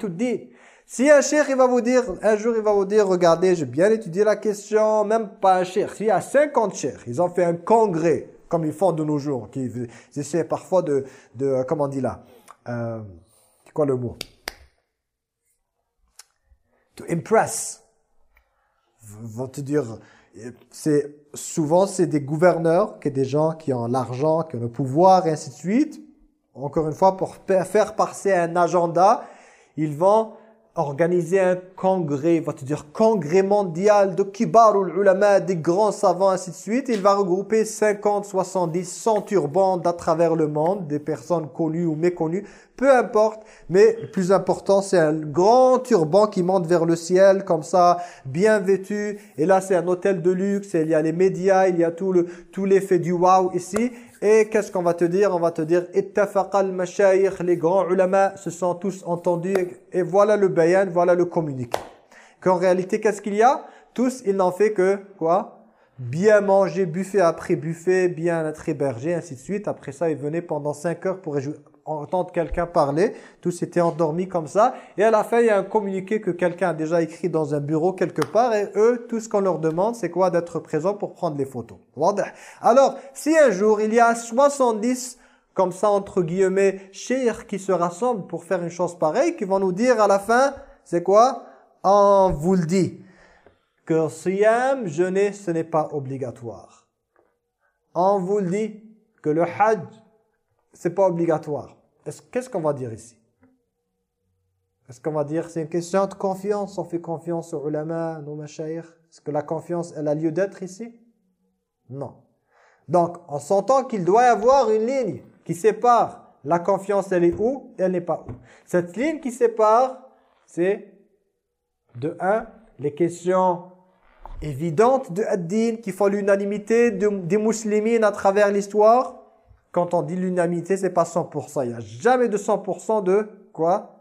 dit si un cheikh, il va vous dire, un jour, il va vous dire, regardez, j'ai bien étudié la question, même pas un cheikh. S'il y a 50 cheikhs, ils ont fait un congrès, comme ils font de nos jours, qui ils essaient parfois de, de comment on dit là, euh, c'est quoi le mot? To impress. Vont te dire, c'est souvent c'est des gouverneurs, que des gens qui ont l'argent, qui ont le pouvoir, et ainsi de suite. Encore une fois, pour faire passer un agenda, ils vont organiser un congrès, va te dire congrès mondial de kibarul ulama, des grands savants, ainsi de suite. Il va regrouper 50, 70, 100 turbans d'à travers le monde, des personnes connues ou méconnues, peu importe. Mais le plus important, c'est un grand turban qui monte vers le ciel, comme ça, bien vêtu. Et là, c'est un hôtel de luxe, il y a les médias, il y a tout le tout l'effet du wow ici. Et qu'est-ce qu'on va te dire? On va te dire ittafaqal mashayikh, les grands ulama se sont tous entendus et voilà le bayan, voilà le communiqué. Qu'en réalité, qu'est-ce qu'il y a? Tous, ils n'en fait que quoi? Bien manger, buffet après buffet, bien être hébergé, ainsi de suite. Après ça, ils venaient pendant 5 heures pour entendre quelqu'un parler. Tous étaient endormis comme ça. Et à la fin, il y a un communiqué que quelqu'un a déjà écrit dans un bureau quelque part. Et eux, tout ce qu'on leur demande, c'est quoi? D'être présent pour prendre les photos. Alors, si un jour, il y a 70 comme ça, entre guillemets, chers qui se rassemblent pour faire une chose pareille, qui vont nous dire à la fin, c'est quoi? On vous le dit, que siyam, jeûner, ce n'est pas obligatoire. On vous le dit, que le hajj, c'est pas obligatoire. Qu'est-ce qu'on va dire ici? Est-ce qu'on va dire c'est une question de confiance? On fait confiance aux ulama, nos mashayikh? Est-ce que la confiance, elle a lieu d'être ici? Non. Donc, on s'entend qu'il doit y avoir une ligne qui sépare la confiance, elle est où? Elle n'est pas où. Cette ligne qui sépare, c'est de un, les questions évidentes de ad qui font l'unanimité des musulmans à travers l'histoire quand on dit l'unanimité, c'est pas 100%. Il n'y a jamais de 100% de quoi?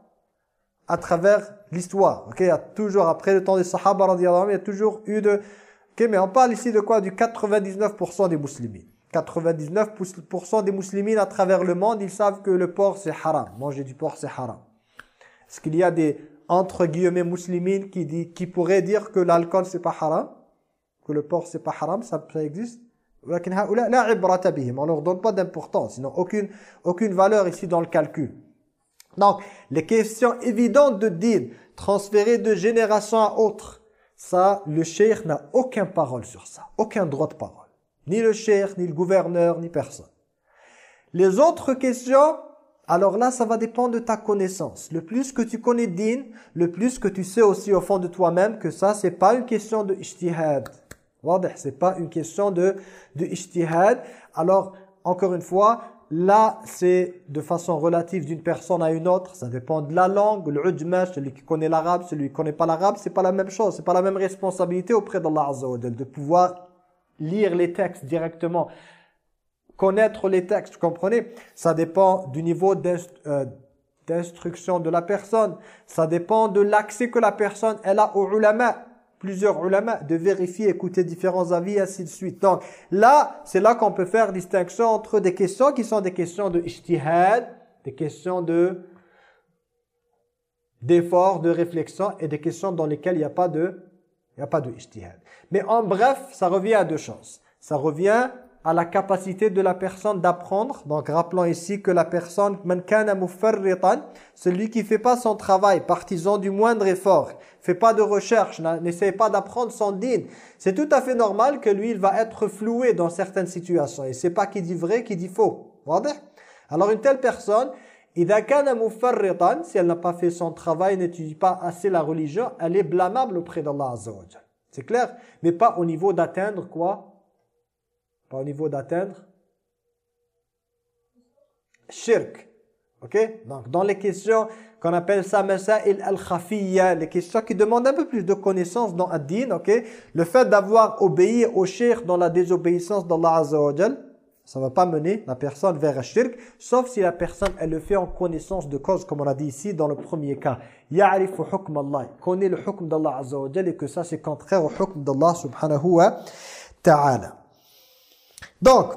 À travers l'histoire. Ok, il y a toujours, après le temps des Sahaba, il y a toujours eu de... Ok, mais on parle ici de quoi? Du 99% des musulmans. 99% des musulmans à travers le monde, ils savent que le porc c'est haram. Manger du porc c'est haram. Est-ce qu'il y a des entre guillemets musulmans qui, dit, qui pourraient dire que l'alcool c'est pas haram? Que le porc c'est pas haram, ça, ça existe? On ne leur donne pas d'importance, sinon aucune, aucune valeur ici dans le calcul. Donc, les questions évidentes de din, transférées de génération à autre, ça, le cheikh n'a aucun parole sur ça, aucun droit de parole. Ni le cheikh, ni le gouverneur, ni personne. Les autres questions, alors là, ça va dépendre de ta connaissance. Le plus que tu connais din, le plus que tu sais aussi au fond de toi-même que ça, c'est pas une question de ijtihad. C'est pas une question de, de ijtihad. Alors, encore une fois, là, c'est de façon relative d'une personne à une autre. Ça dépend de la langue, le ujma, celui qui connaît l'arabe, celui qui connaît pas l'arabe, c'est pas la même chose. C'est pas la même responsabilité auprès d'Allah Azza de pouvoir lire les textes directement. Connaître les textes, vous comprenez? Ça dépend du niveau euh, d'instruction de la personne. Ça dépend de l'accès que la personne elle a au ulama plusieurs ulama, de vérifier, écouter différents avis, ainsi de suite. Donc là, c'est là qu'on peut faire distinction entre des questions qui sont des questions de ijtihad, des questions de d'effort, de réflexion et des questions dans lesquelles il n'y a pas de il n'y a pas de ijtihad. Mais en bref, ça revient à deux choses. Ça revient à la capacité de la personne d'apprendre. Donc rappelons ici que la personne celui qui fait pas son travail, partisan du moindre effort, fait pas de recherche, n'essaie pas d'apprendre son dîne. C'est tout à fait normal que lui il va être floué dans certaines situations et c'est pas qui dit vrai, qui dit faux. Voilà. Alors une telle personne si elle n'a pas fait son travail, n'étudie pas assez la religion, elle est blâmable auprès d'Allah Azza C'est clair? Mais pas au niveau d'atteindre quoi? Pas au niveau d'atteindre shirk. OK? Donc dans les questions qu'on appelle ça masail al-khafiyya, les questions qui demandent un peu plus de connaissances dans ad-din, OK? Le fait d'avoir obéi au shirk dans la désobéissance d'Allah Azza wa ça ne va pas mener la personne vers un shirk, sauf si la personne, elle le fait en connaissance de cause, comme on a dit ici dans le premier cas. Ya'rifu hukm Allah. connaît le hukm d'Allah Azza et que ça c'est contraire au hukm d'Allah subhanahu wa ta'ala. Donc,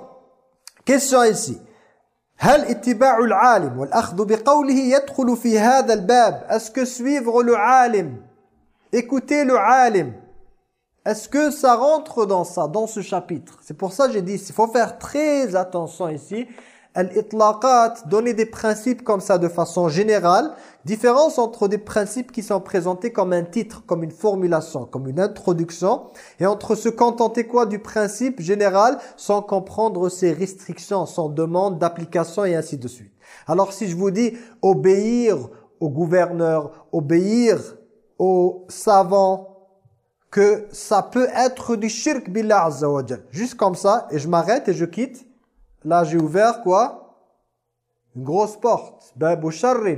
question ici. هل اتباع العالم والأخذ بقوله يدخل في هذا الباب Est-ce que suivre le alim, écouter le alim, est-ce que ça rentre dans ça, dans ce chapitre C'est pour ça que j'ai dit, il faut faire très attention ici al-itlaqat, donner des principes comme ça de façon générale. Différence entre des principes qui sont présentés comme un titre, comme une formulation, comme une introduction, et entre se contenter quoi du principe général sans comprendre ses restrictions, son demande d'application et ainsi de suite. Alors si je vous dis obéir au gouverneur, obéir aux savants, que ça peut être du shirk billah azza Juste comme ça, et je m'arrête et je quitte. Là, j'ai ouvert quoi? Une grosse porte. Babu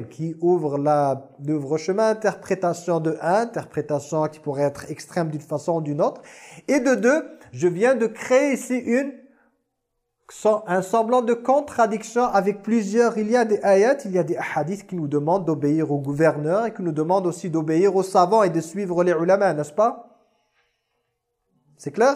qui ouvre la chemin interprétation de un, interprétation qui pourrait être extrême d'une façon ou d'une autre. Et de deux, je viens de créer ici une un semblant de contradiction avec plusieurs. Il y a des ayats, il y a des hadiths qui nous demandent d'obéir au gouverneur et qui nous demandent aussi d'obéir aux savants et de suivre les ulama, n'est-ce pas? C'est clair?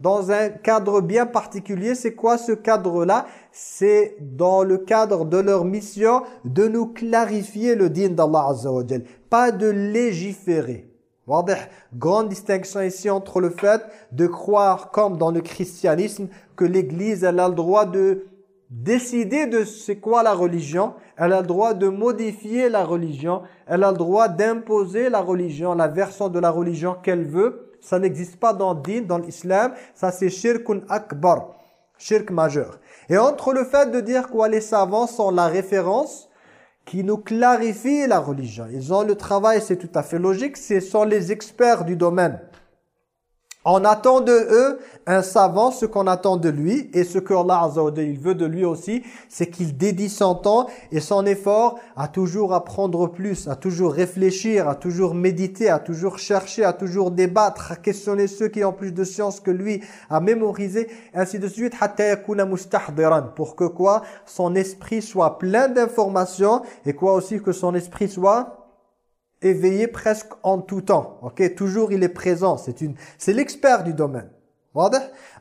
dans un cadre bien particulier. C'est quoi ce cadre-là? C'est dans le cadre de leur mission de nous clarifier le din d'Allah Azza Pas de légiférer. Grande distinction ici entre le fait de croire, comme dans le christianisme, que l'Église elle a le droit de décider de c'est quoi la religion, elle a le droit de modifier la religion, elle a le droit d'imposer la religion, la version de la religion qu'elle veut, ça n'existe pas dans le dans l'islam. Ça, c'est shirkun akbar, shirk majeur. Et entre le fait de dire quoi les savants sont la référence qui nous clarifie la religion. Ils ont le travail, c'est tout à fait logique. Ce sont les experts du domaine. On attend de eux, un savant, ce qu'on attend de lui et ce que Allah il veut de lui aussi, c'est qu'il dédie son temps et son effort à toujours apprendre plus, à toujours réfléchir, à toujours méditer, à toujours chercher, à toujours débattre, à questionner ceux qui ont plus de science que lui, à mémoriser, ainsi de suite, pour que quoi? Son esprit soit plein d'informations et quoi aussi que son esprit soit éveillé presque en tout temps. Ok, Toujours il est présent. C'est une, c'est l'expert du domaine.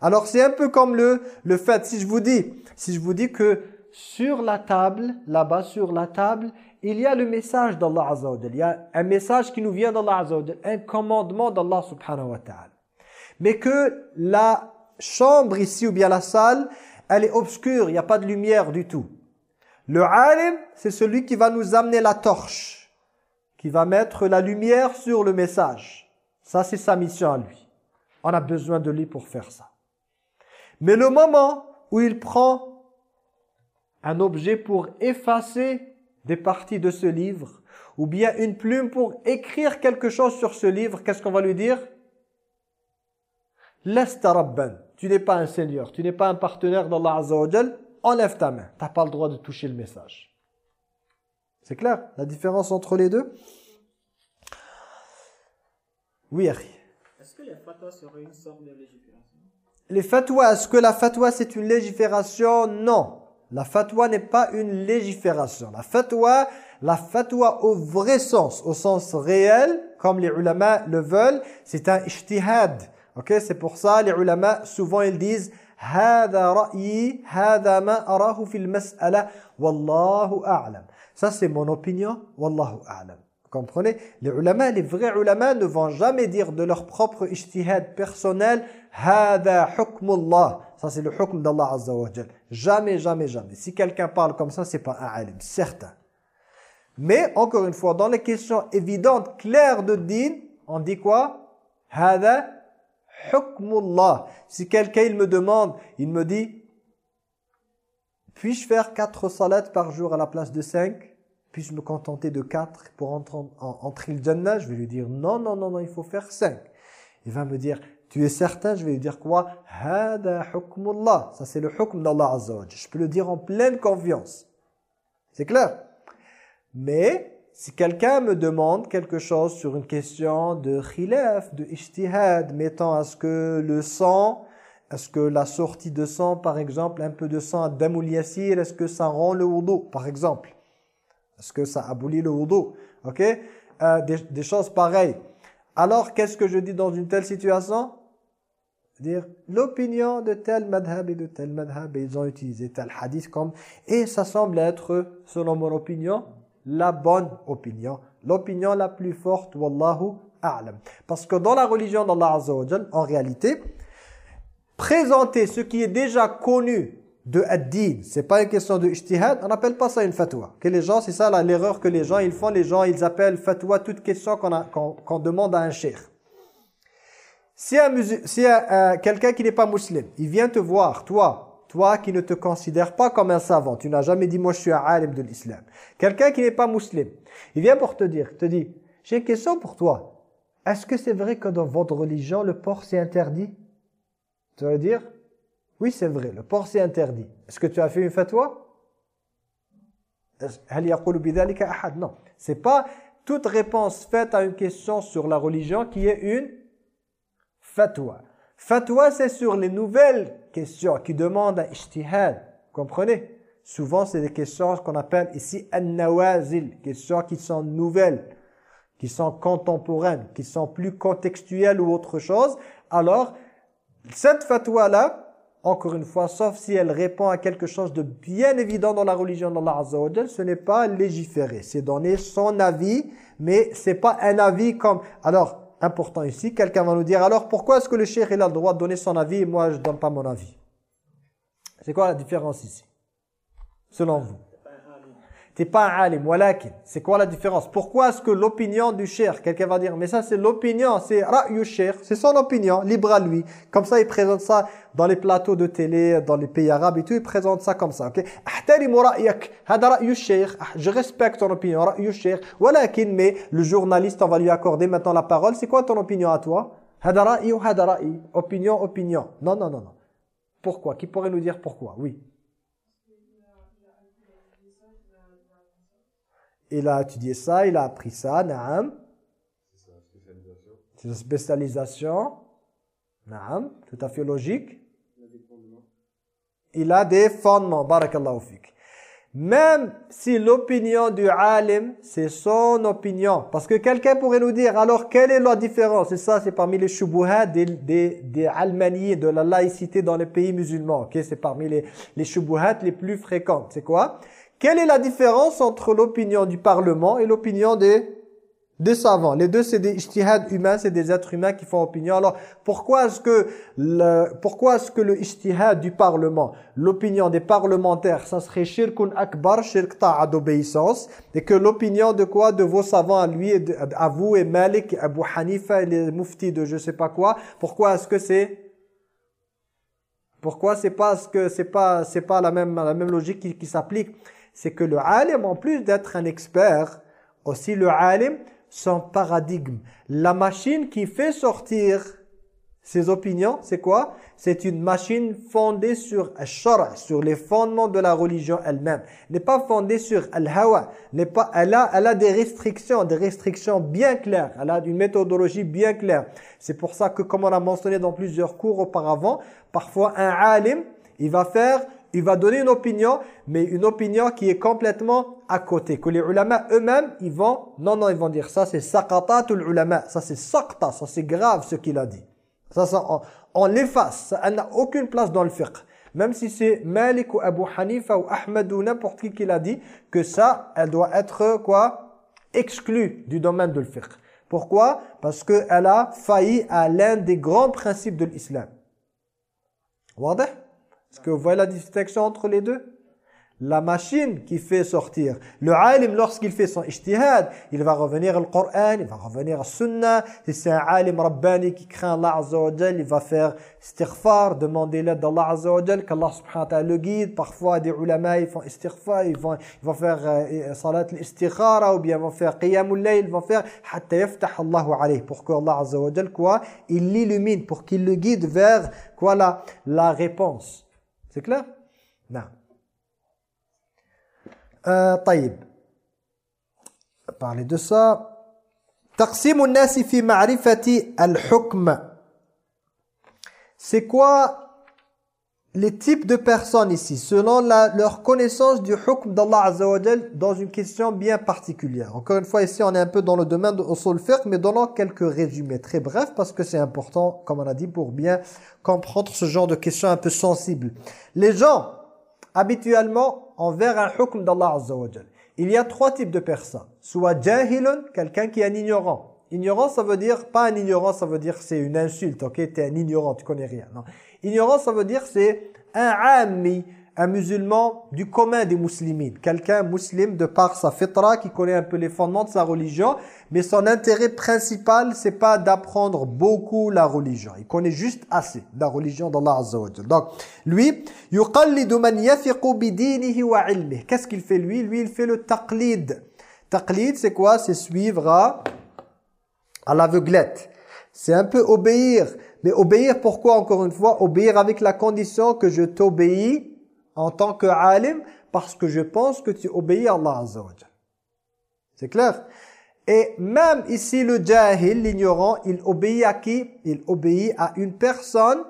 Alors c'est un peu comme le, le fait, si je vous dis, si je vous dis que sur la table, là-bas sur la table, il y a le message d'Allah Azza Il y a un message qui nous vient d'Allah Azza un commandement d'Allah subhanahu wa ta'ala. Mais que la chambre ici ou bien la salle, elle est obscure, il n'y a pas de lumière du tout. Le alim, c'est celui qui va nous amener la torche qui va mettre la lumière sur le message. Ça, c'est sa mission à lui. On a besoin de lui pour faire ça. Mais le moment où il prend un objet pour effacer des parties de ce livre, ou bien une plume pour écrire quelque chose sur ce livre, qu'est-ce qu'on va lui dire? Lesta rabban. Tu n'es pas un seigneur, tu n'es pas un partenaire d'Allah Azza enlève ta main. Tu n'as pas le droit de toucher le message. C'est clair La différence entre les deux Oui, Harry. Est-ce que les fatwas seraient une sorte de légifération Les fatwas, est-ce que la fatwa c'est une légifération Non. La fatwa n'est pas une légifération. La fatwa, la fatwa au vrai sens, au sens réel, comme les ulama le veulent, c'est un ijtihad. Ok, c'est pour ça les ulama souvent ils disent هذا رأيي هذا ما أراه في المسألة والله أعلم. ça, c'est mon opinion. Wallahu a'lam. Vous comprenez? Les ulama, les vrais ulama ne vont jamais dire de leur propre ijtihad personnel « Hada ». Ça, c'est le hukm d'Allah Azza wa Jamais, jamais, jamais. Si quelqu'un parle comme ça, c'est pas un alim, certain. Mais, encore une fois, dans les questions évidentes, claires de din, on dit quoi « Hada hukmullah ». Si quelqu'un, il me demande, il me dit « Puis-je faire quatre salats par jour à la place de cinq ?» Puis-je me contenter de quatre pour entrer, en, entrer le Jannah Je vais lui dire non, non, non, non, il faut faire cinq. Il va me dire, tu es certain? Je vais lui dire quoi? Hada hukmullah. Ça c'est le hukm d'Allah. Je peux le dire en pleine confiance. C'est clair? Mais si quelqu'un me demande quelque chose sur une question de khilaf, de ijtihad, mettant à ce que le sang, est-ce que la sortie de sang, par exemple, un peu de sang à est-ce que ça rend le wudu, par exemple? Est-ce que ça abolit le wudu Ok? Euh, des, des choses pareilles. Alors, qu'est-ce que je dis dans une telle situation? Dire l'opinion de tel madhab et de tel madhab, ils ont utilisé tel hadith comme... Et ça semble être, selon mon opinion, la bonne opinion. L'opinion la plus forte, wallahu a'lam. Parce que dans la religion d'Allah Azza en réalité, présenter ce qui est déjà connu de ad-din, c'est pas une question de ijtihad, on n'appelle pas ça une fatwa. Que les gens, c'est ça l'erreur que les gens ils font, les gens ils appellent fatwa toute question qu'on qu'on qu'on demande à un cheikh. Si, si un- quelqu'un qui n'est pas musulman, il vient te voir, toi, toi qui ne te considères pas comme un savant, tu n'as jamais dit moi je suis un alim de l'islam. Quelqu'un qui n'est pas musulman, il vient pour te dire, te dit, j'ai une question pour toi. Est-ce que c'est vrai que dans votre religion le porc c'est interdit? Tu vas dire, oui, c'est vrai, le porc c'est interdit. Est-ce que tu as fait une fatwa? Non. C'est pas toute réponse faite à une question sur la religion qui est une fatwa. Fatwa, c'est sur les nouvelles questions qui demandent un ijtihad. Comprenez? Souvent, c'est des questions qu'on appelle ici an-nawazil, questions qui sont nouvelles, qui sont contemporaines, qui sont plus contextuelles ou autre chose. Alors, cette fatwa-là, encore une fois, sauf si elle répond à quelque chose de bien évident dans la religion d'Allah Azza ce n'est pas légiférer, c'est donner son avis, mais c'est pas un avis comme... Alors, important ici, quelqu'un va nous dire, alors pourquoi est-ce que le cheikh a le droit de donner son avis et moi je donne pas mon avis? C'est quoi la différence ici Selon vous? C'est pas un alim, walakin. C'est quoi la différence? Pourquoi est-ce que l'opinion du cher, quelqu'un va dire, mais ça c'est l'opinion, c'est ra'yu cher, c'est son opinion, libre à lui. Comme ça, il présente ça dans les plateaux de télé, dans les pays arabes et tout, il présente ça comme ça, ok? Ah, je respecte ton opinion, ra'yu cher, walakin, mais le journaliste, on va lui accorder maintenant la parole. C'est quoi ton opinion à toi? Hada ou hada Opinion, opinion. Non, non, non, non. Pourquoi? Qui pourrait nous dire pourquoi? Oui. Il a étudié ça, il a appris ça, naam. C'est sa spécialisation. C'est une spécialisation. Naam, tout à fait logique. Il a des fondements, barakallahu fik. Même si l'opinion du alim, c'est son opinion. Parce que quelqu'un pourrait nous dire, alors quelle est la différence? Et ça, c'est parmi les shubuhat des, des, des almaniers, de la laïcité dans les pays musulmans. ok C'est parmi les, les les plus fréquentes. C'est quoi? Quelle est la différence entre l'opinion du Parlement et l'opinion des, des savants? Les deux, c'est des ijtihad humains, c'est des êtres humains qui font opinion. Alors, pourquoi est-ce que le, pourquoi est-ce que le ijtihad du Parlement, l'opinion des parlementaires, ça serait shirkun akbar, shirk ta'a d'obéissance, et que l'opinion de quoi? De vos savants à lui, à vous et Malik, Abu Hanifa et les muftis de je sais pas quoi, pourquoi est-ce que c'est pourquoi c'est pas ce que c'est pas c'est pas la même la même logique qui s'applique? C'est que le alim en plus d'être un expert aussi le alim son paradigme. La machine qui fait sortir ses opinions c'est quoi? C'est une machine fondée sur al sur les fondements de la religion elle-même. N'est pas fondée sur al-hawa n'est pas elle a elle a des restrictions des restrictions bien claires. Elle a une méthodologie bien claire. C'est pour ça que comme on a mentionné dans plusieurs cours auparavant parfois un alim il va faire il va donner une opinion, mais une opinion qui est complètement à côté. Que les ulama eux-mêmes, ils vont, non, non, ils vont dire ça, c'est saqatatul ulama, ça c'est saqta, ça c'est grave ce qu'il a dit. Ça, ça on, on l'efface, ça n'a aucune place dans le fiqh. Même si c'est Malik ou Abu Hanifa ou Ahmed ou n'importe qui qui l'a dit, que ça, elle doit être quoi Exclue du domaine de le fiqh. Pourquoi? Parce qu'elle a failli à l'un des grands principes de l'islam. Est-ce que vous voyez la distinction entre les deux? La machine qui fait sortir. Le alim, lorsqu'il fait son ijtihad, il va revenir au Coran, il va revenir au Sunnah. Si c'est un alim rabbani qui craint Allah Azza wa il va faire istighfar, demander l'aide d'Allah Azza wa qu'Allah subhanahu wa ta'ala le guide. Parfois, des ulama, ils font istighfar, ils vont, ils vont faire euh, salat l'istikhara ou bien ils vont faire qiyamul layl, ils vont faire hatta yaftah Allahu alayh. Pour que Allah Azza wa quoi Il l'illumine, pour qu'il le guide vers quoi la, la réponse. سي نعم آه طيب. بارلي دو سا تقسيم الناس في معرفة الحكم. سي كوا les types de personnes ici selon la, leur connaissance du hukm d'Allah Azza dans une question bien particulière encore une fois ici on est un peu dans le domaine de usul mais donnons quelques résumés très brefs parce que c'est important comme on a dit pour bien comprendre ce genre de questions un peu sensibles les gens habituellement envers un hukm d'Allah Azza Il y a trois types de personnes. Soit jahilun, quelqu'un qui est un ignorant. Ignorant, ça veut dire, pas un ignorant, ça veut dire c'est une insulte, ok? Tu es un ignorant, tu connais rien. Non? Ignorant, ça veut dire c'est un ami, un musulman du commun des musulmans, quelqu'un musulman de par sa fitra qui connaît un peu les fondements de sa religion, mais son intérêt principal c'est pas d'apprendre beaucoup la religion, il connaît juste assez la religion d'Allah Azza wa Donc lui, Qu'est-ce qu'il fait lui? Lui, il fait le taqlid. Taqlid, c'est quoi? C'est suivre à, à l'aveuglette. C'est un peu obéir. Mais obéir, pourquoi encore une fois? Obéir avec la condition que je t'obéis en tant que alim parce que je pense que tu obéis à Allah Azza C'est clair? Et même ici le jahil, l'ignorant, il obéit à qui? Il obéit à une personne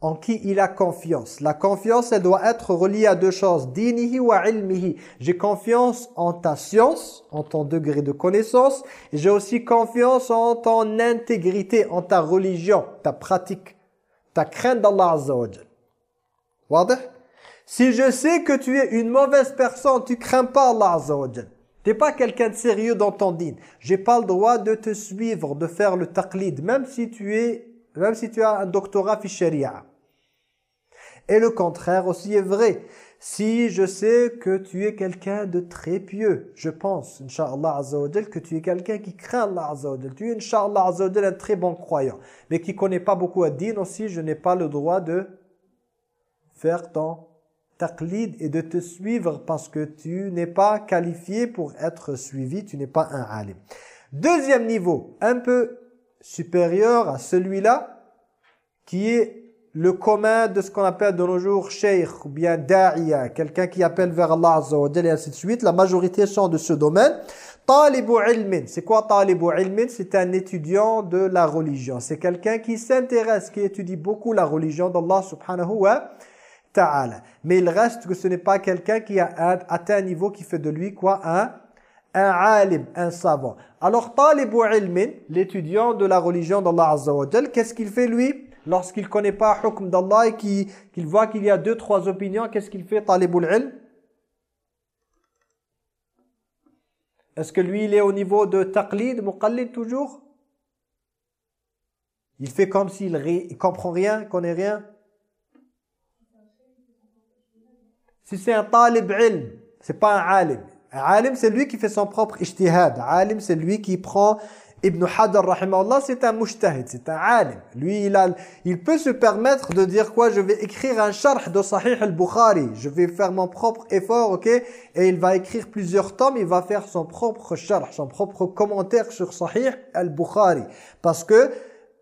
en qui il a confiance. La confiance, elle doit être reliée à deux choses. Dinihi wa ilmihi. J'ai confiance en ta science, en ton degré de connaissance. J'ai aussi confiance en ton intégrité, en ta religion, ta pratique, ta crainte d'Allah Azza wa si je sais que tu es une mauvaise personne, tu crains pas Allah Azza wa Tu n'es pas quelqu'un de sérieux dans ton din. J'ai pas le droit de te suivre, de faire le taqlid, même si tu es, même si tu as un doctorat fi. Et le contraire aussi est vrai. Si je sais que tu es quelqu'un de très pieux, je pense, Inch'Allah Azza wa que tu es quelqu'un qui craint Allah Azza wa Tu es, Inch'Allah Azza wa un très bon croyant. Mais qui connaît pas beaucoup à aussi, je n'ai pas le droit de faire ton taqlid et de te suivre parce que tu n'es pas qualifié pour être suivi, tu n'es pas un alim. Deuxième niveau, un peu supérieur à celui-là, qui est le commun de ce qu'on appelle de nos jours sheikh ou bien da'iya, quelqu'un qui appelle vers Allah Azza wa et ainsi de suite. La majorité sont de ce domaine. Talibu ilmin, c'est quoi talibu ilmin? C'est un étudiant de la religion. C'est quelqu'un qui s'intéresse, qui étudie beaucoup la religion d'Allah subhanahu wa mais il reste que ce n'est pas quelqu'un qui a atteint un niveau qui fait de lui quoi? Un un alim, un savant. Alors talibu ilmin, l'étudiant de la religion d'Allah Azza wa qu'est-ce qu'il fait lui? Lorsqu'il connaît pas hukm d'Allah et qu'il voit qu'il y a deux trois opinions, qu'est-ce qu'il fait talibul ilm? Est-ce que lui il est au niveau de taqlid, muqallid toujours? Il fait comme s'il ne comprend rien, connaît rien Si c'est un talib ilm, c'est pas un alim. Un alim, c'est lui qui fait son propre ijtihad. Alim, c'est lui qui prend Ibn Hadar, rahimahullah, c'est un mujtahid, c'est un alim. Lui, il, a, il peut se permettre de dire quoi? Je vais écrire un sharh de Sahih al-Bukhari. Je vais faire mon propre effort, ok? Et il va écrire plusieurs tomes, il va faire son propre sharh, son propre commentaire sur Sahih al-Bukhari. Parce que,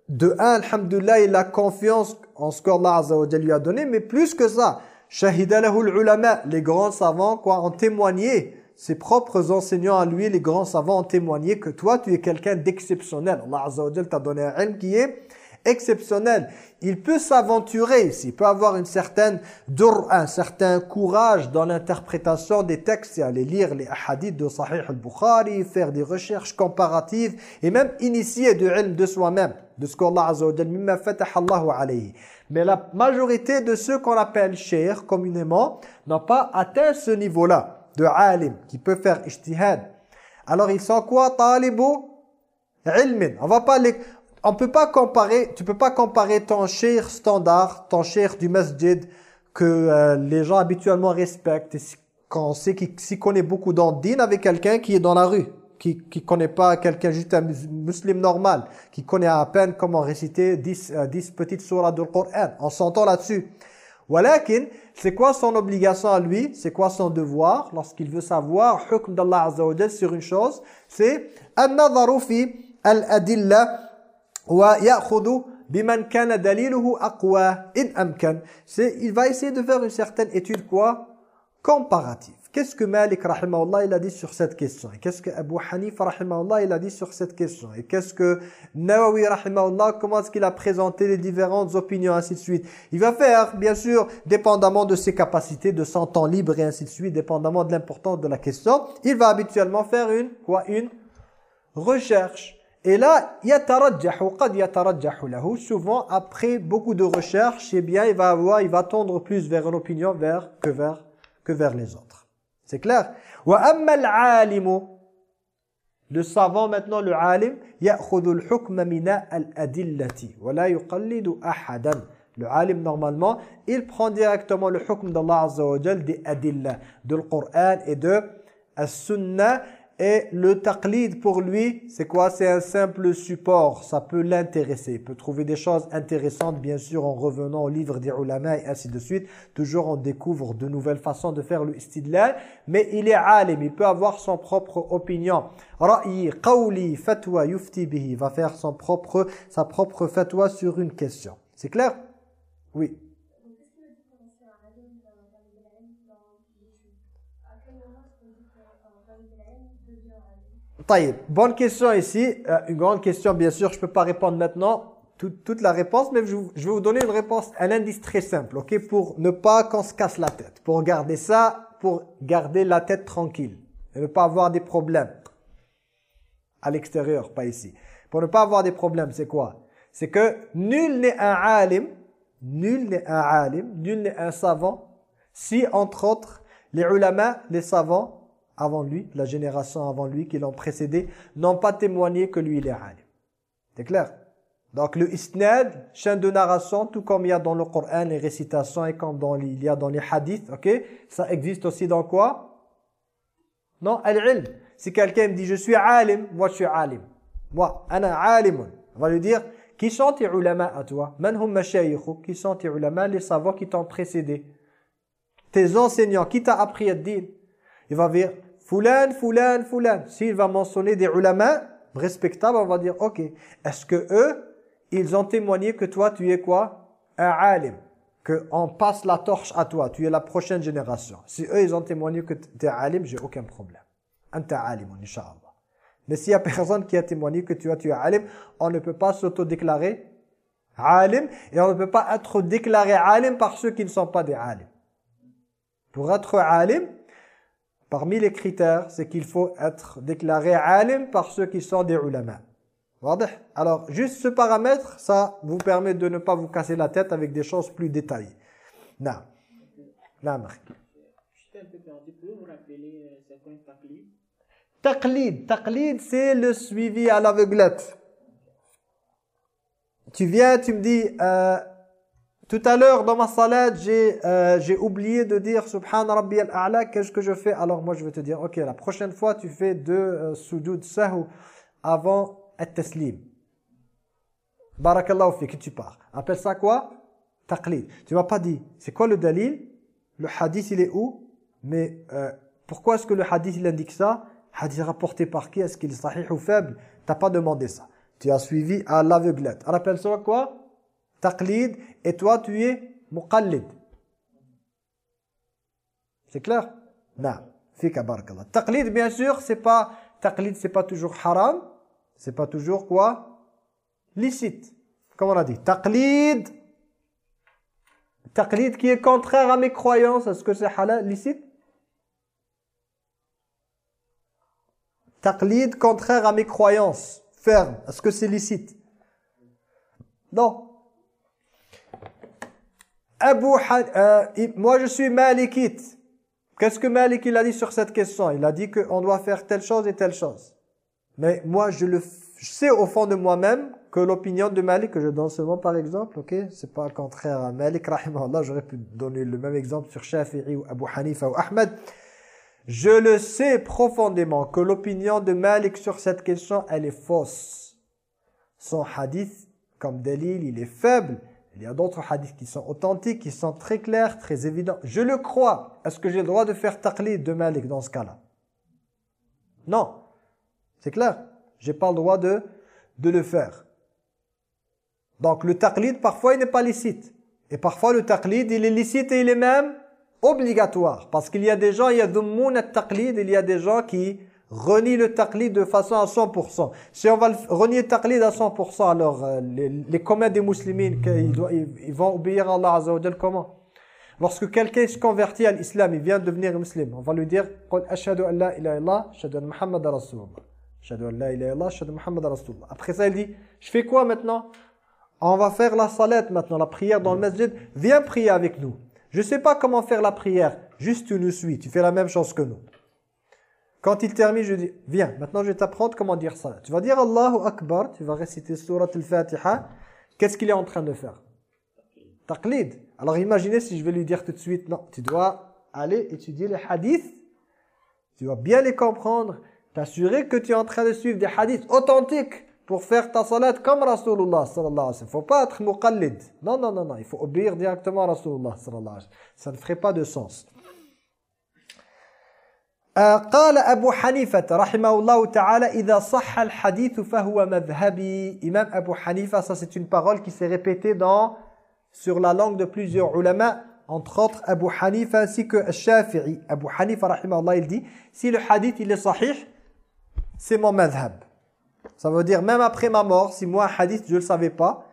de un, alhamdulillah, il a confiance en ce qu'Allah lui a donné, mais plus que ça, ulama, les grands savants quoi, ont témoigné, ses propres enseignants à lui, les grands savants ont témoigné que toi tu es quelqu'un d'exceptionnel. Allah Azza wa t'a donné un ilm qui est exceptionnel. Il peut s'aventurer, il peut avoir une certaine dur, un certain courage dans l'interprétation des textes et aller lire les hadiths de Sahih al-Bukhari, faire des recherches comparatives et même initier du ilm de soi-même, de ce qu'Allah Azza wa Allahu alayhi. Mais la majorité de ceux qu'on appelle chers communément n'ont pas atteint ce niveau-là de alim qui peut faire ijtihad. Alors ils sont quoi Talibu ilmin? On va pas les on peut pas comparer, tu peux pas comparer ton cher standard, ton cher du masjid que euh, les gens habituellement respectent et qu'on sait qu'il s'y connaît beaucoup dans le avec quelqu'un qui est dans la rue, qui qui connaît pas quelqu'un juste un musulman normal, qui connaît à peine comment réciter 10 euh, petites sourates du Coran. On s'entend là-dessus. Walakin, c'est quoi son obligation à lui? C'est quoi son devoir lorsqu'il veut savoir hukm d'Allah Azza sur une chose? C'est an-nadharu al-adilla c'est il va essayer de faire une certaine étude quoi? Comparative Qu'est-ce que Malik rahimahullah il a dit sur cette question? Et qu'est-ce que Abu Hanif rahimahullah il a dit sur cette question? Et qu'est-ce que Nawawi rahimahullah comment est-ce qu'il a présenté les différentes opinions ainsi de suite? Il va faire bien sûr dépendamment de ses capacités, de son temps libre et ainsi de suite, dépendamment de l'importance de la question, il va habituellement faire une quoi? Une recherche. Et là, souvent après beaucoup de recherches, eh bien, il va avoir, il va tendre plus vers une opinion vers, que, vers, que vers les autres. C'est clair Le savant maintenant, le alim, Le alim, normalement, il prend directement le hukm d'Allah Azza wa des adillah, de le Coran et de la sunnah et le taqlid pour lui, c'est quoi? C'est un simple support, ça peut l'intéresser. Il peut trouver des choses intéressantes, bien sûr, en revenant au livre des ulama et ainsi de suite. Toujours on découvre de nouvelles façons de faire le istidlal, mais il est alim, il peut avoir son propre opinion. Ra'i, qawli, fatwa, yufti bihi, va faire son propre, sa propre fatwa sur une question. C'est clair? Oui. Bonne question ici. Euh, une grande question, bien sûr, je ne peux pas répondre maintenant toute, la réponse, mais je, vais vous donner une réponse, un indice très simple, ok, pour ne pas qu'on se casse la tête, pour garder ça, pour garder la tête tranquille, et ne pas avoir des problèmes à l'extérieur, pas ici. Pour ne pas avoir des problèmes, c'est quoi? C'est que nul n'est un alim, nul n'est un alim, nul n'est un savant, si, entre autres, les ulama, les savants, avant lui, la génération avant lui qui l'ont précédé, n'ont pas témoigné que lui il est alim. C'est clair Donc le isnad, chaîne de narration, tout comme il y a dans le Coran les récitations et comme dans, il y a dans les hadiths, ok? Ça existe aussi dans quoi? Non, al-ilm. Si quelqu'un me dit je suis alim, moi je suis alim. Moi, ana alim. On va lui dire qui sont tes ulama à toi? Man hum Qui sont tes ulama? Les savants qui t'ont précédé. Tes enseignants, qui t'a appris à dire Il va dire Foulan, Foulan, Foulan. S'il va mentionner des ulama respectables, on va dire, ok, est-ce que eux, ils ont témoigné que toi, tu es quoi? Un alim. Qu'on passe la torche à toi, tu es la prochaine génération. Si eux, ils ont témoigné que tu es alim, j'ai aucun problème. Anta alim, inshallah. Mais s'il y a personne qui a témoigné que tu, tu es alim, on ne peut pas s'auto-déclarer alim et on ne peut pas être déclaré alim par ceux qui ne sont pas des alim. Pour être alim, Parmi les critères, c'est qu'il faut être déclaré alim par ceux qui sont des ulama. Alors, juste ce paramètre, ça vous permet de ne pas vous casser la tête avec des choses plus détaillées. Non. Non, J'étais un peu perdu. Pouvez-vous rappeler euh, Taqlid. Taqlid, c'est le suivi à l'aveuglette. Tu viens, tu me dis... Euh, tout à l'heure, dans ma salade, j'ai euh, oublié de dire Subhan Rabbi al-A'la, qu'est-ce que je fais? Alors moi, je vais te dire, ok, la prochaine fois, tu fais deux euh, sujud sahu avant at-taslim. Barakallahu fi, que tu pars. Appelle ça quoi? Taqlid. Tu m'as pas dit, c'est quoi le dalil? Le hadith, il est où? Mais euh, pourquoi est-ce que le hadith, il indique ça? Hadith rapporté par qui? Est-ce qu'il est sahih ou faible? Tu n'as pas demandé ça. Tu as suivi à l'aveuglette. On appelle ça quoi? Taqlid et toi tu es muqallid. C'est clair? Non. Fika barakallah. Taqlid bien sûr, c'est pas taqlid c'est pas toujours haram, c'est pas toujours quoi? Licite. comme on a dit, taqlid, taqlid qui est contraire à mes croyances, est-ce que c'est halal, licite? Taqlid contraire à mes croyances, ferme, est-ce que c'est licite? Non. Abu euh, moi je suis malikite. Qu'est-ce que Malik il a dit sur cette question? Il a dit qu'on doit faire telle chose et telle chose. Mais moi je le sais au fond de moi-même que l'opinion de Malik, que je donne seulement par exemple, ok, c'est pas contraire à Malik, rahimahullah, j'aurais pu donner le même exemple sur Shafi'i ou Abu Hanifa ou Ahmed. Je le sais profondément que l'opinion de Malik sur cette question, elle est fausse. Son hadith, comme dalil, il est faible. Il y a d'autres hadiths qui sont authentiques, qui sont très clairs, très évidents. Je le crois. Est-ce que j'ai le droit de faire taqlid de Malik dans ce cas-là? Non. C'est clair. J'ai pas le droit de, de le faire. Donc le taqlid, parfois, il n'est pas licite. Et parfois, le taqlid, il est licite et il est même obligatoire. Parce qu'il y a des gens, il y a de taqlid, il y a des gens qui renient le taqlid de façon à 100%. Si on va renier le taqlid à 100%, alors euh, les, les communs des musulmans, ils, vont obéir à Allah Azza wa comment? Lorsque quelqu'un se convertit à l'islam, il vient de devenir musulman, on va lui dire « Ashhadu an la ilaha ashhadu anna Muhammad rasulullah ». Ashhadu an la ilaha illallah, ashhadu Muhammad rasulullah. Après ça, il dit « Je fais quoi maintenant ?» On va faire la salat maintenant, la prière dans le masjid. Viens prier avec nous. Je ne sais pas comment faire la prière. Juste tu nous suis. Tu fais la même chose que nous. Quand il termine, je dis, viens, maintenant je vais t'apprendre comment dire ça. Tu vas dire Allahu Akbar, tu vas réciter Surat al-Fatiha. Qu'est-ce qu'il est en train de faire? Taqlid. Alors imaginez si je vais lui dire tout de suite, non, tu dois aller étudier les hadiths. Tu dois bien les comprendre. T'assurer que tu es en train de suivre des hadiths authentiques pour faire ta salat comme Rasulullah sallallahu alayhi wa faut pas être muqallid. Non, non, non, non. Il faut obéir directement à Rasulullah sallallahu. Ça ne ferait pas de sens. قال أبو حنيفة رحمه الله تعالى إذا صح الحديث فهو مذهبي Imam Abu Hanifa, ça c'est une parole qui s'est répétée dans, sur la langue de plusieurs ulama, entre autres Abu Hanifa ainsi que Shafi'i. Abu Hanifa rahimahullah il dit, si le hadith il est sahih, c'est mon madhab. Ça veut dire même après ma mort, si moi un hadith je ne le savais pas,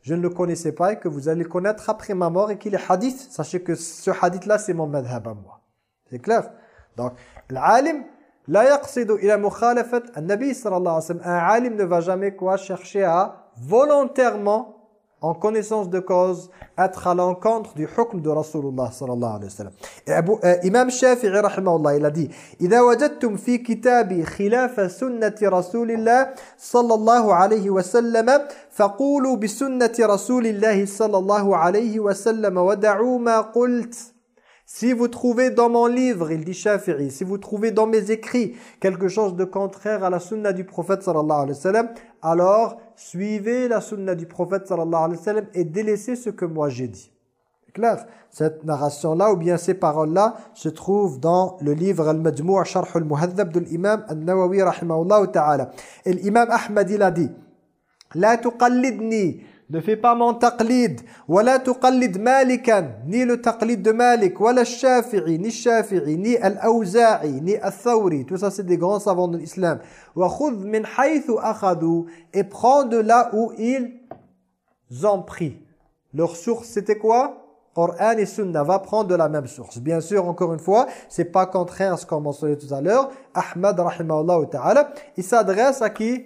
je ne le connaissais pas et que vous allez connaître après ma mort et qu'il est hadith, sachez que ce hadith là c'est mon madhab à moi. C'est clair Donc, l'alim la yaqsidu ila mukhalafat an-nabi sallallahu alayhi wa sallam. Un alim ne va jamais quoi chercher à volontairement en connaissance de cause, être à l'encontre du hukm de Rasulullah sallallahu alayhi wa sallam. Et Abu, euh, Imam Shafi'i rahimahullah, il a dit إذا وجدتم في كتابي خلاف سنة رسول الله صلى الله عليه وسلم فقولوا بسنة رسول الله صلى الله عليه وسلم ودعوا ما قلت Si vous trouvez dans mon livre, il dit Shafi'i, si vous trouvez dans mes écrits quelque chose de contraire à la sunna du prophète sallallahu alayhi wa sallam, alors suivez la sunna du prophète sallallahu alayhi wa sallam et délaissez ce que moi j'ai dit. Clair Cette narration-là ou bien ces paroles-là se trouvent dans le livre Al-Majmou' Sharh al-Muhadhab de l'imam Al-Nawawi rahimahullah ta'ala. Et l'imam Ahmad il a dit « La tuqallidni » Ne fais pas mon taqlid. Wala tuqallid malikan. Ni le taqlid de Malik. Wala shafi'i. Ni shafi'i. Ni al-awza'i. Ni al-thawri. Tout ça, c'est des grands savants de l'islam. Et prends de là où ils ont pris. Leur source, c'était quoi? Coran et Sunna va prendre de la même source. Bien sûr, encore une fois, c'est pas contraire à ce qu'on mentionnait tout à l'heure. Ahmad, rahimahullah ta'ala, il s'adresse à qui?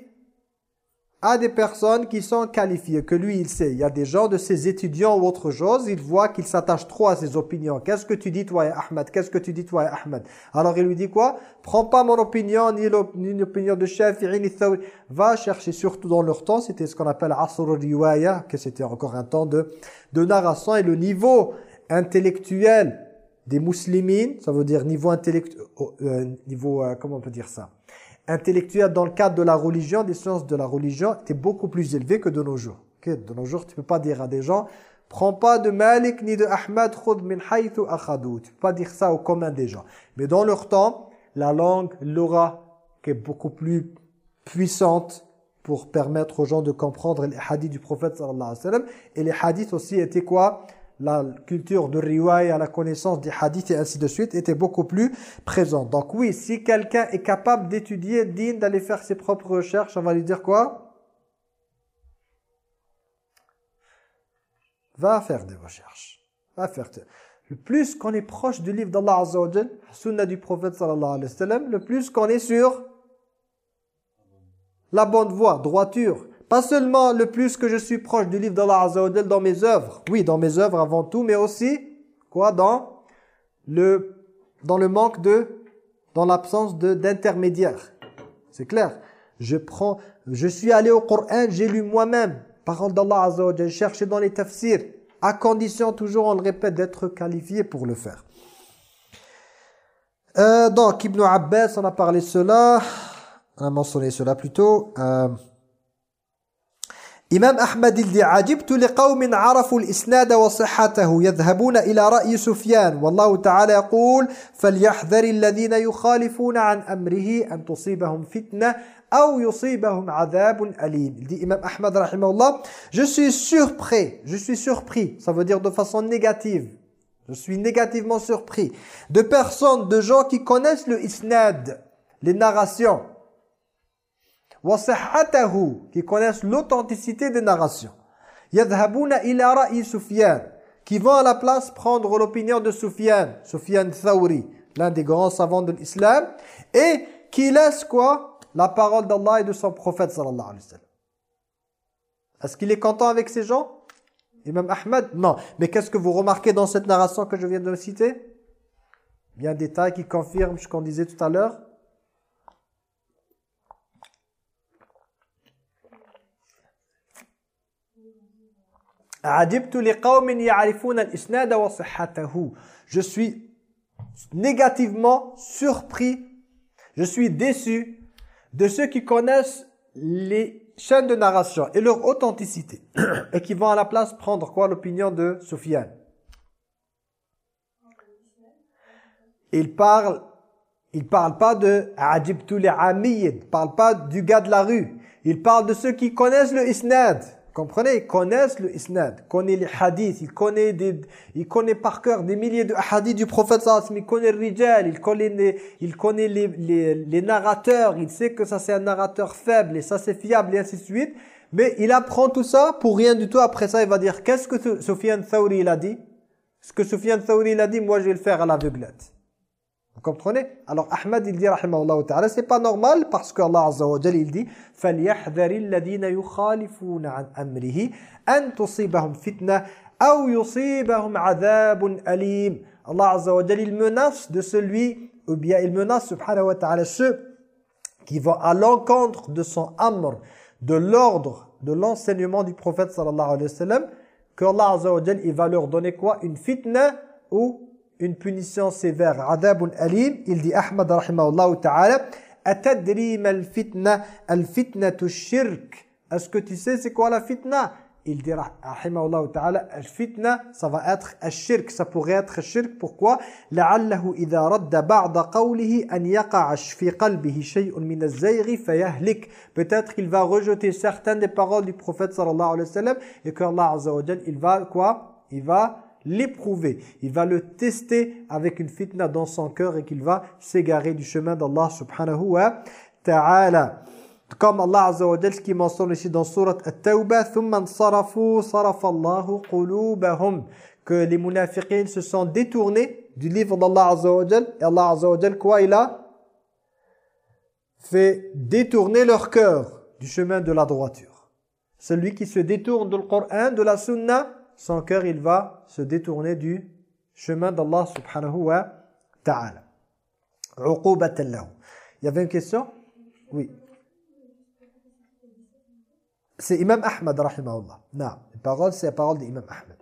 À des personnes qui sont qualifiées, que lui il sait. Il y a des gens de ses étudiants ou autre chose, il voit qu'il s'attache trop à ses opinions. Qu'est-ce que tu dis toi Ahmed? Qu'est-ce que tu dis toi Ahmed? Alors il lui dit quoi? Prends pas mon opinion, ni l'opinion de Shafi'i, ni. Va chercher, surtout dans leur temps, c'était ce qu'on appelle Asr riwaya que c'était encore un temps de, de narration et le niveau intellectuel des musulmans, ça veut dire niveau intellectuel, euh, niveau, euh, comment on peut dire ça? Intellectuel dans le cadre de la religion, des sciences de la religion, était beaucoup plus élevé que de nos jours. De nos jours, tu ne peux pas dire à des gens « Prends pas de Malik ni de Ahmad, khud min haythu akhadou ». Tu ne peux pas dire ça au commun des gens. Mais dans leur temps, la langue, l'aura, qui est beaucoup plus puissante pour permettre aux gens de comprendre les hadiths du prophète sallallahu alayhi wa sallam. Et les hadiths aussi étaient quoi? La culture de riwaya, la connaissance des hadiths et ainsi de suite était beaucoup plus présente. Donc oui, si quelqu'un est capable d'étudier, digne d'aller faire ses propres recherches, on va lui dire quoi? Va faire des recherches. Va faire... Le plus qu'on est proche du livre d'Allah Azza wa du prophète sallallahu alayhi wa sallam, le plus qu'on est sur la bonne voie, droiture. Pas seulement le plus que je suis proche du livre d'Allah Azza wa dans mes œuvres. Oui, dans mes œuvres avant tout, mais aussi, quoi, dans le, dans le manque de, dans l'absence d'intermédiaire. C'est clair. Je prends, je suis allé au Coran, j'ai lu moi-même, parole d'Allah Azza wa cherché dans les tafsirs à condition toujours, on le répète, d'être qualifié pour le faire. Euh, donc, Ibn Abbas, on a parlé cela, on a mentionné cela plutôt. Euh, إمام أحمد الذي عجبت لقوم عرفوا الإسناد وصحته يذهبون إلى رأي سفيان والله تعالى يقول فليحذر الذين يخالفون عن أمره أن تصيبهم فتنة أو يصيبهم عذاب أليم. الإمام أحمد رحمه الله Je suis surpris Je suis surpris. Ça veut dire de façon négative. Je suis négativement surpris. De personnes, de gens qui connaissent le Isnad Les narrations. Qui connaissent l'authenticité des narrations. Yadhabuna ila ra'i Sufyan, qui vont à la place prendre l'opinion de Sufyan, Sufyan Thawri, l'un des grands savants de l'islam, et qui laisse quoi? La parole d'Allah et de son prophète sallallahu alayhi wa sallam. Est-ce qu'il est content avec ces gens? Imam Ahmed Non. Mais qu'est-ce que vous remarquez dans cette narration que je viens de citer? Bien un détail qui confirme ce qu'on disait tout à l'heure. Je suis négativement surpris, je suis déçu de ceux qui connaissent les chaînes de narration et leur authenticité et qui vont à la place prendre quoi? L'opinion de Soufiane. Il parle il parle pas de Ajibtu li parle pas du gars de la rue. Il parle de ceux qui connaissent le isnad. Comprenez Ils connaissent le isnad, connaissent les hadiths, ils connaissent, des, ils connaissent par cœur des milliers de hadiths du prophète sallallahu il connaît le rijal, il connaît, les, il connaît les, les, les narrateurs, il sait que ça c'est un narrateur faible et ça c'est fiable et ainsi de suite. Mais il apprend tout ça pour rien du tout. Après ça, il va dire, qu'est-ce que Sofiane Thauri il a dit? Ce que Sofiane Thauri il a dit, moi je vais le faire à l'aveuglette. Vous comprenez Alors Ahmed il dit rahimahullah ta'ala c'est pas normal parce que Allah azza wa jalla il dit فَلْيَحْذَرِ الَّذِينَ يُخَالِفُونَ عَنْ أَمْرِهِ أَنْ تُصِيبَهُمْ فِتْنَةٌ أَوْ يُصِيبَهُمْ عَذَابٌ أَلِيمٌ Allah azza wa jalla il menace de celui ou bien il menace subhanahu wa ta'ala ceux qui vont à l'encontre de son amr de l'ordre de l'enseignement du prophète sallallahu alayhi wa sallam que Allah azza wa jalla il va leur donner quoi une fitna ou une punition sévère. Adabun alim, il dit Ahmad rahimahullah ta'ala, Atadri mal fitna, al fitna tu shirk. Est-ce que tu sais c'est quoi la fitna il dit rahimahullah ta'ala al fitna ça va être al shirk ça pourrait être shirk pourquoi لعله إذا رد بعض قوله أن يقع في قلبه شيء من الزيغ فيهلك peut-être qu'il va rejeter certaines des paroles du prophète sallallahu alayhi wa sallam et que Allah azza wa il va quoi il va l'éprouver. Il va le tester avec une fitna dans son cœur et qu'il va s'égarer du chemin d'Allah subhanahu wa ta'ala. Comme Allah Azza wa Jalla qui mentionne ici dans surat At-Tawbah, ثُمَّ صَرَفُوا صَرَفَ اللَّهُ قُلُوبَهُمْ que les munafiqins se sont détournés du livre d'Allah Azza wa Jalla et Allah Azza wa Jalla quoi il a fait détourner leur cœur du chemin de la droiture. Celui qui se détourne du Coran, de la Sunna, son cœur il va se détourner du chemin d'Allah subhanahu wa ta'ala. Il y avait une question? Oui. C'est Imam Ahmad rahimahullah. Non, la parole c'est la parole d'Imam Ahmad.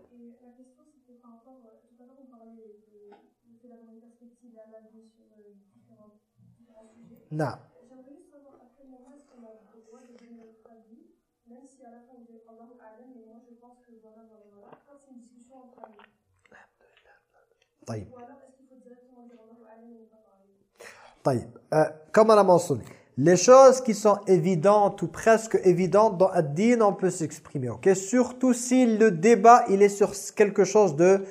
Non. Euh, comme on a mentionné, les choses qui sont évidentes ou presque évidentes dans ad on peut s'exprimer. ok? Surtout si le débat il est sur quelque chose de,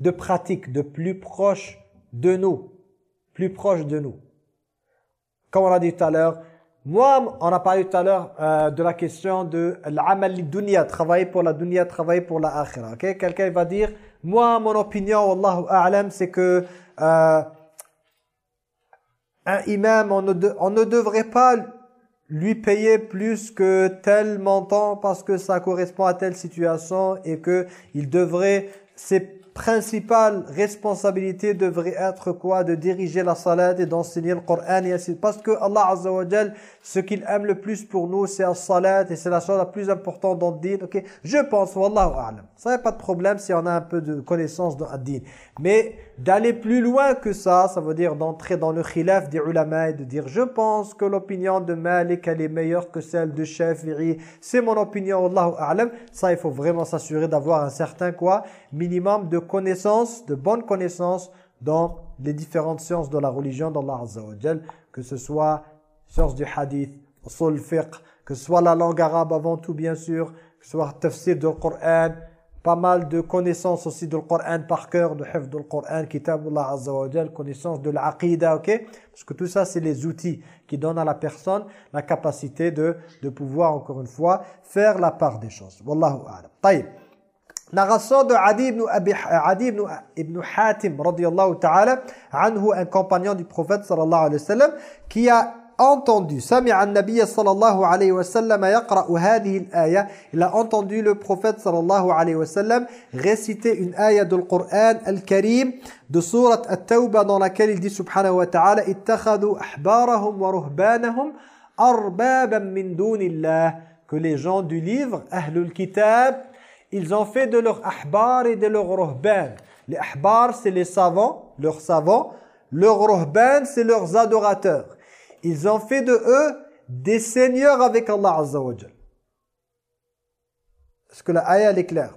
de pratique, de plus proche de nous. Plus proche de nous. Comme on a dit tout à l'heure, Moi, on a parlé tout à l'heure euh, de la question de l'amal dunya, travailler pour la dunya, travailler pour la akhira. Okay? Quelqu'un va dire, moi, mon opinion, Wallahu a'lam, c'est que euh, un imam, on ne, devrait pas lui payer plus que tel montant parce que ça correspond à telle situation et que il devrait, c'est principale responsabilité devrait être quoi? De diriger la salat et d'enseigner le Coran et ainsi. Parce que Allah Azza wa ce qu'il aime le plus pour nous, c'est la salat et c'est la chose la plus importante dans le din. Ok, Je pense, Wallahu a'lam. Ça n'a pas de problème si on a un peu de connaissance dans le. Mais d'aller plus loin que ça, ça veut dire d'entrer dans le khilaf des ulama et de dire je pense que l'opinion de Malik elle est meilleure que celle de Shafi'i. C'est mon opinion, Wallahu a'lam. Ça, il faut vraiment s'assurer d'avoir un certain quoi minimum de connaissances, de bonnes connaissances dans les différentes sciences de la religion d'Allah Azza wa que ce soit sciences du hadith, usul fiqh, que ce soit la langue arabe avant tout bien sûr, que ce soit tafsir du Coran, pas mal de connaissances aussi du Coran par cœur, de hifd du Coran, kitab Allah Azza wa connaissance de l'aqidah, ok? Parce que tout ça c'est les outils qui donnent à la personne la capacité de, de pouvoir encore une fois faire la part des choses. Wallahu a'lam. Narration de Adi ibn, Abi, Adi ibn, ibn Hatim radiyallahu ta'ala anhu, un compagnon du prophète sallallahu alayhi wa sallam qui a entendu سمع النبي صلى الله عليه وسلم يقرأ هذه الآية il a entendu le prophète صلى الله عليه وسلم réciter une ayah du Coran al-Karim de sourate At-Tawbah dans laquelle il dit subhanahu wa ta'ala اتخذوا أحبارهم ورهبانهم أربابا من دون الله que les gens du livre Ahlul Kitab ils ont fait de leurs ahbar et de leurs ruhban. Les ahbar, c'est les savants, leurs savants. Leurs ruhban, c'est leurs adorateurs. Ils ont fait de eux des seigneurs avec Allah Azza wa Est-ce que la ayah est claire?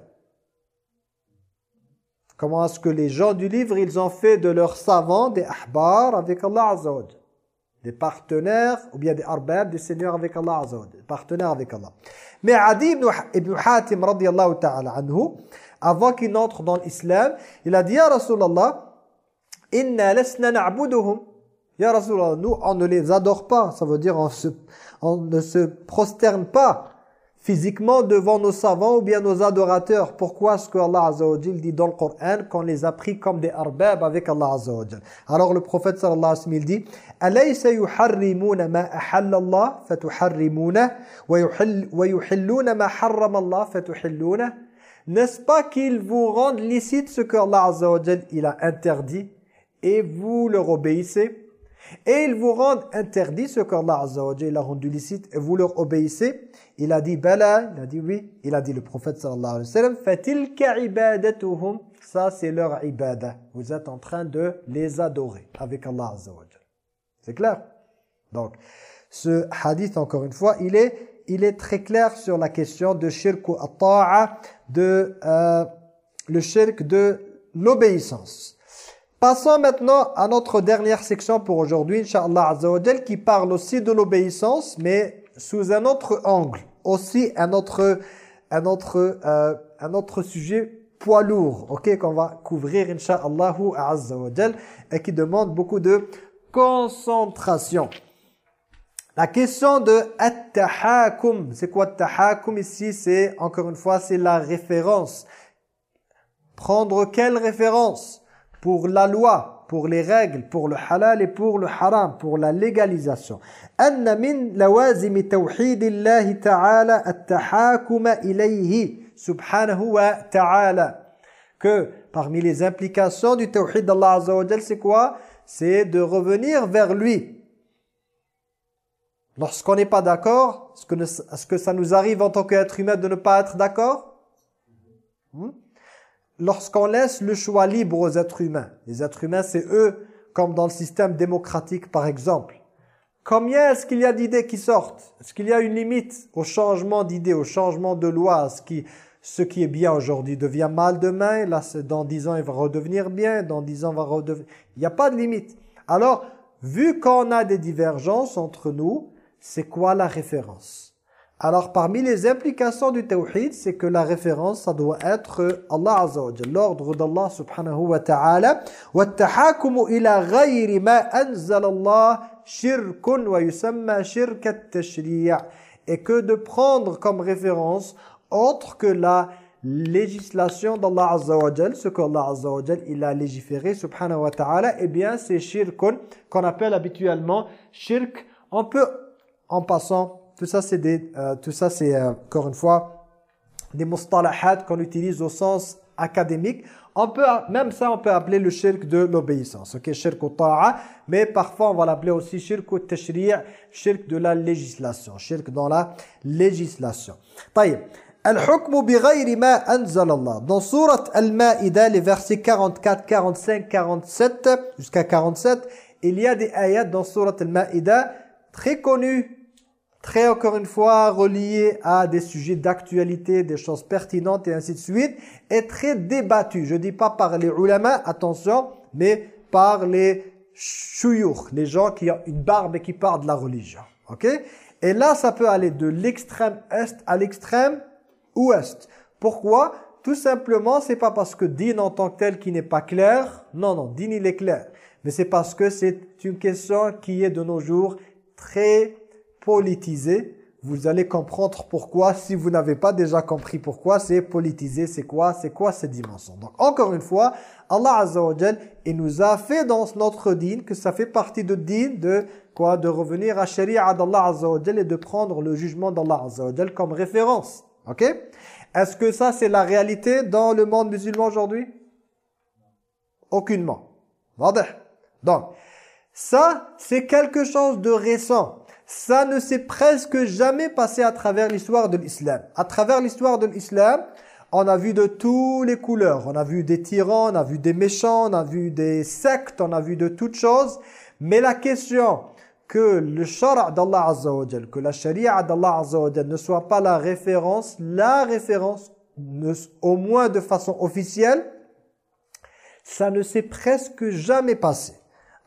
Comment est-ce que les gens du livre, ils ont fait de leurs savants des ahbar avec Allah Azza wa Des partenaires, ou bien des arbab, des seigneurs avec Allah Azza wa Des partenaires avec Allah. Mais Adi ibn, Hatim radiallahu ta'ala anhu, avant qu'il entre dans l'islam, il a dit Ya Rasulallah, inna lasna na'buduhum. Ya Rasulallah, nous on ne les adore pas, ça veut dire on, se, on ne se prosterne pas physiquement devant nos savants ou bien nos adorateurs. Pourquoi est-ce que Allah Azza dit dans le Coran qu'on les a pris comme des arbab avec Allah Azza Alors le prophète sallallahu alayhi wa sallam dit "Alaysa yuharrimuna ma ahalla Allah fatuharrimuna wa yuhilluna ma harrama Allah fatuhilluna" N'est-ce pas qu'ils vous rendent licite ce que Allah Azza il a interdit et vous leur obéissez? Et ils vous rendent interdit ce qu'Allah Azza a rendu licite et vous leur obéissez. Il a dit bala, il a dit oui, il a dit le prophète sallallahu alayhi wa sallam fatilka ibadatuhum, ça c'est leur ibadah. Vous êtes en train de les adorer avec Allah azza C'est clair? Donc ce hadith encore une fois, il est il est très clair sur la question de shirk ou de euh, le shirk de l'obéissance. Passons maintenant à notre dernière section pour aujourd'hui, Inch'Allah Azza wa qui parle aussi de l'obéissance, mais sous un autre angle, aussi un autre, un autre, euh, un autre sujet poids lourd, ok, qu'on va couvrir, Inch'Allah Azza wa et qui demande beaucoup de concentration. La question de at-tahakum, c'est quoi at-tahakum ici? C'est, encore une fois, c'est la référence. Prendre quelle référence? Pour la loi, pour les règles, pour le halal et pour le haram, pour la légalisation. أن من لوازم توحيد الله تعالى التحاكم إليه سبحانه وتعالى que parmi les implications du tawhid d'Allah Azza wa c'est quoi C'est de revenir vers lui. Lorsqu'on n'est pas d'accord, est-ce que, est que ça nous arrive en tant qu'être humain de ne pas être d'accord hmm? Lorsqu'on laisse le choix libre aux êtres humains, les êtres humains, c'est eux, comme dans le système démocratique par exemple. Combien est-ce qu'il y a d'idées qui sortent? Est-ce qu'il y a une limite au changement d'idées, au changement de loi? Ce qui, ce qui est bien aujourd'hui devient mal demain, là, dans dix ans, il va redevenir bien, dans dix ans, il va redevenir... Il n'y a pas de limite. Alors, vu qu'on a des divergences entre nous, c'est quoi la référence? alors, parmi les implications du tawhid, c'est que la référence, ça doit être Allah Azza wa l'ordre d'Allah subhanahu wa ta'ala. وَالتَّحَاكُمُ إِلَى غَيْرِ مَا أَنزَلَ اللَّهِ shirkun wa yusamma shirk et que de prendre comme référence autre que la législation d'Allah Azza wa Jal, ce qu'Allah Azza wa Jal il a légiféré subhanahu wa ta'ala, eh bien c'est shirkun qu'on appelle habituellement shirk. On peut, en passant, tout ça c'est des, euh, tout ça c'est euh, encore une fois des mustalahat qu'on utilise au sens académique. On peut, même ça, on peut appeler le shirk de l'obéissance. Ok, shirk au ta'a, mais parfois on va l'appeler aussi shirk au tashri' shirk de la législation. Shirk dans la législation. Bi ghayri ma anzal Allah. Dans surat Al-Ma'ida, les versets 44, 45, 47 jusqu'à 47, il y a des ayats dans surat Al-Ma'ida très connus très encore une fois relié à des sujets d'actualité, des choses pertinentes et ainsi de suite, est très débattu. Je dis pas par les ulama, attention, mais par les chouyours, les gens qui ont une barbe et qui parlent de la religion. Ok? Et là, ça peut aller de l'extrême est à l'extrême ouest. Pourquoi? Tout simplement, c'est pas parce que din en tant que tel qui n'est pas clair. Non, non, din il est clair. Mais c'est parce que c'est une question qui est de nos jours très politisé, vous allez comprendre pourquoi. Si vous n'avez pas déjà compris pourquoi, c'est politisé, c'est quoi C'est quoi cette dimension Donc encore une fois, Allah Azza wa il nous a fait dans notre dîne, que ça fait partie de dîne, de quoi De revenir à Sharia d'Allah Azza wa et de prendre le jugement d'Allah Azza wa comme référence. Ok? Est-ce que ça c'est la réalité dans le monde musulman aujourd'hui? Aucunement. Donc, ça c'est quelque chose de récent ça ne s'est presque jamais passé à travers l'histoire de l'islam. À travers l'histoire de l'islam, on a vu de toutes les couleurs. On a vu des tyrans, on a vu des méchants, on a vu des sectes, on a vu de toutes choses. Mais la question que le shara' d'Allah Azza que la sharia d'Allah Azza ne soit pas la référence, la référence, au moins de façon officielle, ça ne s'est presque jamais passé.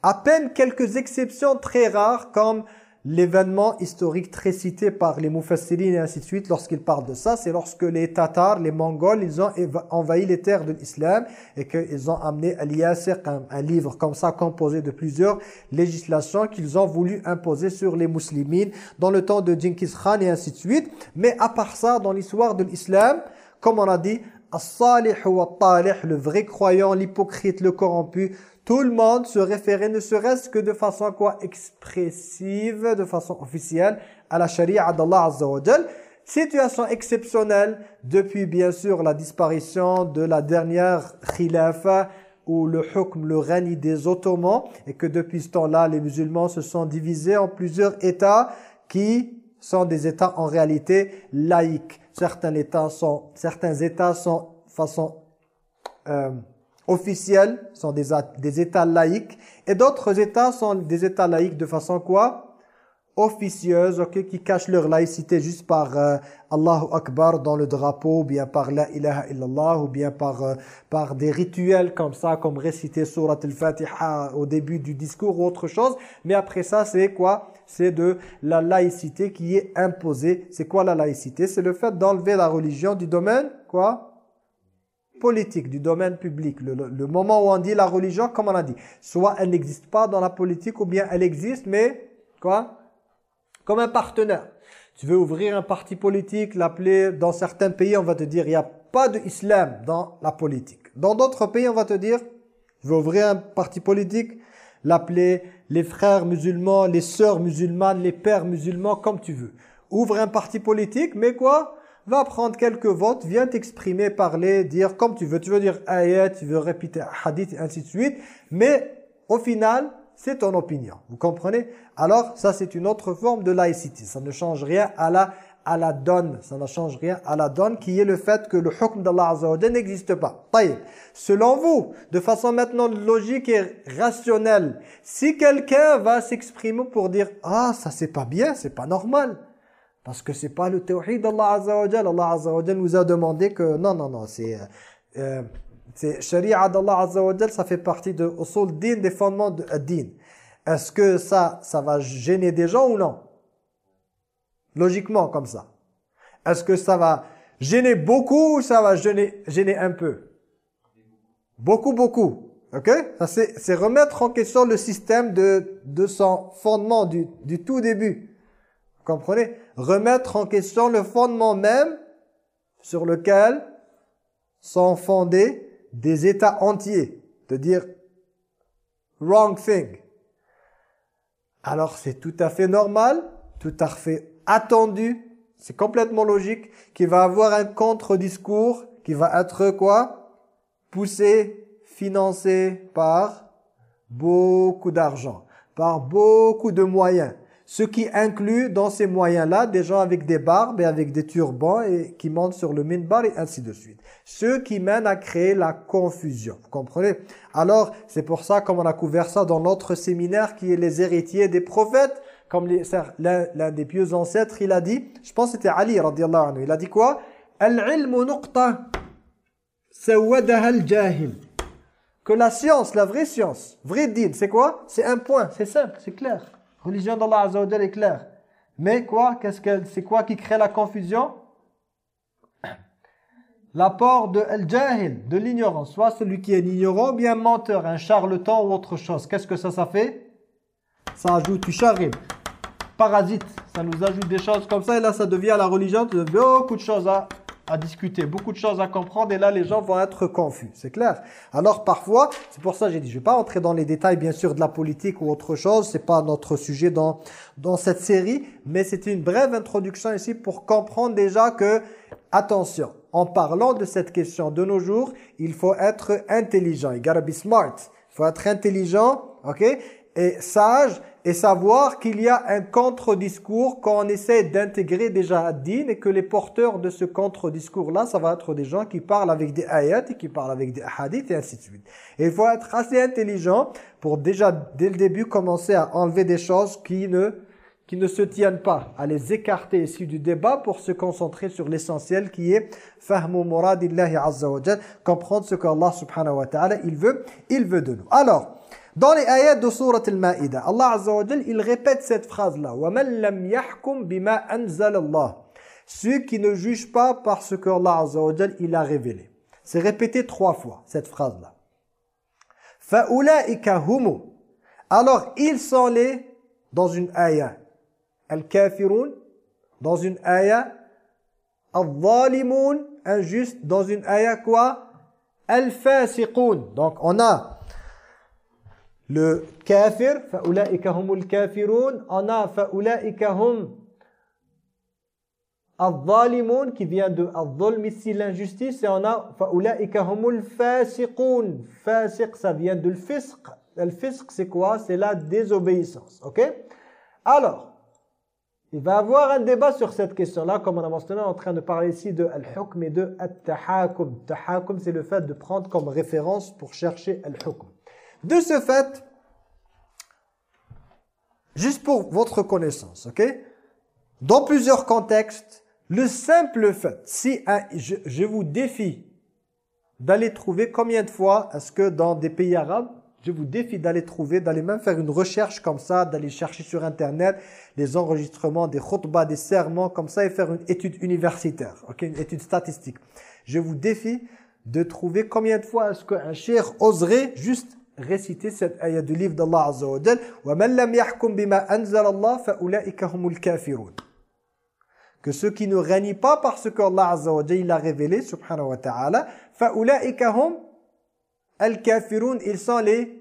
À peine quelques exceptions très rares comme l'événement historique très cité par les Mufassirin et ainsi de suite lorsqu'ils parlent de ça, c'est lorsque les Tatars, les Mongols, ils ont envahi les terres de l'islam et qu'ils ont amené Al-Yasir, un, livre comme ça composé de plusieurs législations qu'ils ont voulu imposer sur les musulmans dans le temps de Genghis Khan et ainsi de suite. Mais à part ça, dans l'histoire de l'islam, comme on a dit, le vrai croyant, l'hypocrite, le corrompu, tout le monde se référait ne serait-ce que de façon quoi? Expressive, de façon officielle à la charia d'Allah Azza Situation exceptionnelle depuis bien sûr la disparition de la dernière khilafa ou le hukm, le règne des Ottomans et que depuis ce temps-là les musulmans se sont divisés en plusieurs états qui sont des états en réalité laïques. Certains états sont, certains états sont façon euh, officiels sont des, des États laïques et d'autres États sont des États laïques de façon quoi? Officieuse, ok, qui cachent leur laïcité juste par euh, Allahu Akbar dans le drapeau, ou bien par La ilaha illallah, ou bien par, euh, par des rituels comme ça, comme réciter Surat al-Fatiha au début du discours ou autre chose. Mais après ça, c'est quoi? C'est de la laïcité qui est imposée. C'est quoi la laïcité? C'est le fait d'enlever la religion du domaine, quoi? Politique, du domaine public. Le, moment où on dit la religion, comme on a dit, soit elle n'existe pas dans la politique ou bien elle existe, mais quoi? Comme un partenaire. Tu veux ouvrir un parti politique, l'appeler, dans certains pays, on va te dire, il n'y a pas d'islam dans la politique. Dans d'autres pays, on va te dire, tu veux ouvrir un parti politique, l'appeler les frères musulmans, les sœurs musulmanes, les pères musulmans, comme tu veux. Ouvre un parti politique, mais quoi? Va prendre quelques votes, viens t'exprimer, parler, dire comme tu veux. Tu veux dire ayat, tu veux répéter hadith, et ainsi de suite. Mais au final, c'est ton opinion. Vous comprenez? Alors, ça c'est une autre forme de laïcité. Ça ne change rien à la, à la donne. Ça ne change rien à la donne qui est le fait que le hukm d'Allah Azza n'existe pas. Selon vous, de façon maintenant logique et rationnelle, si quelqu'un va s'exprimer pour dire « Ah, ça c'est pas bien, c'est pas normal », parce que c'est pas le tawhid d'Allah Azza wa Allah Azza wa nous a demandé que non, non, non, c'est euh, c'est sharia d'Allah Azza wa ça fait partie de usul din, des fondements de din. Est-ce que ça, ça va gêner des gens ou non? Logiquement, comme ça. Est-ce que ça va gêner beaucoup ou ça va gêner, gêner un peu? Beaucoup, beaucoup. Ok? C'est remettre en question le système de, de son fondement du, du tout début. Vous comprenez? Remettre en question le fondement même sur lequel sont fondés des États entiers. De dire wrong thing. Alors c'est tout à fait normal, tout à fait attendu, c'est complètement logique qu'il va avoir un contre-discours qui va être quoi? Poussé, financé par beaucoup d'argent, par beaucoup de moyens. Ce qui inclut dans ces moyens-là des gens avec des barbes et avec des turbans et qui montent sur le minbar et ainsi de suite. Ce qui mène à créer la confusion. Vous comprenez? Alors, c'est pour ça, comme on a couvert ça dans notre séminaire qui est les héritiers des prophètes, comme l'un des pieux ancêtres, il a dit, je pense que c'était Ali radiallahu anhu, il a dit quoi? Al-ilmu. Que la science, la vraie science, vrai din, c'est quoi? C'est un point, c'est simple, c'est clair religion d'Allah Azza est claire. Mais quoi? Qu'est-ce que c'est quoi qui crée la confusion? L'apport de al-jahil, de l'ignorance, soit celui qui est ignorant, bien menteur, un charlatan ou autre chose. Qu'est-ce que ça ça fait? Ça ajoute du charim, parasite, ça nous ajoute des choses comme ça et là ça devient la religion. De beaucoup de choses à à discuter, beaucoup de choses à comprendre et là les gens vont être confus, c'est clair. Alors parfois, c'est pour ça j'ai dit, je vais pas entrer dans les détails bien sûr de la politique ou autre chose, c'est pas notre sujet dans, dans cette série, mais c'était une brève introduction ici pour comprendre déjà que, attention, en parlant de cette question de nos jours, il faut être intelligent, il gotta be smart, il faut être intelligent, ok, et sage et savoir qu'il y a un contre-discours quand on essaie d'intégrer déjà ad-din et que les porteurs de ce contre-discours-là, ça va être des gens qui parlent avec des ayats et qui parlent avec des hadiths et ainsi de suite. Et il faut être assez intelligent pour déjà, dès le début, commencer à enlever des choses qui ne qui ne se tiennent pas, à les écarter ici du débat pour se concentrer sur l'essentiel qui est fahmu muradillahi azza wa comprendre ce qu'Allah subhanahu wa ta'ala il veut, il veut de nous. Alors, dans les ayats de Surat Al-Ma'idah, Allah Azza wa il répète cette phrase-là. وَمَنْ لَمْ يَحْكُمْ بِمَا أَنزَلَ اللَّهِ Ceux qui ne jugent pas parce que Allah Azza wa il a révélé. C'est répété trois fois, cette phrase-là. فَأُولَئِكَ هُمُ Alors, ils sont les, dans une ayah, al-kafirun, dans une ayah, al-zalimun, injuste, dans une ayah quoi Al-fasiqun. Donc, on a le kafir, فَأُولَئِكَ هُمُ الْكَافِرُونَ On a فَأُولَئِكَ هُمْ الظالمون qui vient de al ici l'injustice et on a فَأُولَئِكَ هُمُ الْفَاسِقُونَ Fasiq ça vient de l'fisq. Al-fisq c'est quoi C'est la désobéissance. Ok Alors, il va y avoir un débat sur cette question-là, comme on a mentionné, en train de parler ici de al-hukm et de al-tahakum. Tahakum, c'est le fait de prendre comme référence pour chercher al-hukm. De ce fait, juste pour votre connaissance, ok? Dans plusieurs contextes, le simple fait, si je, vous défie d'aller trouver combien de fois est-ce que dans des pays arabes, je vous défie d'aller trouver, d'aller même faire une recherche comme ça, d'aller chercher sur internet les enregistrements des khutbahs, des serments comme ça et faire une étude universitaire, ok, une étude statistique. Je vous défie de trouver combien de fois est-ce qu'un cher oserait juste réciter cette ayah du livre d'Allah Azza wa Jal وَمَنْ لَمْ يَحْكُمْ بِمَا أَنزَلَ اللَّهِ فَأُولَئِكَ هُمُ الْكَافِرُونَ que ceux qui ne règnent pas parce qu'Allah Azza wa Jal a révélé subhanahu wa ta'ala فَأُولَئِكَ هُمْ الْكَافِرُونَ ils sont les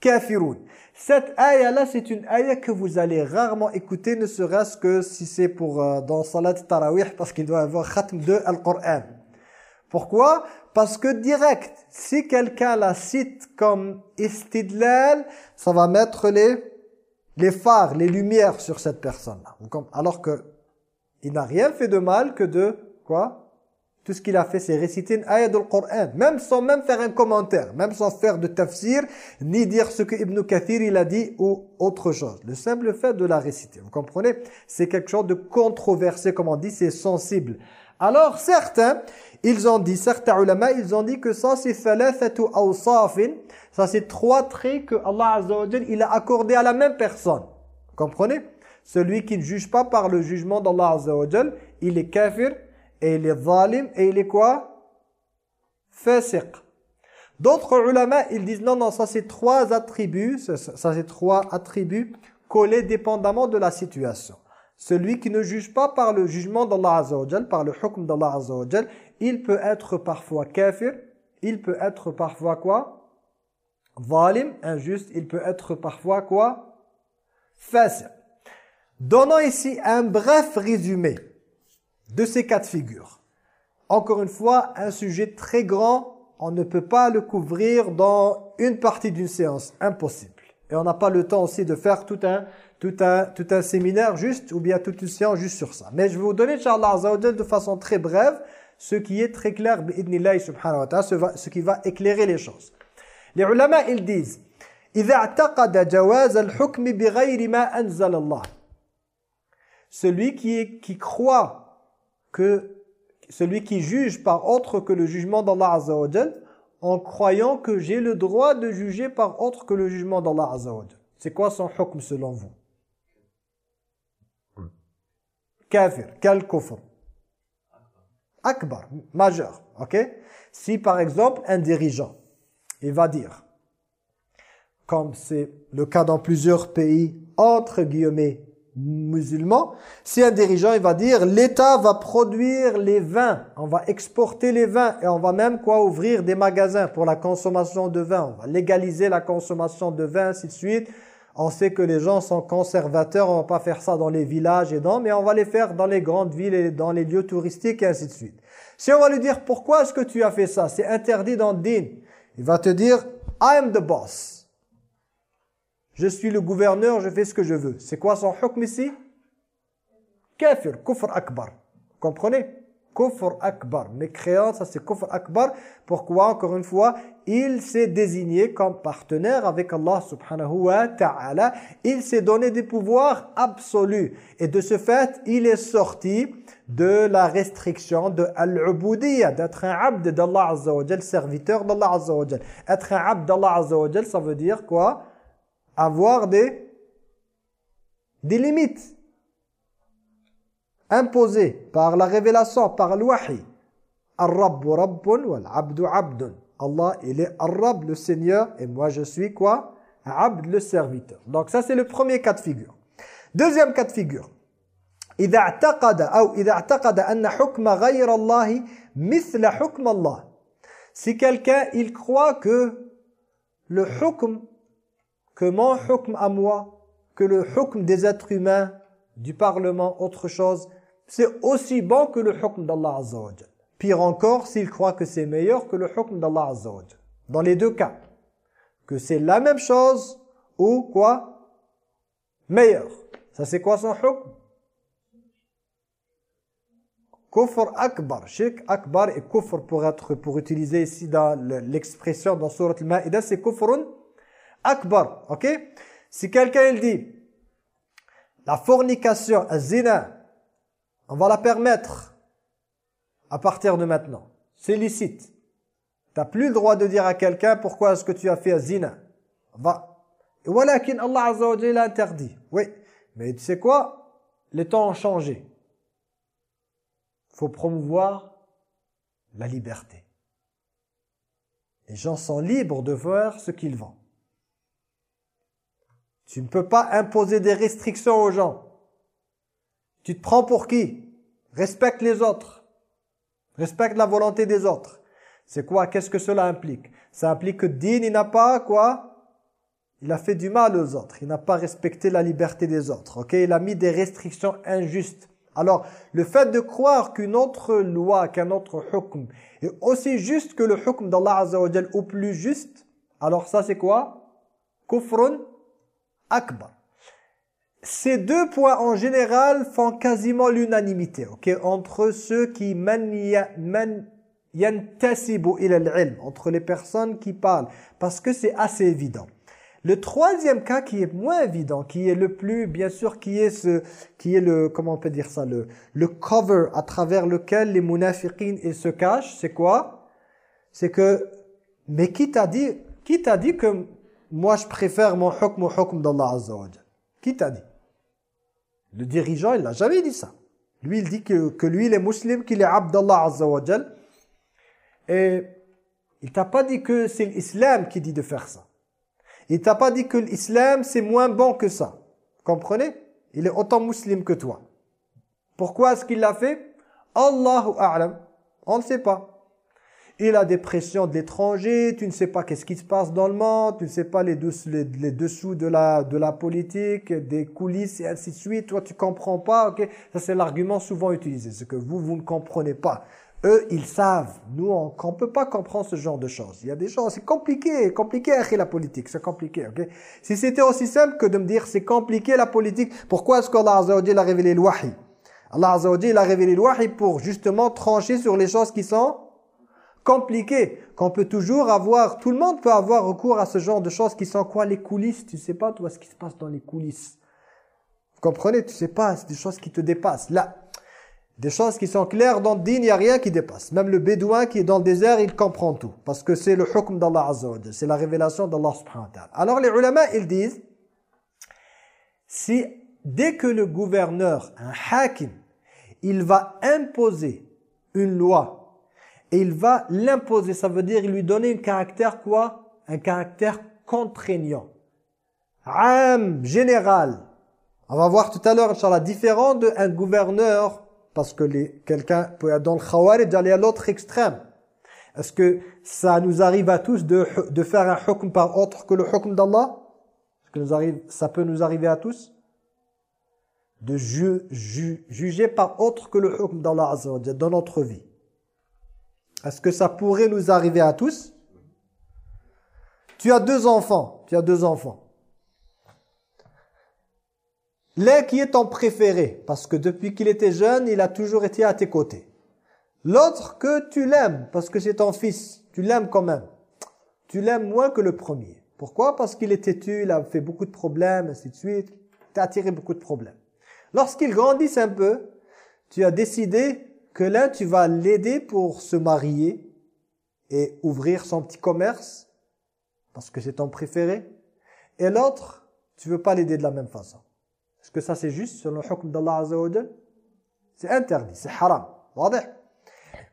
kafirun cette ayah là c'est une ayah que vous allez rarement écouter ne serait-ce que si c'est pour euh, dans salat tarawih parce qu'il doit avoir khatm de Al-Qur'an pourquoi? Parce que direct, si quelqu'un la cite comme istidlal, ça va mettre les, les phares, les lumières sur cette personne-là. Alors que il n'a rien fait de mal que de, quoi? Tout ce qu'il a fait, c'est réciter une ayat du Coran, même sans même faire un commentaire, même sans faire de tafsir, ni dire ce que Ibn Kathir il a dit ou autre chose. Le simple fait de la réciter, vous comprenez? C'est quelque chose de controversé, comme on dit, c'est sensible. Alors certains, ils ont dit, certains ulama, ils ont dit que ça c'est ça c'est trois traits que Allah Azza il a accordé à la même personne. Comprenez? Celui qui ne juge pas par le jugement d'Allah Azza il est kafir et il est zalim et il est quoi? Fasiq. D'autres ulama, ils disent non, non, ça c'est trois attributs, ça c'est trois attributs collés dépendamment de la situation. Celui qui ne juge pas par le jugement d'Allah Azza par le hukm d'Allah Azza il peut être parfois kafir, il peut être parfois quoi? Valim, injuste, il peut être parfois quoi? Facile. Donnons ici un bref résumé de ces quatre figures. Encore une fois, un sujet très grand, on ne peut pas le couvrir dans une partie d'une séance, impossible. Et on n'a pas le temps aussi de faire tout un, tout un, tout un séminaire juste, ou bien toute une séance juste sur ça. Mais je vais vous donner, Inch'Allah de façon très brève, ce qui est très clair, subhanahu wa ta'ala, ce qui va éclairer les choses. Les ulama, ils disent, celui qui, qui croit que celui qui juge par autre que le jugement d'Allah en croyant que j'ai le droit de juger par autre que le jugement d'Allah Azza C'est quoi son hukm selon vous? Kafir, quel Akbar, majeur, ok Si par exemple un dirigeant, il va dire, comme c'est le cas dans plusieurs pays, entre guillemets, musulmans, si un dirigeant il va dire l'État va produire les vins, on va exporter les vins et on va même quoi ouvrir des magasins pour la consommation de vin, on va légaliser la consommation de vin, ainsi de suite. On sait que les gens sont conservateurs, on va pas faire ça dans les villages et dans, mais on va les faire dans les grandes villes et dans les lieux touristiques et ainsi de suite. Si on va lui dire pourquoi est-ce que tu as fait ça, c'est interdit dans le din, il va te dire I am the boss. Je suis le gouverneur, je fais ce que je veux. C'est quoi son hukm ici? Kafir, kufr akbar. Comprenez? Kufr akbar. Mécréant, ça c'est kufr akbar. Pourquoi Encore une fois, il s'est désigné comme partenaire avec Allah subhanahu wa ta'ala. Il s'est donné des pouvoirs absolus. Et de ce fait, il est sorti de la restriction de al-ubudiyya, d'être un abd d'Allah azza wa serviteur d'Allah azza wa Être un abd d'Allah azza wa ça veut dire quoi? Avoir des, des limites imposées par la révélation, par le wahi. Ar-Rabbu Rabbun wal-Abdu Abdun. Allah, il est Ar-Rabb, le Seigneur, et moi je suis quoi Abd, le serviteur. Donc ça c'est le premier cas de figure. Deuxième cas de figure. إذا اعتقد أو إذا اعتقد أن حكم غير الله مثل حكم الله. Si quelqu'un, il croit que le hukm que mon hukm à moi, que le hukm des êtres humains, du Parlement, autre chose, c'est aussi bon que le hukm d'Allah Azza wa Pire encore, s'il croit que c'est meilleur que le hukm d'Allah Azza Dans les deux cas. Que c'est la même chose ou quoi? Meilleur. Ça c'est quoi son hukm? Kufr akbar, shirk akbar et kufr pour être pour utiliser ici dans l'expression dans surat al-Ma'idah c'est kufrun akbar, ok? Si quelqu'un il dit la fornication, zina, on va la permettre à partir de maintenant. C'est licite. Tu n'as plus le droit de dire à quelqu'un pourquoi est-ce que tu as fait zina? Va. voilà Allah Azza wa interdit. Oui, mais tu sais quoi? Les temps ont changé. Faut promouvoir la liberté. Les gens sont libres de voir ce qu'ils vendent. Tu ne peux pas imposer des restrictions aux gens. Tu te prends pour qui? Respecte les autres. Respecte la volonté des autres. C'est quoi? Qu'est-ce que cela implique? Ça implique que Din, il n'a pas quoi? Il a fait du mal aux autres. Il n'a pas respecté la liberté des autres. Ok? Il a mis des restrictions injustes. Alors, le fait de croire qu'une autre loi, qu'un autre hukm est aussi juste que le hukm d'Allah Azza ou plus juste, alors ça c'est quoi? Kufrun akbar. Ces deux points en général font quasiment l'unanimité ok, entre ceux qui entre les personnes qui parlent, parce que c'est assez évident. Le troisième cas qui est moins évident, qui est le plus, bien sûr, qui est ce, qui est le, comment on peut dire ça, le, le cover à travers lequel les munafiqin se cachent, c'est quoi? C'est que, mais qui t'a dit, qui t'a dit que moi je préfère mon hukm au hukm d'Allah Azza Qui t'a dit? Le dirigeant, il n'a jamais dit ça. Lui, il dit que, que lui, il est musulman, qu'il est abd d'Allah Azza wa Et Il t'a pas dit que c'est l'islam qui dit de faire ça. Il t'a pas dit que l'islam c'est moins bon que ça. Comprenez? Il est autant musulman que toi. Pourquoi est-ce qu'il l'a fait? Allahu a'lam. On ne sait pas. Il a des pressions de l'étranger, tu ne sais pas qu'est-ce qui se passe dans le monde, tu ne sais pas les, dessous, de la, la politique, des coulisses et ainsi de suite. Toi, tu comprends pas, ok? Ça, c'est l'argument souvent utilisé, c'est que vous, vous ne comprenez pas. Eux, ils savent. Nous, on ne peut pas comprendre ce genre de choses. Il y a des choses, c'est compliqué, compliqué la politique, c'est compliqué, ok? Si c'était aussi simple que de me dire c'est compliqué la politique, pourquoi est-ce qu'Allah Azza a révélé le wahi? Allah Azza a révélé le wahi pour justement trancher sur les choses qui sont compliquées, qu'on peut toujours avoir, tout le monde peut avoir recours à ce genre de choses qui sont quoi les coulisses, tu sais pas toi ce qui se passe dans les coulisses. Vous comprenez, tu sais pas, c'est des choses qui te dépassent. Là, des choses qui sont claires dans le din, il n'y a rien qui dépasse. Même le bédouin qui est dans le désert, il comprend tout. Parce que c'est le hukm d'Allah Azza C'est la révélation d'Allah subhanahu wa ta'ala. Alors les ulama, ils disent, si dès que le gouverneur, un hakim, il va imposer une loi, et il va l'imposer, ça veut dire lui donner un caractère quoi? Un caractère contraignant. Am, général. On va voir tout à l'heure, Inch'Allah, différent d'un gouverneur parce que quelqu'un peut être dans le khawarij aller à l'autre extrême. Est-ce que ça nous arrive à tous de, de faire un hukm par autre que le hukm d'Allah? Que nous arrive, ça peut nous arriver à tous? De juger par autre que le hukm d'Allah dans notre vie. Est-ce que ça pourrait nous arriver à tous? Tu as deux enfants. Tu as deux enfants. L'un qui est ton préféré, parce que depuis qu'il était jeune, il a toujours été à tes côtés. L'autre que tu l'aimes, parce que c'est ton fils. Tu l'aimes quand même. Tu l'aimes moins que le premier. Pourquoi? Parce qu'il est têtu, il a fait beaucoup de problèmes, ainsi de suite. Tu as attiré beaucoup de problèmes. Lorsqu'il grandissent un peu, tu as décidé que l'un, tu vas l'aider pour se marier et ouvrir son petit commerce, parce que c'est ton préféré. Et l'autre, tu veux pas l'aider de la même façon. Est-ce que ça c'est juste selon le hukm d'Allah Azza C'est interdit, c'est haram.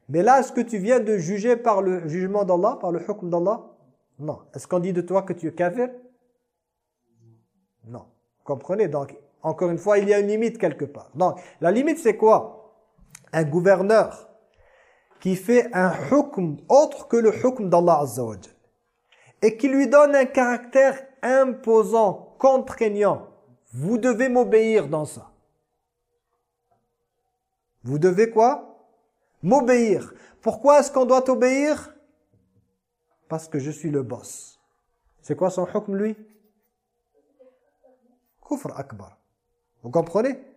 Mais là, est-ce que tu viens de juger par le jugement d'Allah, par le hukm d'Allah? Non. Est-ce qu'on dit de toi que tu es kafir? Non. Comprenez? Donc, encore une fois, il y a une limite quelque part. Donc, la limite c'est quoi? Un gouverneur qui fait un hukm autre que le hukm d'Allah Azza et qui lui donne un caractère imposant, contraignant, vous devez m'obéir dans ça. Vous devez quoi? M'obéir. Pourquoi est-ce qu'on doit t'obéir? Parce que je suis le boss. C'est quoi son hukm lui? Kufr akbar. Vous comprenez?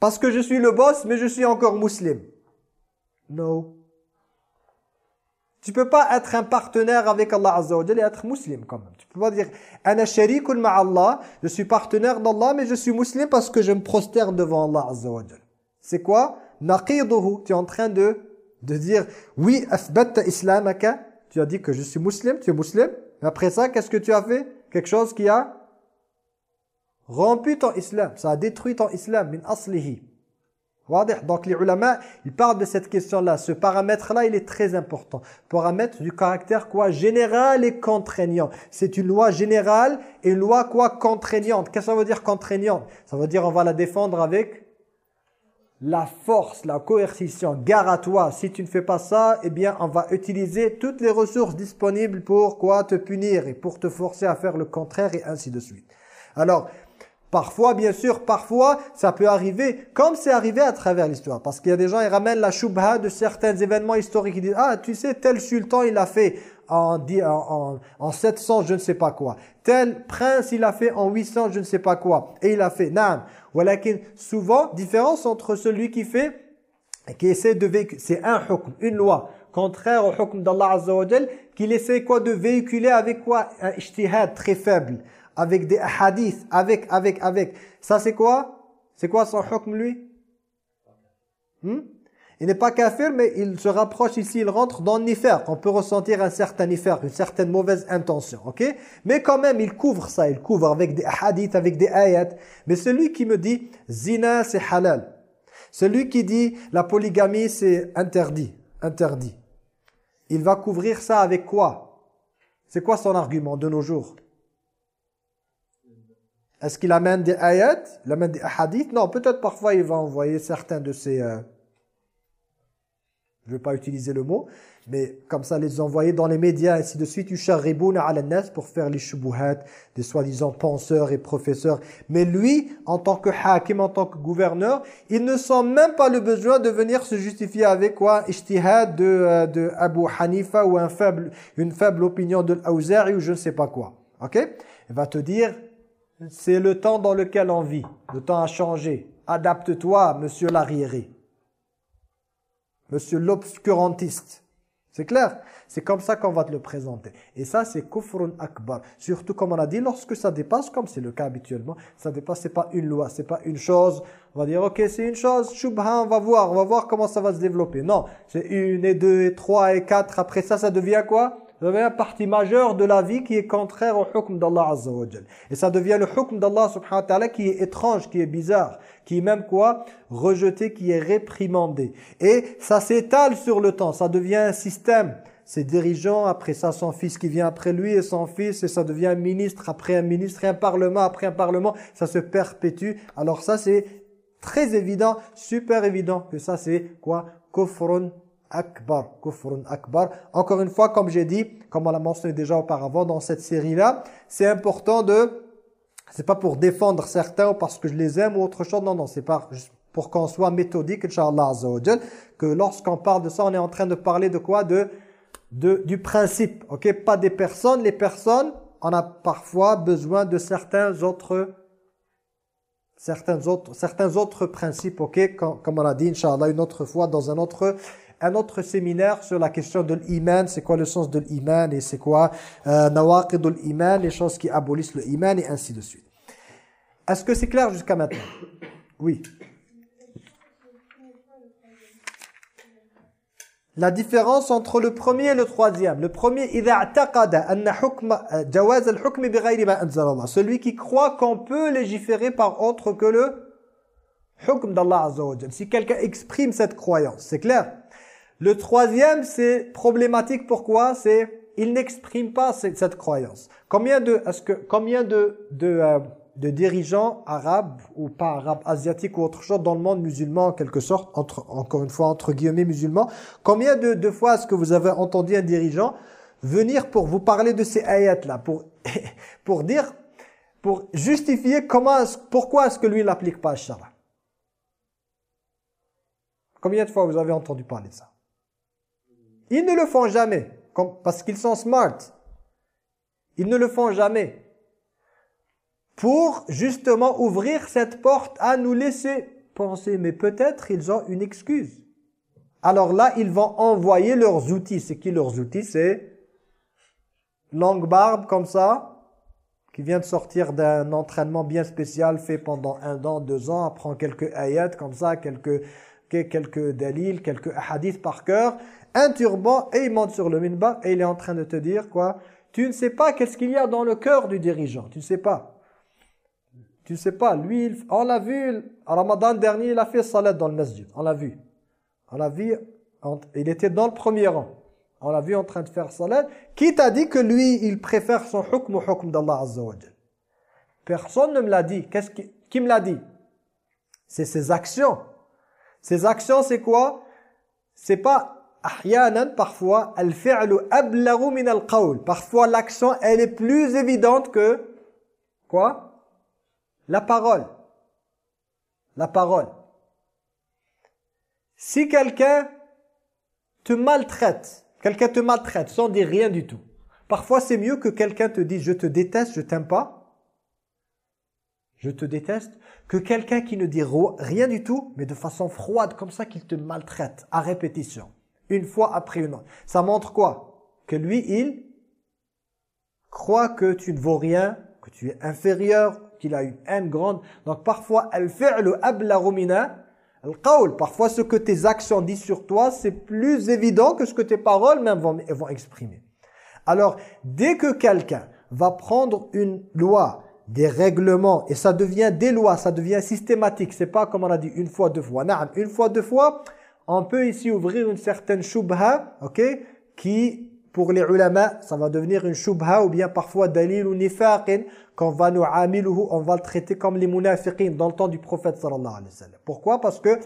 Parce que je suis le boss, mais je suis encore musulman. Non. Tu peux pas être un partenaire avec Allah Azza wa et être musulman quand même. Tu peux pas dire ana Allah, je suis partenaire d'Allah mais je suis musulman parce que je me prosterne devant Allah Azza wa C'est quoi? Naqiduhu, tu es en train de de dire oui islamaka, tu as dit que je suis musulman, tu es musulman. Après ça, qu'est-ce que tu as fait? Quelque chose qui a rompu ton islam, ça a détruit ton islam min aslihi. Donc les ulama, ils parlent de cette question-là. Ce paramètre-là, il est très important. Paramètre du caractère quoi Général et contraignant. C'est une loi générale et une loi quoi Contraignante. Qu'est-ce que ça veut dire contraignante? Ça veut dire on va la défendre avec la force, la coercition. Gare à toi, si tu ne fais pas ça, eh bien on va utiliser toutes les ressources disponibles pour quoi te punir et pour te forcer à faire le contraire et ainsi de suite. Alors, Parfois, bien sûr, parfois, ça peut arriver, comme c'est arrivé à travers l'histoire. Parce qu'il y a des gens, ils ramènent la shubha de certains événements historiques. Ils disent, ah, tu sais, tel sultan, il a fait en, en, en 700, je ne sais pas quoi. Tel prince, il a fait en 800, je ne sais pas quoi. Et il a fait, naam. Walakin, souvent, différence entre celui qui fait, qui essaie de véhiculer, c'est un hukm, une loi, contraire au hukm d'Allah Azza wa qu'il essaie quoi de véhiculer avec quoi? Un ijtihad très faible avec des hadiths, avec, avec, avec. Ça c'est quoi? C'est quoi son hukm lui? Hmm? Il n'est pas kafir, mais il se rapproche ici, il rentre dans nifar. On peut ressentir un certain nifar, une certaine mauvaise intention, ok? Mais quand même, il couvre ça, il couvre avec des hadiths, avec des ayats. Mais celui qui me dit, zina c'est halal. Celui qui dit, la polygamie c'est interdit, interdit. il va couvrir ça avec quoi? C'est quoi son argument de nos jours? Est-ce qu'il amène des ayats? Il amène des hadiths? Non, peut-être parfois il va envoyer certains de ces... Euh, je ne vais pas utiliser le mot, mais comme ça les envoyer dans les médias ainsi de suite. Yusharribuna ala nas pour faire les shubuhat des soi-disant penseurs et professeurs. Mais lui en tant que hakim en tant que gouverneur il ne sent même pas le besoin de venir se justifier avec quoi? Ijtihad de euh, de Abu Hanifa ou un faible une faible opinion de l'Auzari ou je ne sais pas quoi. OK? Il va te dire c'est le temps dans lequel on vit le temps a changé adapte-toi monsieur l'arriéré monsieur l'obscurantiste c'est clair? C'est comme ça qu'on va te le présenter. Et ça, c'est kufrun akbar. Surtout, comme on a dit, lorsque ça dépasse, comme c'est le cas habituellement, ça dépasse, c'est pas une loi, c'est pas une chose. On va dire, ok, c'est une chose, shubha, on va voir, on va voir comment ça va se développer. Non, c'est une et deux et trois et quatre. Après ça, ça devient quoi? Devient partie majeure de la vie qui est contraire au hukm d'Allah Azza Et ça devient le hukm d'Allah subhanahu wa ta'ala qui est étrange, qui est bizarre, qui est même quoi Rejeté, qui est réprimandé. Et ça s'étale sur le temps, ça devient un système. Ses dirigeants, après ça son fils qui vient après lui et son fils, et ça devient un ministre après un ministre et un parlement après un parlement, ça se perpétue. Alors ça c'est très évident, super évident que ça c'est quoi? Kufrun akbar, kufrun akbar. Encore une fois, comme j'ai dit, comme on l'a mentionné déjà auparavant dans cette série-là, c'est important de, c'est pas pour défendre certains ou parce que je les aime ou autre chose, non, non, c'est pas pour qu'on soit méthodique, Inch'Allah que lorsqu'on parle de ça, on est en train de parler de quoi? De, de, du principe, ok? Pas des personnes, les personnes, on a parfois besoin de certains autres certains autres, certains autres principes, ok? Comme on a dit, Inch'Allah, une autre fois, dans un autre un autre séminaire sur la question de l'iman, c'est quoi le sens de l'iman et c'est quoi euh, nawaqidul iman, les choses qui abolissent le iman et ainsi de suite. Est-ce que c'est clair jusqu'à maintenant? Oui. La différence entre le premier et le troisième. Le premier, celui qui croit qu'on peut légiférer par autre que le hukm d'Allah Azza Si quelqu'un exprime cette croyance, c'est clair le troisième, c'est problématique. Pourquoi? C'est il n'exprime pas cette, croyance. Combien de, est-ce que, combien de, de, euh, de, dirigeants arabes ou pas arabes, asiatiques ou autre chose dans le monde musulman en quelque sorte, encore une fois entre guillemets musulmans, combien de, fois est-ce que vous avez entendu un dirigeant venir pour vous parler de ces ayats là, pour, pour dire, pour justifier comment, pourquoi est-ce que lui n'applique pas le Combien de fois vous avez entendu parler de ça? Ils ne le font jamais, parce qu'ils sont smart. Ils ne le font jamais. Pour justement ouvrir cette porte à nous laisser penser, mais peut-être ils ont une excuse. Alors là, ils vont envoyer leurs outils. C'est qui leurs outils? C'est longue barbe comme ça, qui vient de sortir d'un entraînement bien spécial fait pendant un an, deux ans, apprend quelques ayats comme ça, quelques, quelques dalils, quelques hadiths par cœur, un turban et il monte sur le minbar et il est en train de te dire quoi? Tu ne sais pas qu'est-ce qu'il y a dans le cœur du dirigeant, tu ne sais pas. Tu ne sais pas, lui, on l'a vu, en Ramadan dernier, il a fait salat dans le masjid, on l'a vu. On l'a vu, il était dans le premier rang. On l'a vu en train de faire salat. Qui t'a dit que lui, il préfère son hukm au hukm d'Allah Azza wa Personne ne me l'a dit. Qu'est-ce qui, qui me l'a dit? C'est ses actions. Ses actions, c'est quoi? C'est pas parfois parfois l'action elle est plus évidente que quoi? La parole. La parole. Si quelqu'un te maltraite quelqu'un te maltraite sans dire rien du tout parfois c'est mieux que quelqu'un te dise je te déteste je t'aime pas. Je te déteste. Que quelqu'un qui ne dit rien du tout mais de façon froide comme ça qu'il te maltraite. À répétition une fois après une autre. Ça montre quoi? Que lui, il croit que tu ne vaux rien, que tu es inférieur, qu'il a une haine grande. Donc parfois, al al Parfois, ce que tes actions disent sur toi, c'est plus évident que ce que tes paroles même vont, vont exprimer. Alors, dès que quelqu'un va prendre une loi, des règlements, et ça devient des lois, ça devient systématique, c'est pas comme on a dit une fois, deux fois. Une fois, deux fois, on peut ici ouvrir une certaine shubha, ok qui, pour les ulama, ça va devenir une shubha ou bien parfois dalil ou nifaqin, qu'on va nous amiluhu, on va le traiter comme les munafiqin dans le temps du prophète sallallahu alayhi wa sallam. Pourquoi? Parce que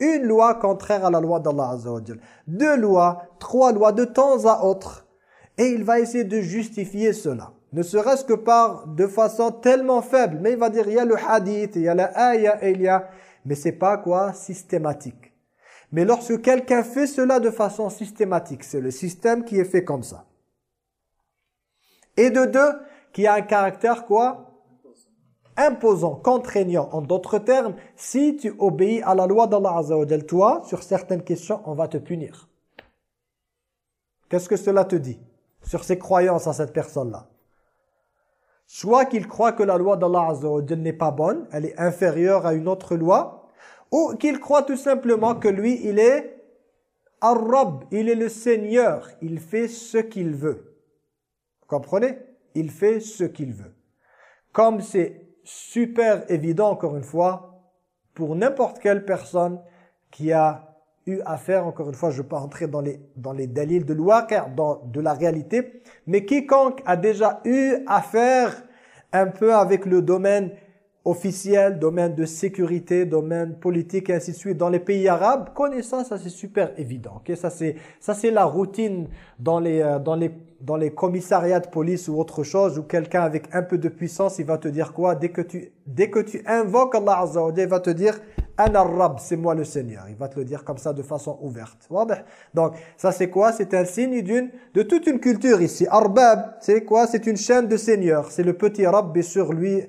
une loi contraire à la loi d'Allah azza wa deux lois, trois lois de temps à autre, et il va essayer de justifier cela. Ne serait-ce que par, de façon tellement faible. Mais il va dire, il y a le hadith, il y a la ayah, il y a... Mais c'est pas quoi? Systématique. Mais lorsque quelqu'un fait cela de façon systématique, c'est le système qui est fait comme ça. Et de deux, qui a un caractère quoi? Imposant, contraignant. En d'autres termes, si tu obéis à la loi d'Allah toi, sur certaines questions, on va te punir. Qu'est-ce que cela te dit sur ses croyances à cette personne-là? Soit qu'il croit que la loi d'Allah n'est pas bonne, elle est inférieure à une autre loi, ou qu'il croit tout simplement que lui, il est Ar-Rab, il est le Seigneur, il fait ce qu'il veut. Vous comprenez? Il fait ce qu'il veut. Comme c'est super évident, encore une fois, pour n'importe quelle personne qui a eu affaire, encore une fois, je ne vais pas entrer dans les, dans les délits de loi, dans de la réalité, mais quiconque a déjà eu affaire un peu avec le domaine officiel, domaine de sécurité, domaine politique et ainsi de suite dans les pays arabes, connaissant ça c'est super évident. Ok, ça c'est ça c'est la routine dans les euh, dans les dans les commissariats de police ou autre chose où quelqu'un avec un peu de puissance, il va te dire quoi? Dès que tu dès que tu invoques Allah Azza wa il va te dire Ana Rabb, c'est moi le Seigneur. Il va te le dire comme ça de façon ouverte. Donc ça c'est quoi? C'est un signe d'une de toute une culture ici. Arbab, c'est quoi? C'est une chaîne de seigneurs. C'est le petit Rabb sur lui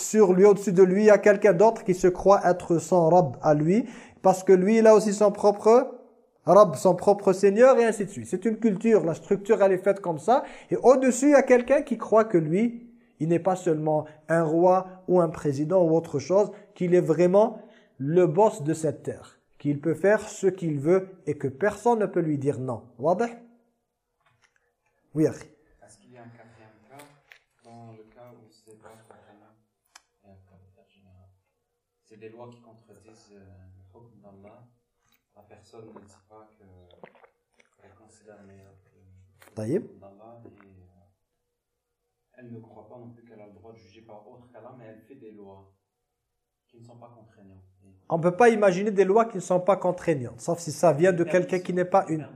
sur lui, au-dessus de lui, il y a quelqu'un d'autre qui se croit être son Rab à lui, parce que lui, il a aussi son propre Rab, son propre Seigneur, et ainsi de suite. C'est une culture, la structure, elle est faite comme ça. Et au-dessus, il y a quelqu'un qui croit que lui, il n'est pas seulement un roi ou un président ou autre chose, qu'il est vraiment le boss de cette terre, qu'il peut faire ce qu'il veut et que personne ne peut lui dire non. Oui, des lois qui contredisent euh, le hukm d'Allah, la personne ne dit pas qu'elle considère meilleur que d'Allah et euh, elle ne croit pas non plus qu'elle a le droit de juger par autre qu'Allah, mais elle fait des lois qui ne sont pas contraignantes. On ne peut pas imaginer des lois qui ne sont pas contraignantes, sauf si ça vient de quelqu'un qui n'est pas une.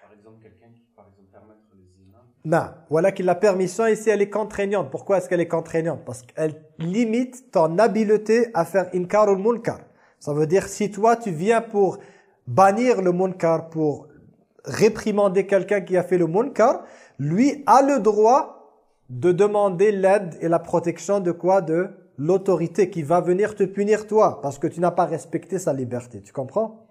Par exemple, quelqu'un qui, par exemple, permettre le zina. Non, voilà que la permission ici, elle est contraignante. Pourquoi est-ce qu'elle est contraignante? Parce qu'elle limite ton habileté à faire inkar ou munkar. Ça veut dire, si toi, tu viens pour bannir le munkar, pour réprimander quelqu'un qui a fait le munkar, lui a le droit de demander l'aide et la protection de quoi? De l'autorité qui va venir te punir toi, parce que tu n'as pas respecté sa liberté. Tu comprends?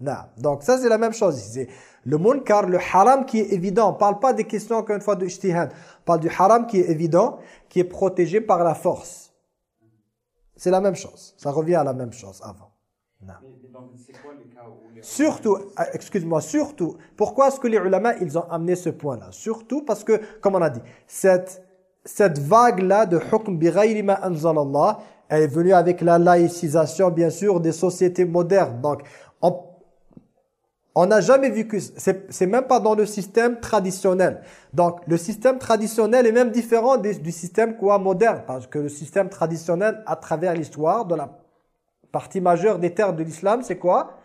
Non. Donc ça, c'est la même chose. C'est le munkar, le haram qui est évident. On ne parle pas des questions, encore une fois, de ijtihad. On parle du haram qui est évident, qui est protégé par la force. C'est la même chose. Ça revient à la même chose avant. Non. Surtout, ah, excuse-moi, surtout, pourquoi est-ce que les ulama, ils ont amené ce point-là? Surtout parce que, comme on a dit, cette, cette vague-là de hukm bi anzalallah, elle est venue avec la laïcisation, bien sûr, des sociétés modernes. Donc, on on n'a jamais vu que c'est même pas dans le système traditionnel. Donc le système traditionnel est même différent du système quoi moderne parce que le système traditionnel à travers l'histoire de la partie majeure des terres de l'islam, c'est quoi?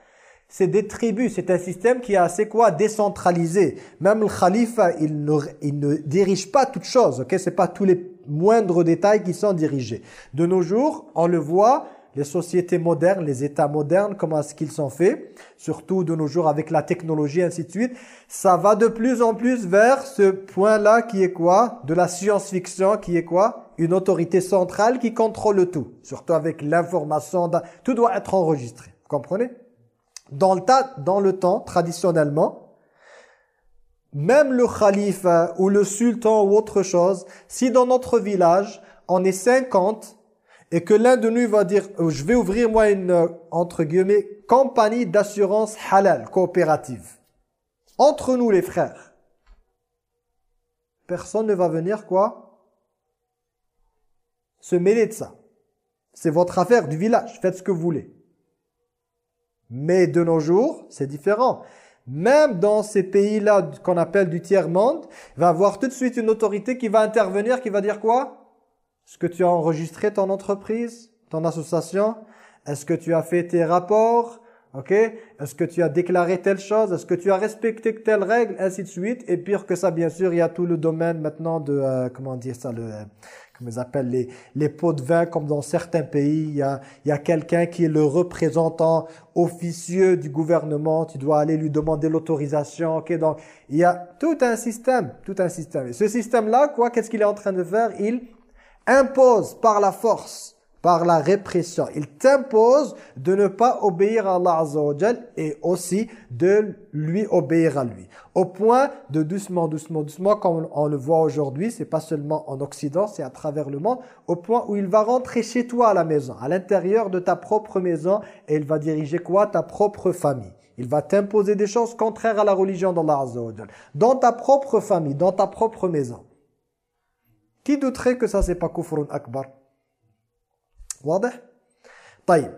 C'est des tribus, c'est un système qui est assez quoi? Décentralisé. Même le khalifa, il ne, il ne dirige pas toutes choses, OK? C'est pas tous les moindres détails qui sont dirigés. De nos jours, on le voit les sociétés modernes, les États modernes, comment est-ce qu'ils sont faits, surtout de nos jours avec la technologie, ainsi de suite, ça va de plus en plus vers ce point-là qui est quoi? De la science-fiction, qui est quoi? Une autorité centrale qui contrôle tout, surtout avec l'information, tout doit être enregistré, vous comprenez? Dans le, dans le temps, traditionnellement, même le calife ou le sultan ou autre chose, si dans notre village, on est 50 et que l'un de nous va dire oh, je vais ouvrir moi une euh, entre guillemets compagnie d'assurance halal coopérative. Entre nous les frères. Personne ne va venir quoi? Se mêler de ça. C'est votre affaire du village. Faites ce que vous voulez. Mais de nos jours c'est différent. Même dans ces pays-là qu'on appelle du tiers-monde, va avoir tout de suite une autorité qui va intervenir, qui va dire quoi? Est-ce que tu as enregistré ton entreprise, ton association Est-ce que tu as fait tes rapports Ok? Est-ce que tu as déclaré telle chose? Est-ce que tu as respecté telle règle? Ainsi de suite. Et pire que ça, bien sûr, il y a tout le domaine maintenant de, euh, comment dire ça, le, euh, comme ils appellent les, les pots de vin, comme dans certains pays, il y a, il y a quelqu'un qui est le représentant officieux du gouvernement, tu dois aller lui demander l'autorisation, ok? Donc, il y a tout un système, tout un système. Et ce système-là, quoi, qu'est-ce qu'il est en train de faire? Il impose par la force par la répression. Il t'impose de ne pas obéir à Allah Azza et aussi de lui obéir à lui. Au point de doucement, doucement, doucement, comme on le voit aujourd'hui, c'est pas seulement en Occident, c'est à travers le monde, au point où il va rentrer chez toi à la maison, à l'intérieur de ta propre maison, et il va diriger quoi? Ta propre famille. Il va t'imposer des choses contraires à la religion d'Allah Azza Dans ta propre famille, dans ta propre maison. Qui douterait que ça, c'est pas kufrun akbar? Wadah? Taïb.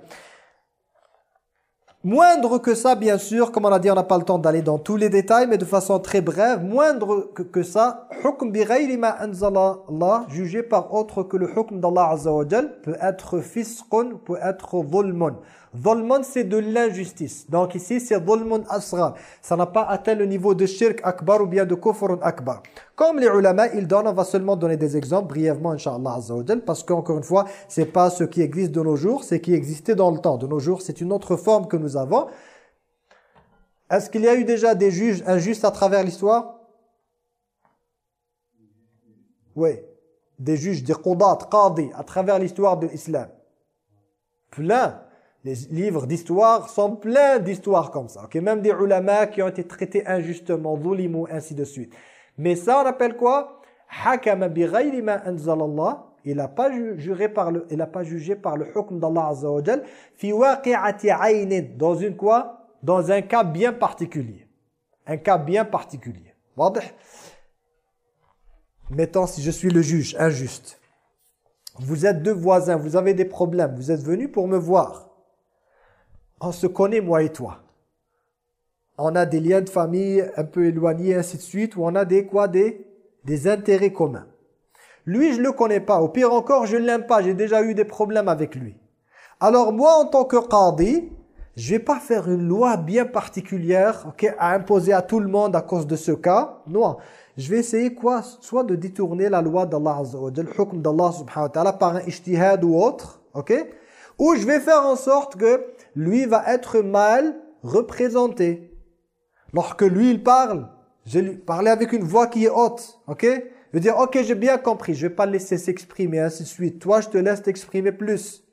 Moindre que ça, bien sûr, comme on a dit, on n'a pas le temps d'aller dans tous les détails, mais de façon très brève, moindre que, ça, hukm bi ma jugé par autre que le hukm d'Allah Azza wa peut être fisqun, peut être zulmun. Dhulmun, c'est de l'injustice. Donc ici, c'est dhulmun asra. Ça n'a pas atteint le niveau de shirk akbar ou bien de kufrun akbar. Comme les ulama, ils donnent, on va seulement donner des exemples brièvement, Inch'Allah Azza wa parce qu'encore une fois, c'est pas ce qui existe de nos jours, c'est qui existait dans le temps. De nos jours, c'est une autre forme que nous avons. Est-ce qu'il y a eu déjà des juges injustes à travers l'histoire? Oui. Des juges, des qudat, qadi, à travers l'histoire de l'islam. Plein les livres d'histoire sont pleins d'histoires comme ça. Même des ulama qui ont été traités injustement, ou ainsi de suite. Mais ça, on appelle quoi? Il n'a pas par le il pas jugé par le hukm d'Allah Azza wa fi dans une quoi? Dans un cas bien particulier. Un cas bien particulier. Mettons si je suis le juge injuste. Vous êtes deux voisins vous avez des problèmes vous êtes venus pour me voir on se connaît moi et toi. On a des liens de famille un peu éloignés, ainsi de suite, ou on a des quoi des, des intérêts communs. Lui, je le connais pas. Au pire encore, je ne l'aime pas. J'ai déjà eu des problèmes avec lui. Alors moi, en tant que qadi, je vais pas faire une loi bien particulière ok, à imposer à tout le monde à cause de ce cas. Non. Je vais essayer quoi Soit de détourner la loi d'Allah Azza le d'Allah subhanahu wa ta'ala par un ijtihad ou autre. ok Ou je vais faire en sorte que lui va être mal représenté. Lorsque lui, il parle, je lui parler avec une voix qui est haute, ok? Je veux dire, ok, j'ai bien compris, je vais pas le laisser s'exprimer, ainsi de suite. Toi, je te laisse t'exprimer plus.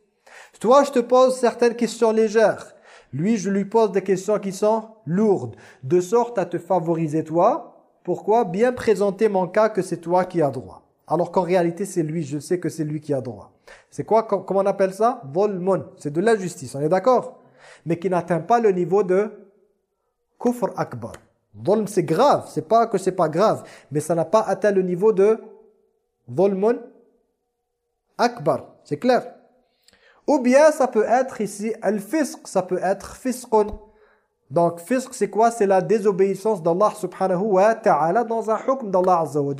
Toi, je te pose certaines questions légères. Lui, je lui pose des questions qui sont lourdes, de sorte à te favoriser toi. Pourquoi? Bien présenter mon cas que c'est toi qui as droit. Alors qu'en réalité, c'est lui, je sais que c'est lui qui a droit. C'est quoi, comment on appelle ça? Volmon. C'est de l'injustice, on est d'accord? Mais qui n'atteint pas le niveau de kufr akbar. Volm, c'est grave. C'est pas que c'est pas grave. Mais ça n'a pas atteint le niveau de volmon akbar. C'est clair? Ou bien ça peut être ici, al-fisq, ça peut être fisqun. Donc, fisq, c'est quoi? C'est la désobéissance d'Allah subhanahu wa ta'ala dans un hukm d'Allah azza wa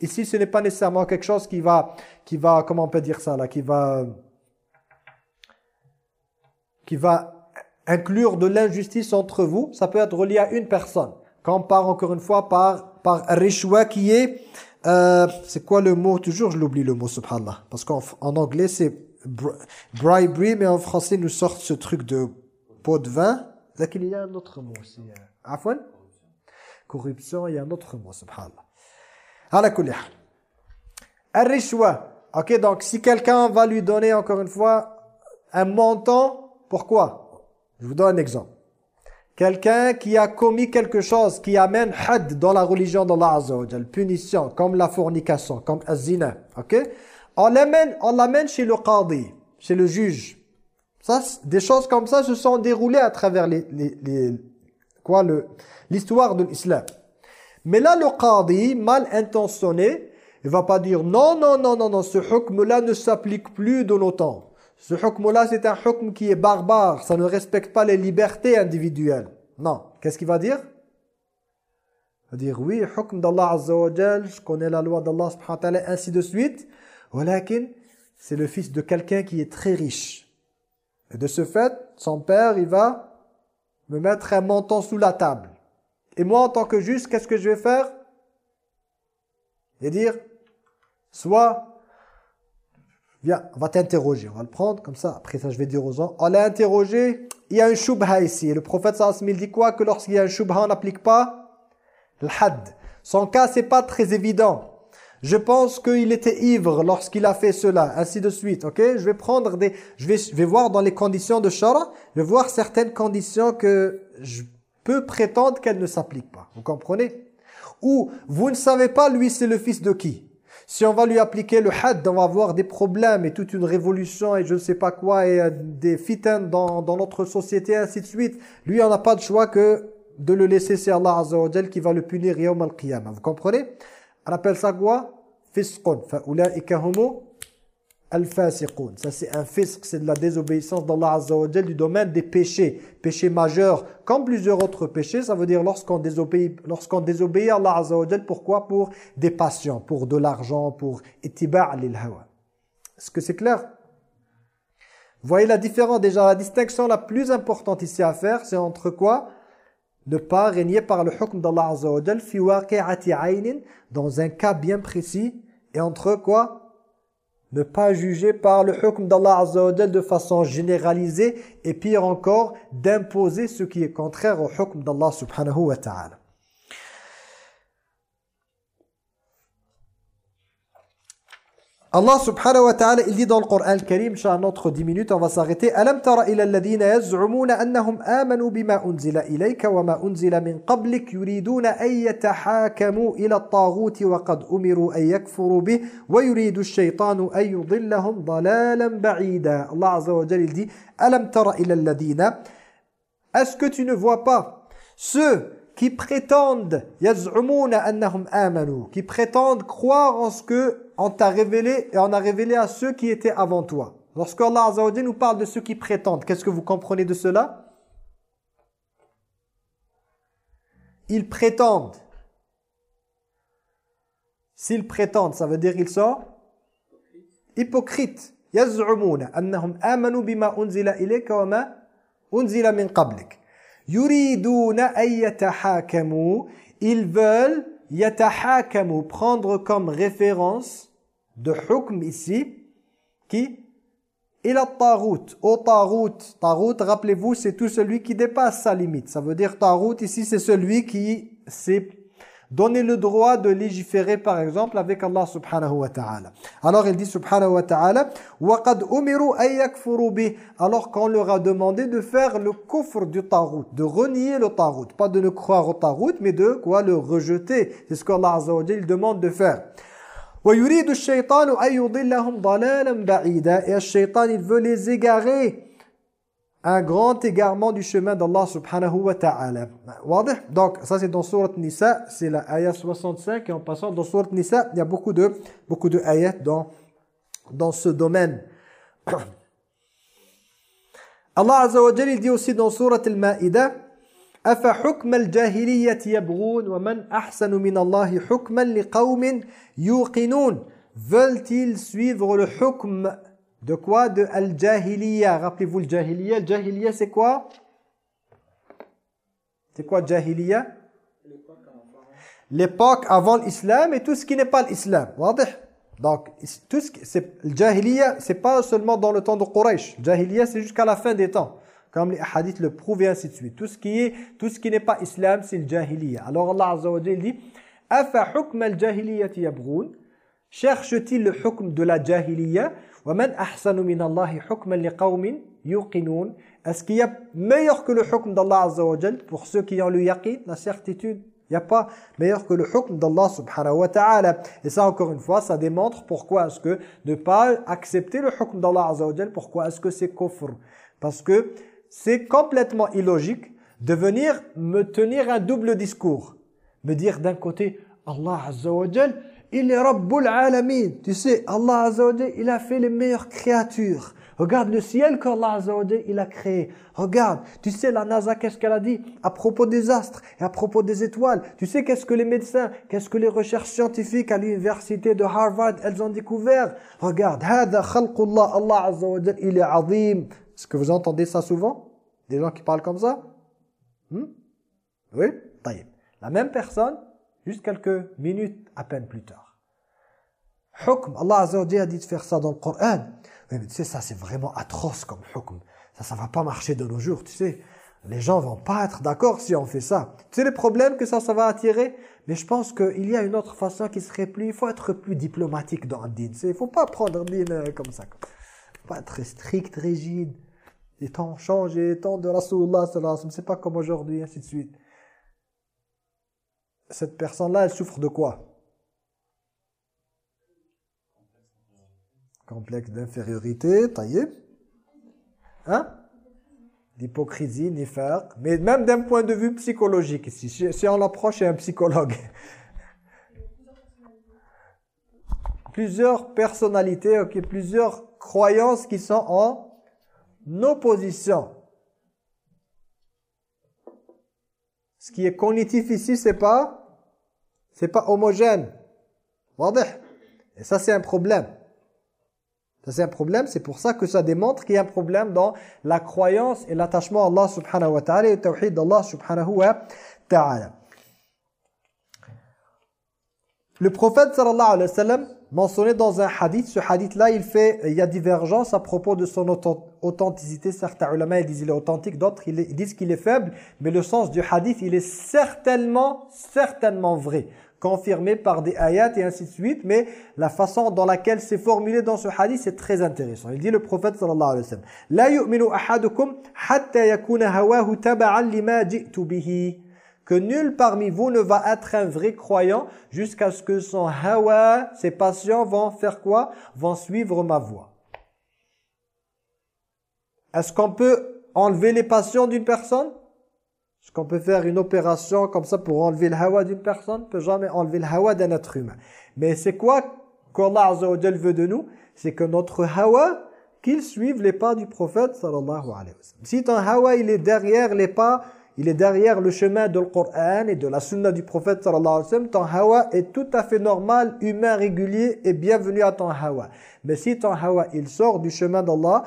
Ici, ce n'est pas nécessairement quelque chose qui va, qui va, comment on peut dire ça là, qui va, qui va inclure de l'injustice entre vous. Ça peut être relié à une personne. Quand on part encore une fois par, par rishwa qui est, euh, c'est quoi le mot? Toujours, je l'oublie le mot, subhanallah. Parce qu'en en anglais, c'est bribery, mais en français, nous sort ce truc de pot de vin il y a un autre mot aussi. Afwan? Corruption, il y a un autre mot, subhanallah. Ala kulli Ar-rishwa. Ok, donc si quelqu'un va lui donner encore une fois un montant, pourquoi? Je vous donne un exemple. Quelqu'un qui a commis quelque chose qui amène had dans la religion d'Allah Azza wa punition, comme la fornication, comme azina, ok? On l'amène chez le qadi, chez le juge. Ça, des choses comme ça se sont déroulées à travers les, quoi l'histoire de l'islam. Mais là, le qadi, mal intentionné, il va pas dire non, non, non, non, non, ce hukm-là ne s'applique plus de nos temps. Ce hukm-là, c'est un hukm qui est barbare, ça ne respecte pas les libertés individuelles. Non, qu'est-ce qu'il va dire? Dire oui, hukm d'Allah Azza je connais la loi d'Allah subhanahu ainsi de suite. Walakin, c'est le fils de quelqu'un qui est très riche. Et de ce fait, son père, il va me mettre un montant sous la table. Et moi, en tant que juge, qu'est-ce que je vais faire? Et dire, soit, viens, on va t'interroger, on va le prendre comme ça. Après ça, je vais dire aux gens, on l'a interrogé, il y a un shubha ici. Et le prophète sallallahu dit quoi? Que lorsqu'il y a un shubha, on n'applique pas le had. Son cas, c'est pas très évident. Je pense qu'il était ivre lorsqu'il a fait cela, ainsi de suite. Ok, je vais prendre des, je vais, je vais voir dans les conditions de shara, je vais voir certaines conditions que je peux prétendre qu'elles ne s'appliquent pas. Vous comprenez? Ou vous ne savez pas, lui, c'est le fils de qui? Si on va lui appliquer le had, on va avoir des problèmes et toute une révolution et je ne sais pas quoi et euh, des fitans dans, dans notre société, ainsi de suite. Lui, on n'a pas de choix que de le laisser, c'est Allah Azza qui va le punir yawm al-qiyamah. Vous comprenez? On appelle ça quoi? Fisqun. Fa'ulaika humu al-fasiqun. Ça c'est un fisq, c'est de la désobéissance d'Allah Azza wa du domaine des péchés, péchés majeurs, comme plusieurs autres péchés, ça veut dire lorsqu'on désobéit lorsqu'on désobéit à Allah Azza wa pourquoi? Pour des passions, pour de l'argent, pour ittiba' lil hawa. Est-ce que c'est clair? Voyez la différence déjà la distinction la plus importante ici à faire, c'est entre quoi? Ne pas régner par le hukm d'Allah Azza wa dans un cas bien précis et entre quoi? Ne pas juger par le hukm d'Allah Azza de façon généralisée et pire encore d'imposer ce qui est contraire au hukm d'Allah subhanahu wa ta'ala Allah subhanahu wa ta'ala, il dit dans le Coran Karim, à notre 10 minutes, on va s'arrêter. Alam tara ila alladhina yaz'umuna annahum amanu bima unzila ilayka wa ma unzila min qablik yuriduna an yatahakamu ila at-taghut wa qad umiru an yakfuru bih wa yuridu ash-shaytanu an yudillahum dalalan ba'ida. Allah azza wa jalla il dit Alam tara ila alladhina Est-ce que tu ne vois pas ceux qui prétendent annahum amanu qui prétendent croire en ce que on t'a révélé et on a révélé à ceux qui étaient avant toi. Lorsque Allah Azza nous parle de ceux qui prétendent, qu'est-ce que vous comprenez de cela Ils prétendent. S'ils prétendent, ça veut dire qu'ils sont hypocrites. يزعمون annahum amanu bima unzila ilayka wa ma unzila min qablik yuriduna ils veulent yatahakamu prendre comme référence de hukm ici qui il a tarout au tarout tarout rappelez-vous c'est tout celui qui dépasse sa limite ça veut dire tarout ici c'est celui qui s'est donner le droit de légiférer par exemple avec Allah subhanahu wa ta'ala. Alors il dit subhanahu wa ta'ala وَقَدْ أُمِرُوا أَيَّكْفُرُوا بِهِ Alors qu'on leur a demandé de faire le kufr du tarout, de renier le tarout, pas de ne croire au tarout mais de quoi le rejeter. C'est ce qu'Allah azza wa demande de faire. وَيُرِيدُ الشَّيْطَانُ أَن يُضِلَّهُمْ ضَلَالًا بَعِيدًا Et le shaitan il veut les égarer un grand égarement du chemin d'Allah subhanahu wa ta'ala. Donc, ça c'est dans Surat Nisa, c'est la ayah 65, et en passant dans Surat Nisa, il y a beaucoup de, beaucoup de ayats dans, dans ce domaine. Allah Azza wa Jalla dit aussi dans Surat Veulent-ils suivre le hukm de quoi? De al-jahiliya. Rappelez-vous le jahiliya. Le jahiliya c'est quoi? C'est quoi jahiliya? L'époque avant l'islam et tout ce qui n'est pas l'islam. Donc, tout ce qui, le jahiliya, c'est pas seulement dans le temps de Quraysh. Le jahiliya, c'est jusqu'à la fin des temps comme les hadiths le prouvent et ainsi de suite. Tout ce qui est, tout ce qui n'est pas islam, c'est le jahiliya. Alors Allah Azza wa Jalla dit "Afa hukm al-jahiliyati yabghun" Cherche-t-il le hukm de la jahiliya? "Wa man ahsanu min Allah hukman liqaumin yuqinun" Est-ce qu'il y a meilleur que le hukm d'Allah Azza wa Jalla pour ceux qui ont le yaqin, la certitude? Il n'y a pas meilleur que le hukm d'Allah subhanahu wa ta'ala. Et ça, encore une fois, ça démontre pourquoi est-ce que ne pas accepter le hukm d'Allah azza wa pourquoi est-ce que c'est kufr? Parce que c'est complètement illogique de venir me tenir un double discours. Me dire d'un côté, Allah Azza il est Rabbul Alamin. Tu sais, Allah Azza il a fait les meilleures créatures. Regarde le ciel qu'Allah il a créé. Regarde, tu sais la NASA qu'est-ce qu'elle a dit à propos des astres et à propos des étoiles? Tu sais qu'est-ce que les médecins, qu'est-ce que les recherches scientifiques à l'université de Harvard, elles ont découvert? Regarde, hada khalqullah, Allah Azza il est azim. Est-ce que vous entendez ça souvent Des gens qui parlent comme ça? Hmm? Oui? La même personne, juste quelques minutes à peine plus tard. Hukm, Allah Azza a dit de faire ça dans le Coran mais tu sais, ça c'est vraiment atroce comme hukm. Ça, ça va pas marcher de nos jours, tu sais. Les gens vont pas être d'accord si on fait ça. Tu sais les problèmes que ça, ça va attirer? Mais je pense qu'il y a une autre façon qui serait plus... Il faut être plus diplomatique dans le din. Il ne faut pas prendre din comme ça. faut pas être strict, rigide. Les temps ont changé, les temps de Rasulullah, c'est pas comme aujourd'hui, ainsi de suite. Cette personne-là, elle souffre de quoi? Complexe d'infériorité, taillé. Hein? D'hypocrisie, faire. Mais même d'un point de vue psychologique, si, si on l'approche, un psychologue. plusieurs personnalités, ok, plusieurs croyances qui sont en opposition. Ce qui est cognitif ici, c'est pas, c'est pas homogène. Et ça, c'est un problème. Ça c'est un problème, c'est pour ça que ça démontre qu'il y a un problème dans la croyance et l'attachement à Allah subhanahu wa ta'ala et le tawhid d'Allah subhanahu wa ta'ala. Le prophète sallallahu alayhi wa sallam mentionné dans un hadith, ce hadith-là, il fait, il y a divergence à propos de son authenticité. Certains ulama disent qu'il est authentique, d'autres disent qu'il est faible, mais le sens du hadith, il est certainement, certainement vrai. Confirmé par des ayats et ainsi de suite, mais la façon dans laquelle c'est formulé dans ce hadith, c'est très intéressant. Il dit le prophète sallallahu alayhi wa sallam, « La yu'minu hatta yakuna hawahu bihi » que nul parmi vous ne va être un vrai croyant jusqu'à ce que son hawa, ses passions vont faire quoi? Vont suivre ma voie. Est-ce qu'on peut enlever les passions d'une personne? Est-ce qu'on peut faire une opération comme ça pour enlever le hawa d'une personne? On ne peut jamais enlever le hawa d'un être humain. Mais c'est quoi qu'Allah veut de nous? C'est que notre hawa, qu'il suive les pas du prophète sallallahu alayhi wa sallam. Si ton hawa, il est derrière les pas, il est derrière le chemin de Coran et de la sunna du prophète sallallahu alayhi wa sallam, ton hawa est tout à fait normal, humain, régulier et bienvenue à ton hawa. Mais si ton hawa, il sort du chemin d'Allah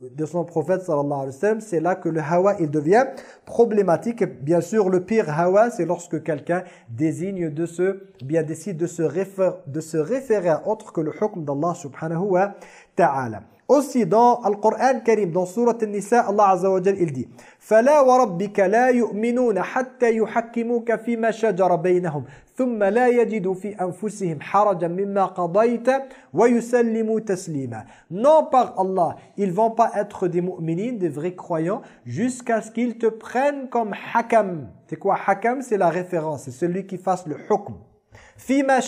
de son prophète sallallahu alayhi wa sallam, c'est là que le hawa il devient problématique. Bien sûr, le pire hawa, c'est lorsque quelqu'un désigne de se, bien décide de se, référer, de se référer à autre que le hukm d'Allah subhanahu wa ta'ala. Aussi dans le Coran Karim, dans Surah An-Nisa, Allah Azza wa Jal, il dit فَلَا وَرَبِّكَ لَا يُؤْمِنُونَ حَتَّى يُحَكِّمُوكَ فِيمَا شَجَرَ بَيْنَهُمْ ثُمَّ لَا يَجِدُوا فِي أَنفُسِهِمْ حَرَجًا مِمَّا قَضَيْتَ وَيُسَلِّمُوا تَسْلِيمًا Non par Allah, ils vont pas être des mu'minines, des vrais croyants, jusqu'à ce qu'ils te prennent comme hakam. C'est quoi hakam C'est la référence, c'est celui qui fasse le hukm. Fima.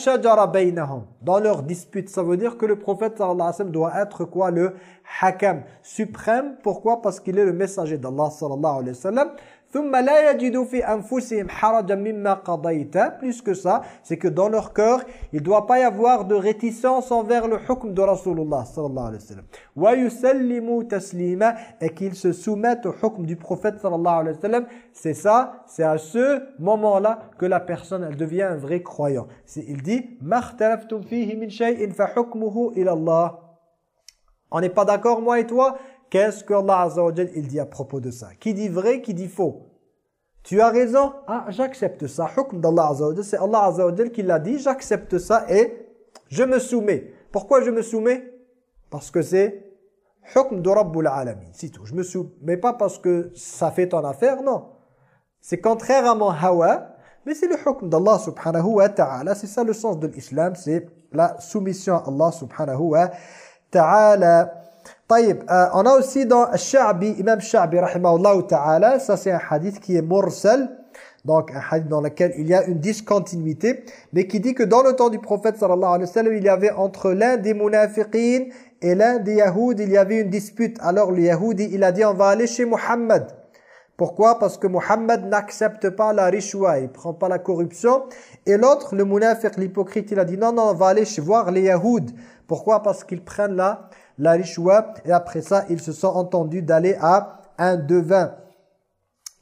Dans leur dispute, ça veut dire que le prophète sallallahu alayhi wa sallam doit être quoi Le hakam suprême. Pourquoi? Parce qu'il est le messager d'Allah sallallahu alayhi wa sallam. Plus que ça, c'est que dans leur cœur, il ne doit pas y avoir de réticence envers le hukm de Rasulullah sallallahu alayhi wa sallam. Et qu'ils se soumettent au hukm du prophète sallallahu alayhi wa sallam. C'est ça, c'est à ce moment-là que la personne elle devient un vrai croyant. Il dit « On n'est pas d'accord moi et toi? Qu'est-ce que Allah Azza wa il dit à propos de ça? Qui dit vrai, qui dit faux? Tu as raison Ah, j'accepte ça. Hukm d'Allah Azza wa c'est Allah Azza wa qui l'a dit, j'accepte ça et je me soumets. Pourquoi je me soumets? Parce que c'est hukm de Rabbul Alamin, c'est tout. Je me soumets pas parce que ça fait ton affaire, non. C'est contraire à mon hawa, mais c'est le hukm d'Allah subhanahu wa ta'ala. C'est ça le sens de l'islam, c'est la soumission à Allah subhanahu wa ta'ala. Taïb, euh, on a aussi dans Sha'bi, Imam Sha'bi, rahimahullah ta'ala, ça c'est un hadith qui est morsel, donc un hadith dans lequel il y a une discontinuité, mais qui dit que dans le temps du prophète sallallahu alayhi wa sallam, il y avait entre l'un des munafiqin et l'un des yahoud, il y avait une dispute. Alors le yahoudi, il a dit on va aller chez Muhammad. Pourquoi? Parce que Muhammad n'accepte pas la rishwa, il prend pas la corruption. Et l'autre, le munafiq, l'hypocrite, il a dit non, non, on va aller chez voir les yahoud. Pourquoi? Parce qu'ils prennent la la richwa et après ça ils se sont entendus d'aller à un devin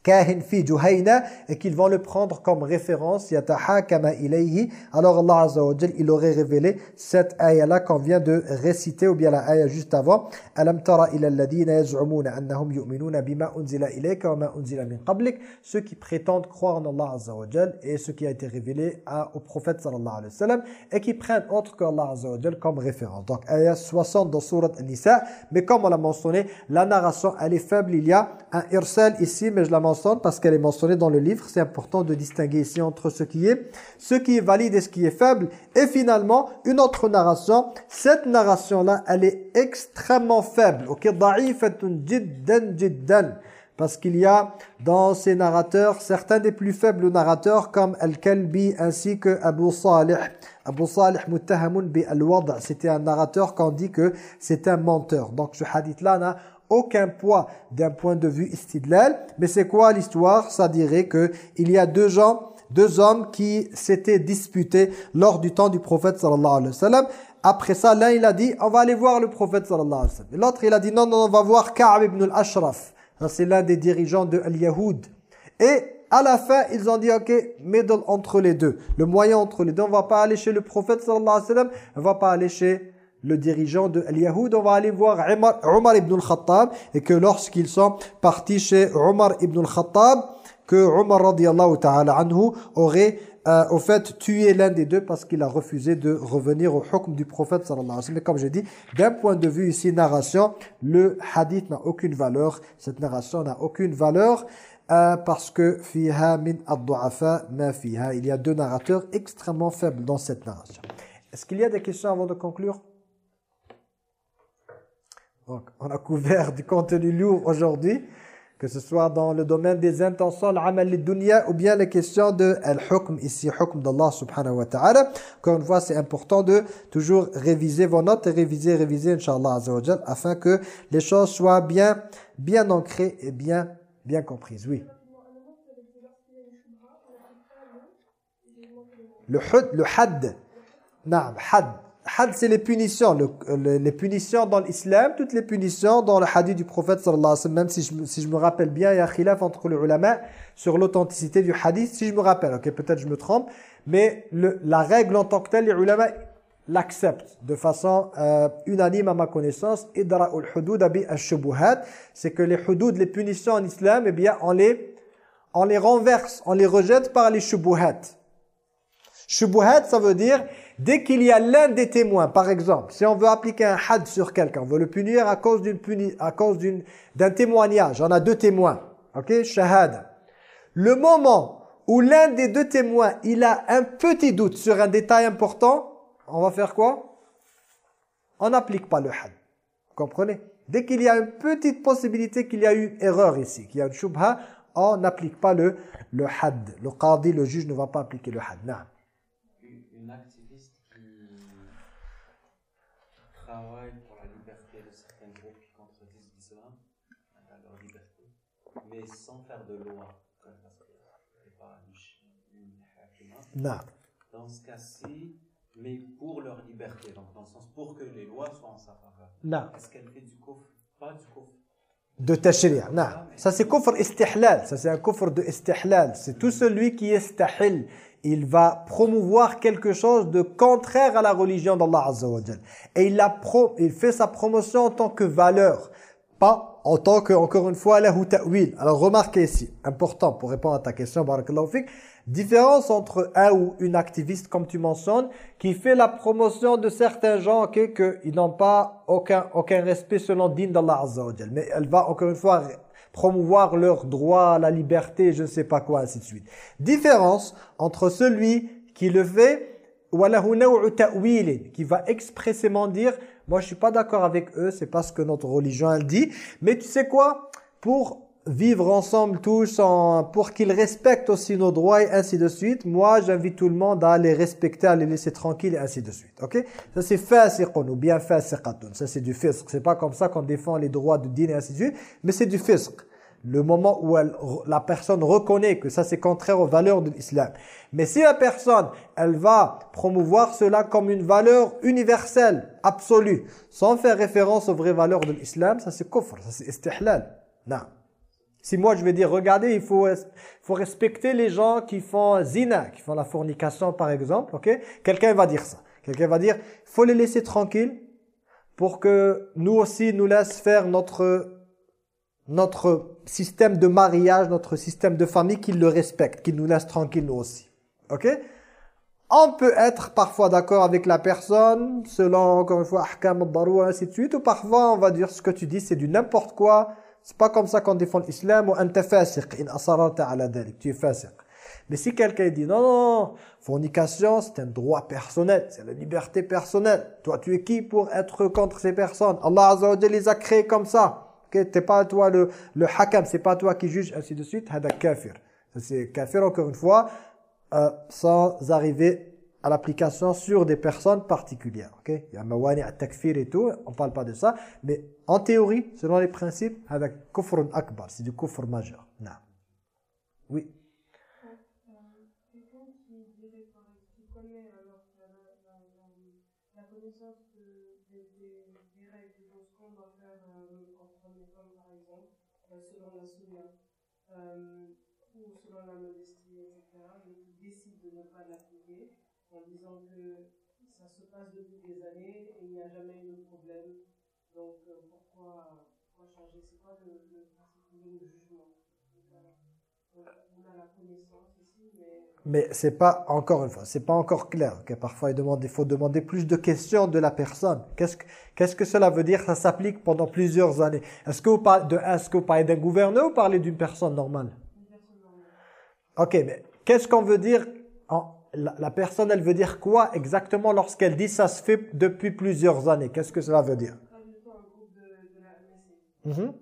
kahin fi juhayna et qu'ils vont le prendre comme référence. yatahakama ilayhi alors Allah azza wa il aurait révélé cette ayah là qu'on vient de réciter ou bien la ayah juste avant. Alam tara ila alladhina yaz'umuna annahum yu'minuna bima unzila ilayka wa ma unzila min qablik. Ceux qui prétendent croire en Allah azza wa et ce qui a été révélé au prophète sallallahu alayhi wa sallam et qui prennent autre que Allah azza wa comme référence. Donc ayah 60 dans sourate an-nisa. Mais comme on l'a mentionné la narration elle est faible. Il y a un irsal ici mais je la mentionne parce qu'elle est mentionnée dans le livre. C'est important de distinguer ici entre ce qui est ce qui est valide et ce qui est faible. Et finalement, une autre narration. Cette narration-là, elle est extrêmement faible. Ok. Parce qu'il y a dans ces narrateurs, certains des plus faibles narrateurs comme Al-Kalbi ainsi que Abu Salih. Abu Salih muttahamun bi al-wad' C'était un narrateur qu'on dit que c'est un menteur. Donc ce hadith-là aucun poids d'un point de vue istidlal. Mais c'est quoi l'histoire? Ça dirait que il y a deux gens, deux hommes qui s'étaient disputés lors du temps du prophète sallallahu alayhi wa sallam. Après ça, l'un il a dit, on va aller voir le prophète sallallahu alayhi wa sallam. L'autre il a dit, non, non, on va voir Ka'ab ibn al-Ashraf. C'est l'un des dirigeants de Al-Yahoud. Et à la fin, ils ont dit, ok, middle entre les deux. Le moyen entre les deux, on va pas aller chez le prophète sallallahu alayhi wa sallam, on va pas aller chez le dirigeant de Al-Yahoud, on va aller voir Omar, ibn al-Khattab et que lorsqu'ils sont partis chez Omar ibn al-Khattab, que Omar radiallahu ta'ala anhu aurait euh, au fait tué l'un des deux parce qu'il a refusé de revenir au hukm du prophète sallallahu alayhi wa sallam. Mais comme je dis, d'un point de vue ici narration, le hadith n'a aucune valeur, cette narration n'a aucune valeur euh, parce que fiha min ad ma fiha. Il y a deux narrateurs extrêmement faibles dans cette narration. Est-ce qu'il y a des questions avant de conclure? Donc, on a couvert du contenu lourd aujourd'hui, que ce soit dans le domaine des intentions, l'amal dunya ou bien les questions de al-hukm, ici, hukm d'Allah subhanahu wa ta'ala. Encore une fois, c'est important de toujours réviser vos notes réviser, réviser, inshallah afin que les choses soient bien, bien ancrées et bien, bien comprises. Oui. Le had, le had, naam, had. Had, c'est les punitions. Le, les punitions dans l'islam, toutes les punitions dans le hadith du prophète sallallahu alayhi wa sallam, même si je, si je me rappelle bien, il y a khilaf entre les ulama sur l'authenticité du hadith, si je me rappelle, ok, peut-être je me trompe, mais le, la règle en tant que telle, les ulama l'acceptent de façon euh, unanime à ma connaissance, idra'ul hudud abi ash-shubuhat, c'est que les hudud, les punitions en islam, eh bien, on les, on les renverse, on les rejette par les shubuhat. Shubuhat, ça veut dire Dès qu'il y a l'un des témoins, par exemple, si on veut appliquer un had sur quelqu'un, on veut le punir à cause d'un témoignage, on a deux témoins, ok, shahada. Le moment où l'un des deux témoins, il a un petit doute sur un détail important, on va faire quoi? On n'applique pas le had. Vous comprenez? Dès qu'il y a une petite possibilité qu'il y a eu erreur ici, qu'il y a une shubha, on n'applique pas le, le had. Le qadi, le juge ne va pas appliquer le had. Non. Sans faire de loi, Non. Dans ce cas-ci, mais pour leur liberté, donc dans le sens pour que les lois soient en sa faveur. Non. Est-ce qu'elle fait du kufr? Pas du kufr. De tashri'a, non. Ça c'est kufr istihlal, ça c'est un kufr de istihlal. C'est tout celui qui est istahil. Il va promouvoir quelque chose de contraire à la religion d'Allah Azza wa Et il, la pro, il fait sa promotion en tant que valeur, pas en tant que, encore une fois, la ta'wil. Alors remarquez ici, important pour répondre à ta question, barakallahu différence entre un ou une activiste, comme tu mentionnes, qui fait la promotion de certains gens, ok, qu'ils n'ont pas aucun, aucun respect selon le din d'Allah Azza Mais elle va, encore une fois, promouvoir leur droit à la liberté, je ne sais pas quoi, ainsi de suite. Différence entre celui qui le fait, qui va expressément dire moi, je suis pas d'accord avec eux, c'est pas ce que notre religion elle dit. Mais tu sais quoi? Pour vivre ensemble tous, en, pour qu'ils respectent aussi nos droits et ainsi de suite, moi, j'invite tout le monde à les respecter, à les laisser tranquilles et ainsi de suite. Ok? Ça, c'est fasiqun ou bien fasiqatun. Ça, c'est du fisq. C'est pas comme ça qu'on défend les droits de din et ainsi de suite, mais c'est du fisq. Le moment où elle, la personne reconnaît que ça c'est contraire aux valeurs de l'islam. Mais si la personne, elle va promouvoir cela comme une valeur universelle, absolue, sans faire référence aux vraies valeurs de l'islam, ça c'est kufr, ça c'est istihlal. Non. Si moi je vais dire, regardez, il faut, faut respecter les gens qui font zina, qui font la fornication par exemple, ok? Quelqu'un va dire ça. Quelqu'un va dire, faut les laisser tranquilles pour que nous aussi nous laisse faire notre, notre système de mariage, notre système de famille, qu'il le respecte, qu'il nous laisse tranquilles nous aussi. Ok? On peut être parfois d'accord avec la personne, selon, encore une fois, ahkam al ainsi de suite, ou parfois on va dire ce que tu dis, c'est du n'importe quoi, c'est pas comme ça qu'on défend l'islam. in Tu es fasiq. Mais si quelqu'un dit non, non, fornication, c'est un droit personnel, c'est la liberté personnelle. Toi, tu es qui pour être contre ces personnes? Allah Azza les a créés comme ça. Okay? T'es pas toi le, le hakam, c'est pas toi qui juge, ainsi de suite. Hada kafir. C'est kafir, encore une fois, euh, sans arriver à l'application sur des personnes particulières. ok Il y a mawani à takfir et tout, on parle pas de ça. Mais en théorie, selon les principes, avec kufr akbar, c'est du kufr majeur. Non. Oui. Euh, ou selon la modestie, etc., décide de ne pas l'appliquer, en disant que ça se passe depuis des années et il n'y a jamais eu de problème. Donc euh, pourquoi, pourquoi changer? C'est pas le, le principe de jugement? on a la connaissance ici, mais... Mais c'est pas, encore une fois, c'est pas encore clair. que Parfois, il, demande, il faut demander plus de questions de la personne. Qu'est-ce que, qu'est-ce que cela veut dire? Ça s'applique pendant plusieurs années. Est-ce que vous parlez, de, est-ce que vous parlez d'un gouverneur ou parlez d'une personne normale Ok, mais qu'est-ce qu'on veut dire en, la, personne, elle veut dire quoi exactement lorsqu'elle dit ça se fait depuis plusieurs années? Qu'est-ce que cela veut dire? Mm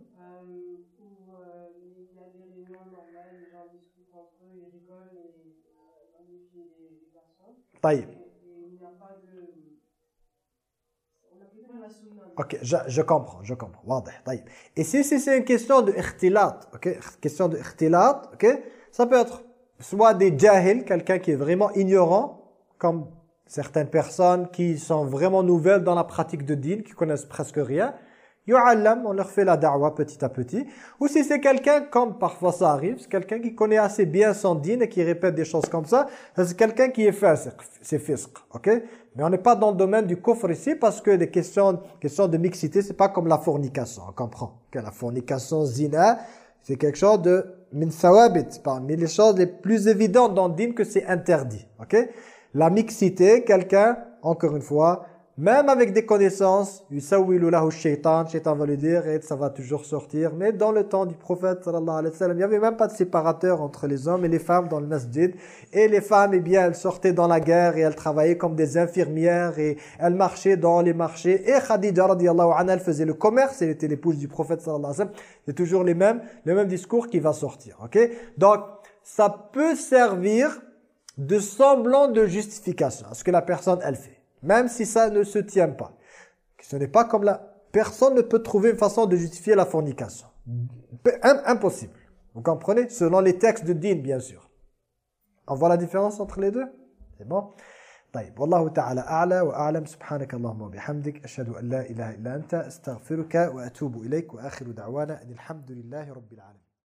Ok, je, je, comprends, je comprends. Et si, si c'est une question de ikhtilat, ok, question de ikhtilat, ok, ça peut être soit des jahil, quelqu'un qui est vraiment ignorant, comme certaines personnes qui sont vraiment nouvelles dans la pratique de din, qui connaissent presque rien, yu'allam, on leur fait la da'wa petit à petit. Ou si c'est quelqu'un, comme parfois ça arrive, c'est quelqu'un qui connaît assez bien son din et qui répète des choses comme ça, c'est quelqu'un qui est fasiq, c'est fisq, ok? Mais on n'est pas dans le domaine du coffre ici parce que des questions, questions de mixité, c'est pas comme la fornication, on comprend. que La fornication zina, c'est quelque chose de min thawabit, parmi les choses les plus évidentes dans le que c'est interdit. ok? La mixité, quelqu'un, encore une fois, même avec des connaissances, yusawilu lahu shaitan, shaitan va lui dire et ça va toujours sortir. Mais dans le temps du prophète sallallahu alayhi wa sallam, il n'y avait même pas de séparateur entre les hommes et les femmes dans le masjid. Et les femmes, eh bien, elles sortaient dans la guerre et elles travaillaient comme des infirmières et elles marchaient dans les marchés. Et Khadija radiallahu anha, elle faisait le commerce, elle était l'épouse du prophète sallallahu alayhi wa sallam. C'est toujours les mêmes, le même discours qui va sortir. ok? Donc, ça peut servir de semblant de justification à ce que la personne, elle fait. Même si ça ne se tient pas. Ce n'est pas comme la... Personne ne peut trouver une façon de justifier la fornication. Impossible. Vous comprenez Selon les textes de din, bien sûr. On voit la différence entre les deux C'est bon طيب والله تعالى أعلى وأعلم سبحانك اللهم وبحمدك أشهد أن لا إله إلا أنت أستغفرك وأتوب إليك وآخر دعوانا أن الحمد لله رب العالمين